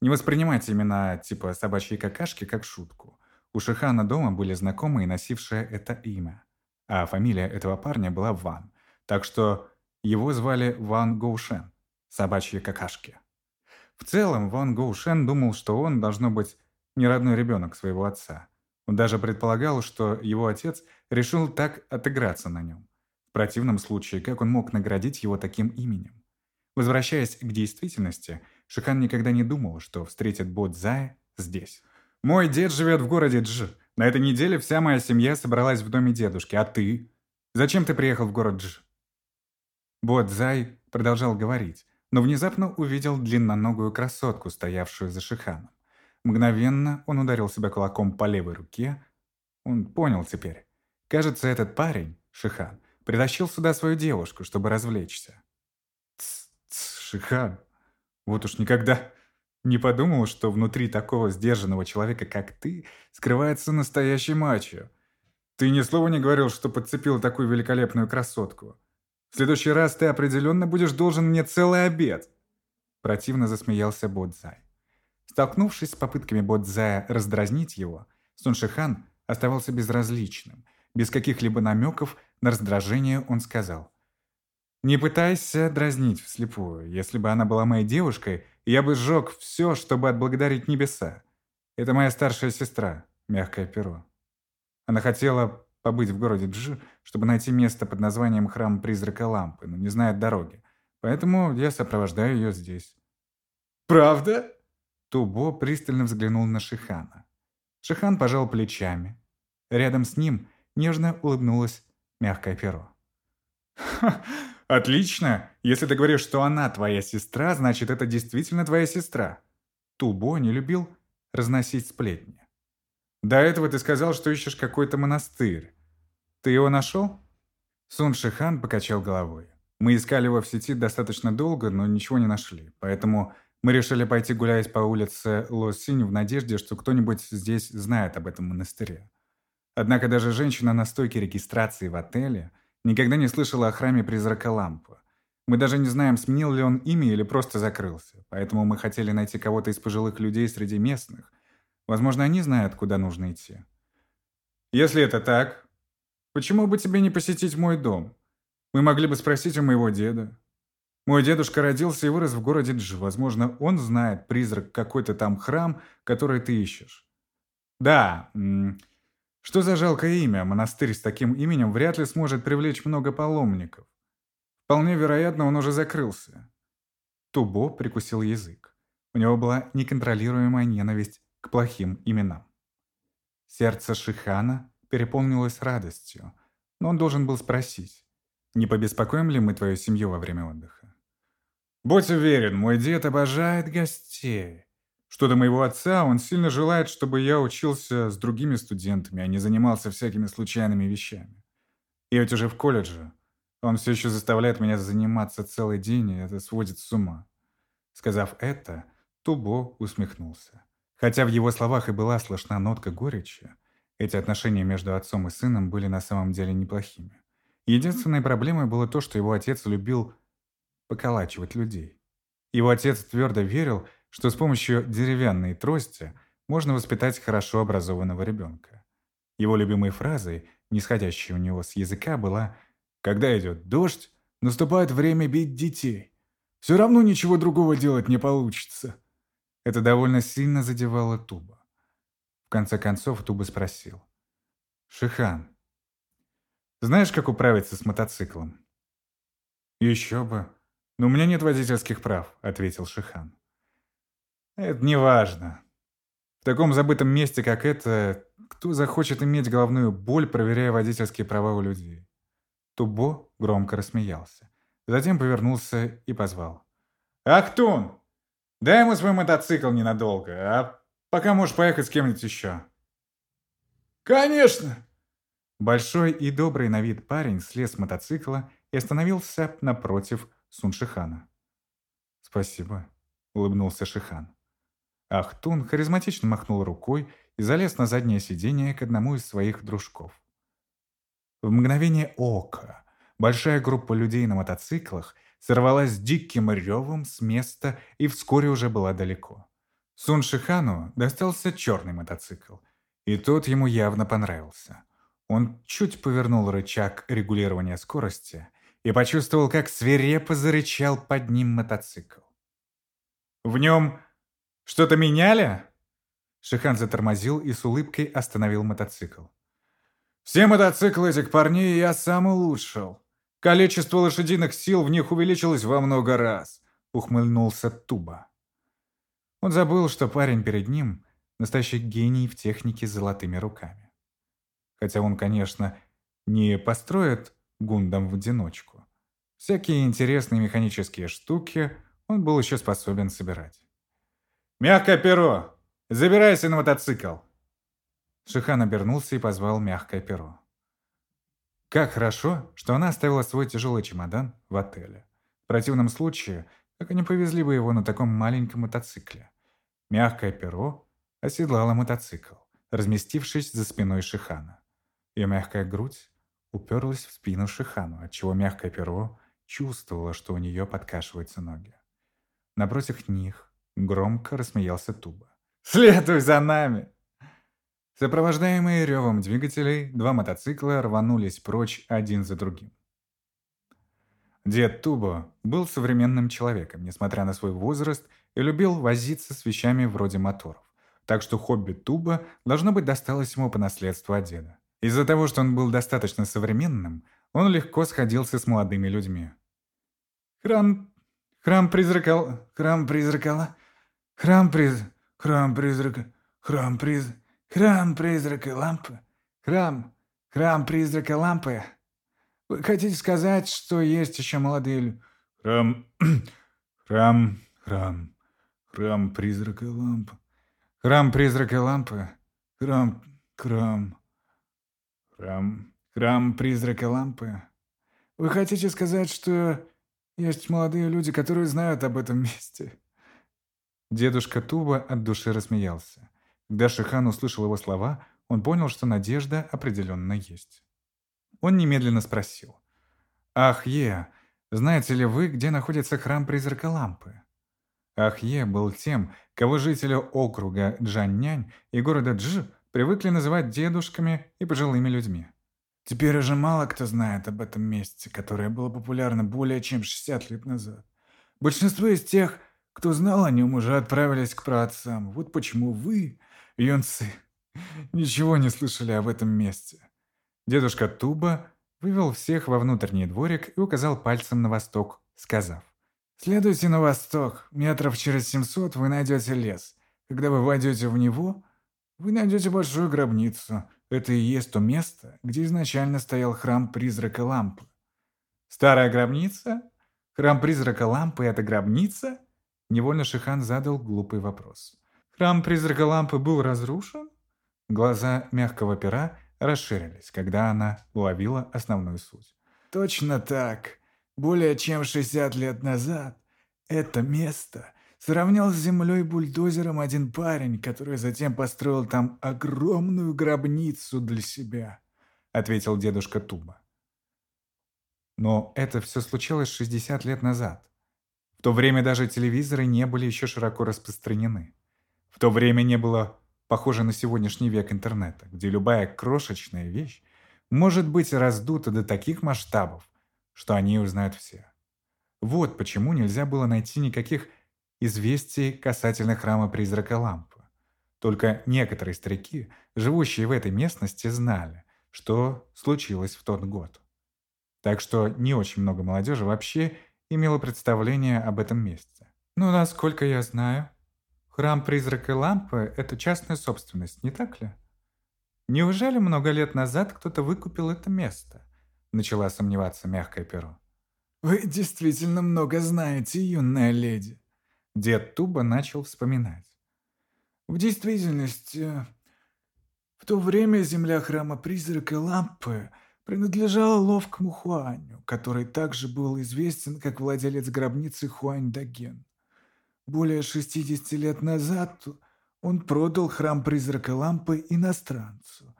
Не воспринимайте имена типа собачьи какашки как шутку. У Шихана дома были знакомые, носившие это имя. А фамилия этого парня была Ван. Так что его звали Ван Гоушен, собачьи какашки. В целом, Ван Гоушен думал, что он, должно быть, не родной ребенок своего отца. Он даже предполагал, что его отец решил так отыграться на нем. В противном случае, как он мог наградить его таким именем? Возвращаясь к действительности, Шихан никогда не думал, что встретит Бот Зая здесь. «Мой дед живет в городе Дж. На этой неделе вся моя семья собралась в доме дедушки, а ты? Зачем ты приехал в город Дж? Бодзай продолжал говорить, но внезапно увидел длинноногую красотку, стоявшую за Шиханом. Мгновенно он ударил себя кулаком по левой руке. Он понял теперь. Кажется, этот парень, Шихан, притащил сюда свою девушку, чтобы развлечься. Тс, тс, Шихан. Вот уж никогда не подумал, что внутри такого сдержанного человека, как ты, скрывается настоящий мачо. Ты ни слова не говорил, что подцепил такую великолепную красотку. В следующий раз ты определенно будешь должен мне целый обед. Противно засмеялся Бодзай. Столкнувшись с попытками Бодзая раздразнить его, Суншихан оставался безразличным. Без каких-либо намеков на раздражение он сказал. «Не пытайся дразнить вслепую. Если бы она была моей девушкой, я бы сжег все, чтобы отблагодарить небеса. Это моя старшая сестра, мягкое перо. Она хотела побыть в городе Дж, чтобы найти место под названием Храм Призрака Лампы, но не знает дороги. Поэтому я сопровождаю ее здесь. «Правда?» Тубо пристально взглянул на Шихана. Шихан пожал плечами. Рядом с ним нежно улыбнулось мягкое перо. «Ха, «Отлично! Если ты говоришь, что она твоя сестра, значит, это действительно твоя сестра». Тубо не любил разносить сплетни. «До этого ты сказал, что ищешь какой-то монастырь. Ты его нашел?» Сун Шихан покачал головой. «Мы искали его в сети достаточно долго, но ничего не нашли, поэтому мы решили пойти гулять по улице Лосинь в надежде, что кто-нибудь здесь знает об этом монастыре. Однако даже женщина на стойке регистрации в отеле – Никогда не слышала о храме призрака Лампа. Мы даже не знаем, сменил ли он имя или просто закрылся. Поэтому мы хотели найти кого-то из пожилых людей среди местных. Возможно, они знают, куда нужно идти. Если это так, почему бы тебе не посетить мой дом? Мы могли бы спросить у моего деда. Мой дедушка родился и вырос в городе Дж. Возможно, он знает призрак какой-то там храм, который ты ищешь. Да, что за жалкое имя? Монастырь с таким именем вряд ли сможет привлечь много паломников. Вполне вероятно, он уже закрылся. Тубо прикусил язык. У него была неконтролируемая ненависть к плохим именам. Сердце Шихана переполнилось радостью, но он должен был спросить, не побеспокоим ли мы твою семью во время отдыха? «Будь уверен, мой дед обожает гостей. Что до моего отца, он сильно желает, чтобы я учился с другими студентами, а не занимался всякими случайными вещами. Я ведь уже в колледже. Он все еще заставляет меня заниматься целый день, и это сводит с ума. Сказав это, Тубо усмехнулся. Хотя в его словах и была слышна нотка горечи, эти отношения между отцом и сыном были на самом деле неплохими. Единственной проблемой было то, что его отец любил поколачивать людей. Его отец твердо верил, что с помощью деревянной трости можно воспитать хорошо образованного ребенка. Его любимой фразой, нисходящей у него с языка, была «Когда идет дождь, наступает время бить детей. Все равно ничего другого делать не получится». Это довольно сильно задевало Туба. В конце концов Туба спросил. «Шихан, знаешь, как управиться с мотоциклом?» «Еще бы. Но у меня нет водительских прав», — ответил Шихан. Это не важно. В таком забытом месте, как это, кто захочет иметь головную боль, проверяя водительские права у людей? Тубо громко рассмеялся. Затем повернулся и позвал. «Ахтун, дай ему свой мотоцикл ненадолго, а пока можешь поехать с кем-нибудь еще». «Конечно!» Большой и добрый на вид парень слез с мотоцикла и остановился напротив Суншихана. «Спасибо», — улыбнулся Шихан. Ахтун харизматично махнул рукой и залез на заднее сиденье к одному из своих дружков. В мгновение ока большая группа людей на мотоциклах сорвалась диким ревом с места и вскоре уже была далеко. Сун Шихану достался черный мотоцикл, и тот ему явно понравился. Он чуть повернул рычаг регулирования скорости и почувствовал, как свирепо зарычал под ним мотоцикл. В нем «Что-то меняли?» Шихан затормозил и с улыбкой остановил мотоцикл. «Все мотоциклы этих парней я сам улучшил. Количество лошадиных сил в них увеличилось во много раз», — ухмыльнулся Туба. Он забыл, что парень перед ним — настоящий гений в технике с золотыми руками. Хотя он, конечно, не построит Гундам в одиночку. Всякие интересные механические штуки он был еще способен собирать. «Мягкое перо! Забирайся на мотоцикл!» Шихан обернулся и позвал мягкое перо. Как хорошо, что она оставила свой тяжелый чемодан в отеле. В противном случае, как они повезли бы его на таком маленьком мотоцикле. Мягкое перо оседлало мотоцикл, разместившись за спиной Шихана. Ее мягкая грудь уперлась в спину Шихану, отчего мягкое перо чувствовало, что у нее подкашиваются ноги. Напротив них громко рассмеялся Туба. «Следуй за нами!» Сопровождаемые ревом двигателей, два мотоцикла рванулись прочь один за другим. Дед Тубо был современным человеком, несмотря на свой возраст, и любил возиться с вещами вроде моторов. Так что хобби Туба должно быть досталось ему по наследству от деда. Из-за того, что он был достаточно современным, он легко сходился с молодыми людьми. «Храм... храм призрака... храм призрака... храм приз... храм призрака... храм приз... храм призрака лампы... храм... храм призрака лампы...» Вы хотите сказать, что есть еще молодые люди? Храм... храм... храм... храм призрака лампы... Храм призрака лампы... Храм... храм... Храм... Храм призрака лампы. Вы хотите сказать, что есть молодые люди, которые знают об этом месте? Дедушка Туба от души рассмеялся. Когда Шихан услышал его слова, он понял, что надежда определенно есть. Он немедленно спросил. «Ах, Е, знаете ли вы, где находится храм призрака лампы?» Ахье был тем, кого жители округа Джаннянь и города Дж привыкли называть дедушками и пожилыми людьми. Теперь уже мало кто знает об этом месте, которое было популярно более чем 60 лет назад. Большинство из тех, кто знал о нем, уже отправились к праотцам. Вот почему вы, юнцы, ничего не слышали об этом месте. Дедушка Туба вывел всех во внутренний дворик и указал пальцем на восток, сказав. «Следуйте на восток. Метров через 700 вы найдете лес. Когда вы войдете в него, вы найдете большую гробницу. Это и есть то место, где изначально стоял храм призрака лампы. Старая гробница? Храм призрака лампы – это гробница? Невольно Шихан задал глупый вопрос. Храм призрака лампы был разрушен? Глаза мягкого пера расширились, когда она уловила основную суть. Точно так. Более чем 60 лет назад это место Сравнял с землей бульдозером один парень, который затем построил там огромную гробницу для себя, ответил дедушка Туба. Но это все случилось 60 лет назад. В то время даже телевизоры не были еще широко распространены. В то время не было похоже на сегодняшний век интернета, где любая крошечная вещь может быть раздута до таких масштабов, что о ней узнают все. Вот почему нельзя было найти никаких известий касательно храма призрака лампы. Только некоторые старики, живущие в этой местности, знали, что случилось в тот год. Так что не очень много молодежи вообще имело представление об этом месте. Ну, насколько я знаю, храм призрака лампы – это частная собственность, не так ли? Неужели много лет назад кто-то выкупил это место? Начала сомневаться мягкое перо. Вы действительно много знаете, юная леди. Дед Туба начал вспоминать. В действительности, в то время земля храма призрака Лампы принадлежала ловкому Хуаню, который также был известен как владелец гробницы Хуань Даген. Более 60 лет назад он продал храм призрака Лампы иностранцу.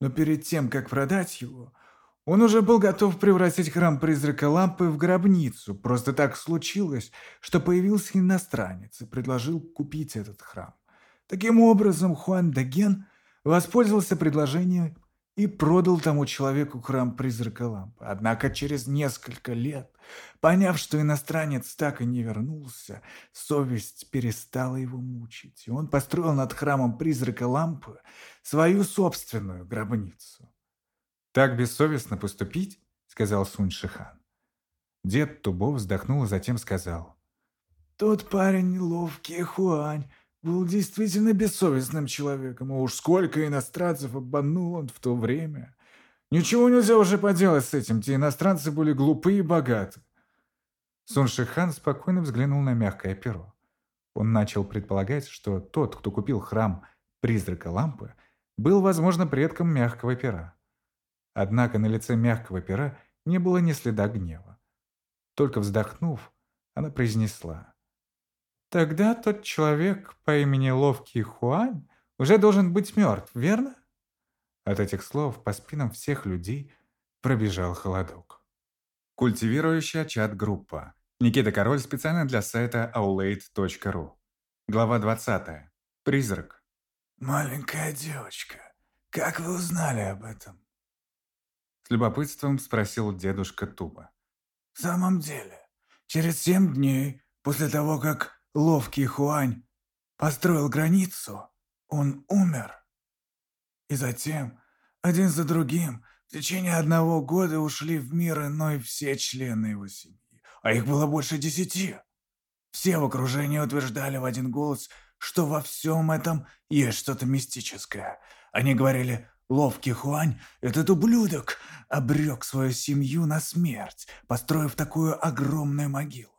Но перед тем, как продать его, он уже был готов превратить храм призрака лампы в гробницу. Просто так случилось, что появился иностранец и предложил купить этот храм. Таким образом, Хуан Даген воспользовался предложением и продал тому человеку храм призрака лампы. Однако через несколько лет, поняв, что иностранец так и не вернулся, совесть перестала его мучить, и он построил над храмом призрака лампы свою собственную гробницу. «Так бессовестно поступить?» — сказал Сунь Шихан. Дед Тубо вздохнул и затем сказал. «Тот парень ловкий Хуань был действительно бессовестным человеком, а уж сколько иностранцев обманул он в то время. Ничего нельзя уже поделать с этим, те иностранцы были глупы и богаты. Сун Шихан спокойно взглянул на мягкое перо. Он начал предполагать, что тот, кто купил храм призрака лампы, был, возможно, предком мягкого пера. Однако на лице мягкого пера не было ни следа гнева. Только вздохнув, она произнесла. «Тогда тот человек по имени Ловкий Хуань уже должен быть мертв, верно?» От этих слов по спинам всех людей пробежал холодок. Культивирующая чат-группа. Никита Король специально для сайта aulade.ru. Глава 20. Призрак. «Маленькая девочка, как вы узнали об этом?» С любопытством спросил дедушка Туба. «В самом деле, через семь дней после того, как ловкий Хуань построил границу, он умер. И затем, один за другим, в течение одного года ушли в мир иной все члены его семьи, а их было больше десяти. Все в окружении утверждали в один голос, что во всем этом есть что-то мистическое. Они говорили, ловкий Хуань, этот ублюдок, обрек свою семью на смерть, построив такую огромную могилу.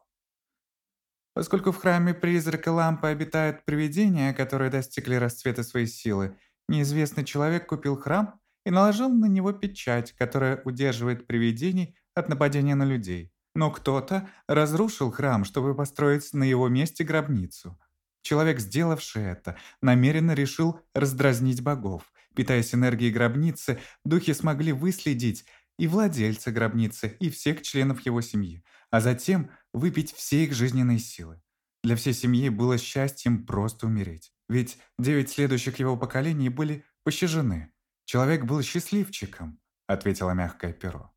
Поскольку в храме призрака лампы обитают привидения, которые достигли расцвета своей силы, неизвестный человек купил храм и наложил на него печать, которая удерживает привидений от нападения на людей. Но кто-то разрушил храм, чтобы построить на его месте гробницу. Человек, сделавший это, намеренно решил раздразнить богов. Питаясь энергией гробницы, духи смогли выследить и владельца гробницы, и всех членов его семьи, а затем выпить все их жизненные силы. Для всей семьи было счастьем просто умереть. Ведь девять следующих его поколений были пощажены. «Человек был счастливчиком», — ответила мягкое перо.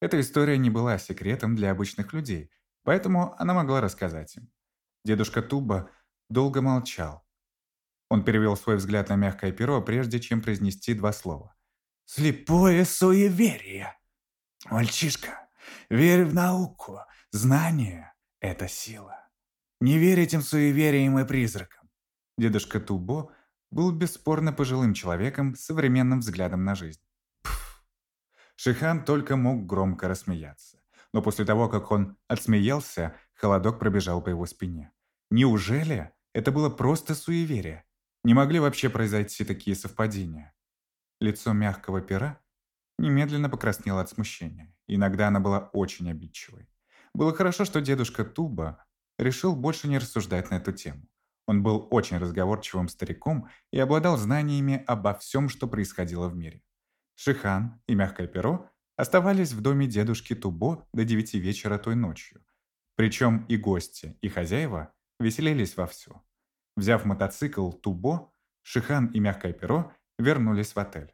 Эта история не была секретом для обычных людей, поэтому она могла рассказать им. Дедушка Туба долго молчал. Он перевел свой взгляд на мягкое перо, прежде чем произнести два слова. «Слепое суеверие! Мальчишка, верь в науку, знание — это сила. Не верь этим суевериям и призракам». Дедушка Тубо был бесспорно пожилым человеком с современным взглядом на жизнь. Пф. Шихан только мог громко рассмеяться. Но после того, как он отсмеялся, холодок пробежал по его спине. Неужели это было просто суеверие? Не могли вообще произойти такие совпадения? Лицо мягкого пера немедленно покраснело от смущения. Иногда она была очень обидчивой. Было хорошо, что дедушка Туба решил больше не рассуждать на эту тему. Он был очень разговорчивым стариком и обладал знаниями обо всем, что происходило в мире. Шихан и Мягкое Перо оставались в доме дедушки Тубо до девяти вечера той ночью. Причем и гости, и хозяева веселились вовсю. Взяв мотоцикл Тубо, Шихан и Мягкое Перо вернулись в отель.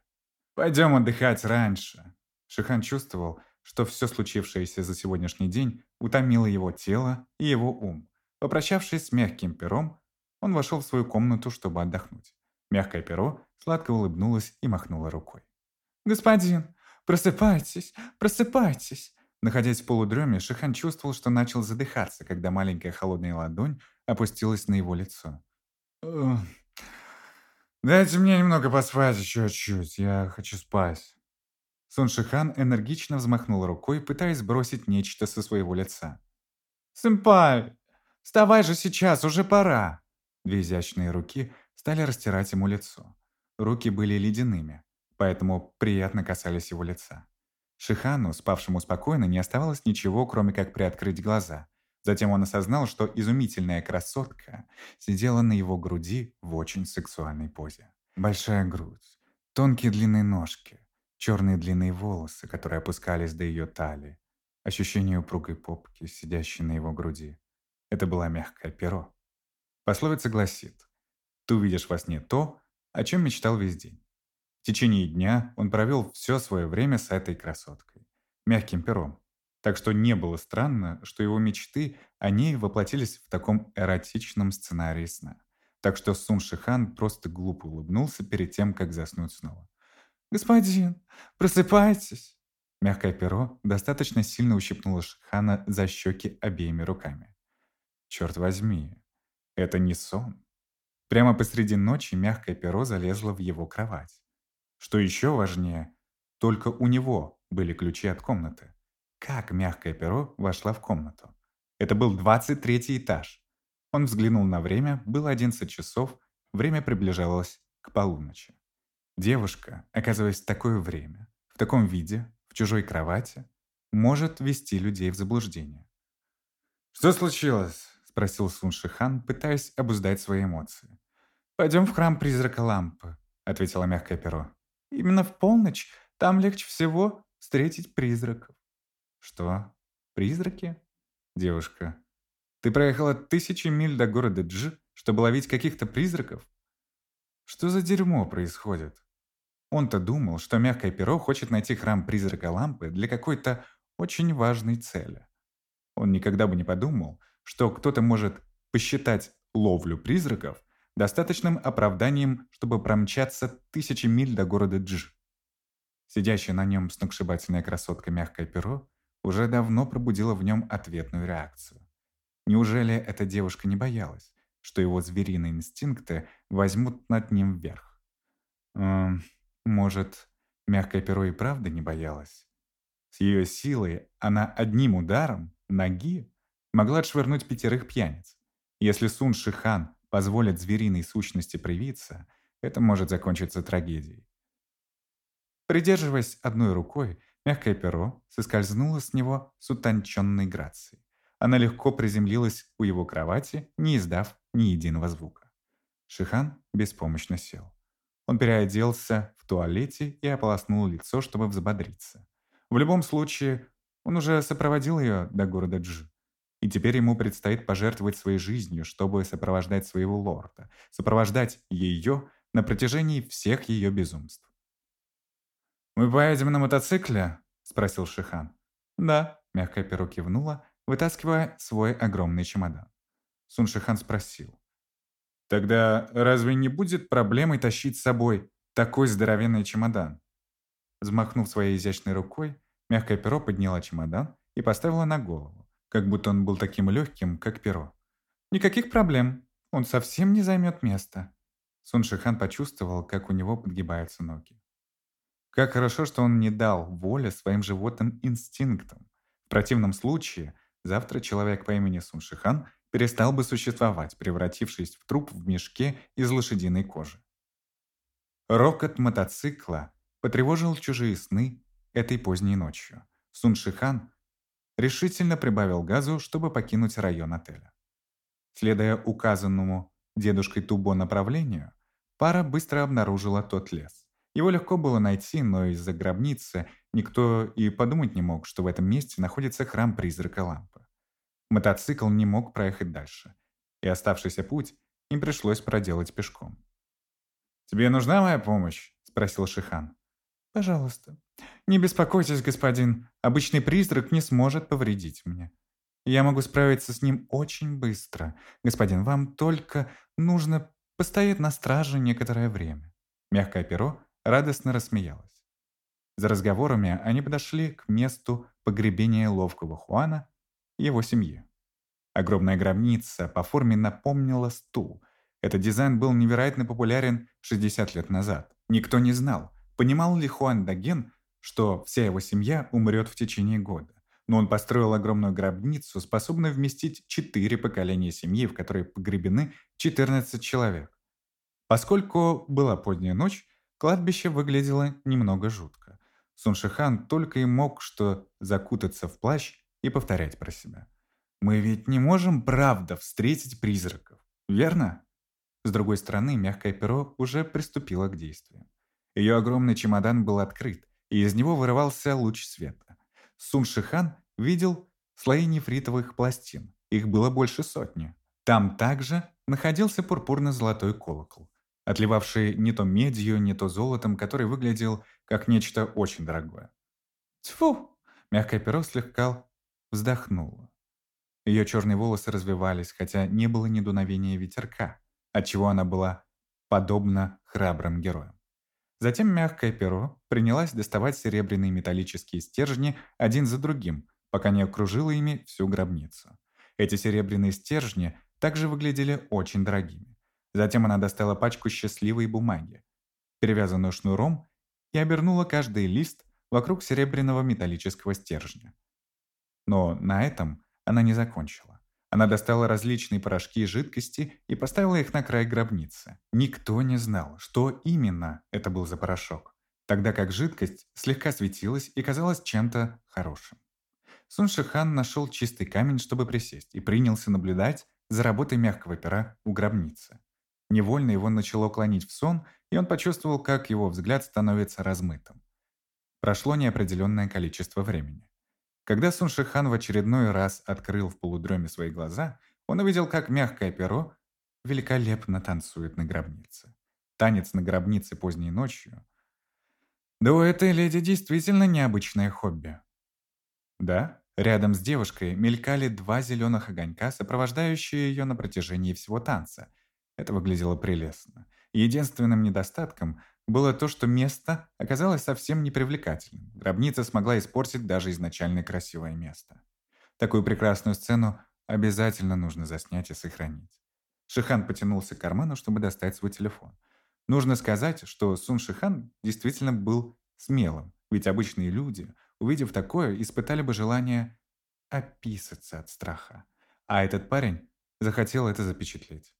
«Пойдем отдыхать раньше». Шихан чувствовал, что все случившееся за сегодняшний день утомило его тело и его ум. Попрощавшись с Мягким Пером, он вошел в свою комнату, чтобы отдохнуть. Мягкое перо сладко улыбнулось и махнуло рукой. «Господин, просыпайтесь, просыпайтесь!» Находясь в полудреме, Шихан чувствовал, что начал задыхаться, когда маленькая холодная ладонь опустилась на его лицо. «Дайте мне немного поспать еще чуть, я хочу спать». Сун Шихан энергично взмахнул рукой, пытаясь сбросить нечто со своего лица. «Сэмпай, вставай же сейчас, уже пора!» Две изящные руки стали растирать ему лицо. Руки были ледяными, поэтому приятно касались его лица. Шихану, спавшему спокойно, не оставалось ничего, кроме как приоткрыть глаза. Затем он осознал, что изумительная красотка сидела на его груди в очень сексуальной позе. Большая грудь, тонкие длинные ножки, черные длинные волосы, которые опускались до ее талии, ощущение упругой попки, сидящей на его груди. Это было мягкое перо. Пословица гласит «Ты увидишь во сне то, о чем мечтал весь день». В течение дня он провел все свое время с этой красоткой, мягким пером. Так что не было странно, что его мечты о ней воплотились в таком эротичном сценарии сна. Так что Сун Шихан просто глупо улыбнулся перед тем, как заснуть снова. «Господин, просыпайтесь!» Мягкое перо достаточно сильно ущипнуло Шихана за щеки обеими руками. «Черт возьми, это не сон. Прямо посреди ночи мягкое перо залезло в его кровать. Что еще важнее, только у него были ключи от комнаты. Как мягкое перо вошла в комнату? Это был 23 этаж. Он взглянул на время, было 11 часов, время приближалось к полуночи. Девушка, оказываясь в такое время, в таком виде, в чужой кровати, может ввести людей в заблуждение. «Что случилось?» — спросил Сун Шихан, пытаясь обуздать свои эмоции. «Пойдем в храм призрака лампы», — ответила мягкое перо. «Именно в полночь там легче всего встретить призраков». «Что? Призраки?» «Девушка, ты проехала тысячи миль до города Дж, чтобы ловить каких-то призраков? Что за дерьмо происходит?» Он-то думал, что мягкое перо хочет найти храм призрака лампы для какой-то очень важной цели. Он никогда бы не подумал, что кто-то может посчитать ловлю призраков достаточным оправданием, чтобы промчаться тысячи миль до города Дж. Сидящая на нем сногсшибательная красотка мягкое перо уже давно пробудила в нем ответную реакцию. Неужели эта девушка не боялась, что его звериные инстинкты возьмут над ним вверх? Эм, может, мягкое перо и правда не боялась? С ее силой она одним ударом ноги могла отшвырнуть пятерых пьяниц. Если Сун Шихан позволит звериной сущности проявиться, это может закончиться трагедией. Придерживаясь одной рукой, мягкое перо соскользнуло с него с утонченной грацией. Она легко приземлилась у его кровати, не издав ни единого звука. Шихан беспомощно сел. Он переоделся в туалете и ополоснул лицо, чтобы взбодриться. В любом случае, он уже сопроводил ее до города Дж. И теперь ему предстоит пожертвовать своей жизнью, чтобы сопровождать своего лорда, сопровождать ее на протяжении всех ее безумств. «Мы поедем на мотоцикле?» – спросил Шихан. «Да», – мягкое перо кивнула, вытаскивая свой огромный чемодан. Сун Шихан спросил. Тогда разве не будет проблемой тащить с собой такой здоровенный чемодан? Взмахнув своей изящной рукой, мягкое перо подняла чемодан и поставила на голову, как будто он был таким легким, как перо. «Никаких проблем. Он совсем не займет места». Сун Шихан почувствовал, как у него подгибаются ноги. Как хорошо, что он не дал воли своим животным инстинктам. В противном случае, завтра человек по имени Сун Шихан перестал бы существовать, превратившись в труп в мешке из лошадиной кожи. Рокот мотоцикла потревожил чужие сны этой поздней ночью. Сун Шихан решительно прибавил газу, чтобы покинуть район отеля. Следуя указанному дедушкой Тубо направлению, пара быстро обнаружила тот лес. Его легко было найти, но из-за гробницы никто и подумать не мог, что в этом месте находится храм призрака лампы. Мотоцикл не мог проехать дальше, и оставшийся путь им пришлось проделать пешком. «Тебе нужна моя помощь?» – спросил Шихан. «Пожалуйста. Не беспокойтесь, господин. Обычный призрак не сможет повредить мне. Я могу справиться с ним очень быстро. Господин, вам только нужно постоять на страже некоторое время». Мягкое перо радостно рассмеялось. За разговорами они подошли к месту погребения ловкого Хуана его семьи. Огромная гробница по форме напомнила стул. Этот дизайн был невероятно популярен 60 лет назад. Никто не знал, понимал ли Хуан Даген, что вся его семья умрет в течение года. Но он построил огромную гробницу, способную вместить четыре поколения семьи, в которой погребены 14 человек. Поскольку была поздняя ночь, кладбище выглядело немного жутко. Суншихан только и мог что закутаться в плащ и повторять про себя. Мы ведь не можем правда встретить призраков, верно? С другой стороны, мягкое перо уже приступило к действию. Ее огромный чемодан был открыт, и из него вырывался луч света. Сун Шихан видел слои нефритовых пластин. Их было больше сотни. Там также находился пурпурно-золотой колокол, отливавший не то медью, не то золотом, который выглядел как нечто очень дорогое. Тьфу! Мягкое перо слегка вздохнула. Ее черные волосы развивались, хотя не было ни дуновения ветерка, отчего она была подобна храбрым героям. Затем мягкое перо принялась доставать серебряные металлические стержни один за другим, пока не окружила ими всю гробницу. Эти серебряные стержни также выглядели очень дорогими. Затем она достала пачку счастливой бумаги, перевязанную шнуром, и обернула каждый лист вокруг серебряного металлического стержня. Но на этом она не закончила. Она достала различные порошки и жидкости и поставила их на край гробницы. Никто не знал, что именно это был за порошок, тогда как жидкость слегка светилась и казалась чем-то хорошим. Сун Шихан нашел чистый камень, чтобы присесть, и принялся наблюдать за работой мягкого пера у гробницы. Невольно его начало клонить в сон, и он почувствовал, как его взгляд становится размытым. Прошло неопределенное количество времени. Когда Сун Шихан в очередной раз открыл в полудреме свои глаза, он увидел, как мягкое перо великолепно танцует на гробнице. Танец на гробнице поздней ночью. Да у этой леди действительно необычное хобби. Да, рядом с девушкой мелькали два зеленых огонька, сопровождающие ее на протяжении всего танца – это выглядело прелестно. Единственным недостатком было то, что место оказалось совсем непривлекательным. Гробница смогла испортить даже изначально красивое место. Такую прекрасную сцену обязательно нужно заснять и сохранить. Шихан потянулся к карману, чтобы достать свой телефон. Нужно сказать, что Сун Шихан действительно был смелым, ведь обычные люди, увидев такое, испытали бы желание описаться от страха. А этот парень захотел это запечатлеть.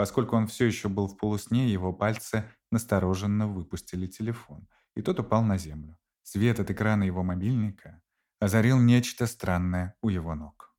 Поскольку он все еще был в полусне, его пальцы настороженно выпустили телефон, и тот упал на землю. Свет от экрана его мобильника озарил нечто странное у его ног.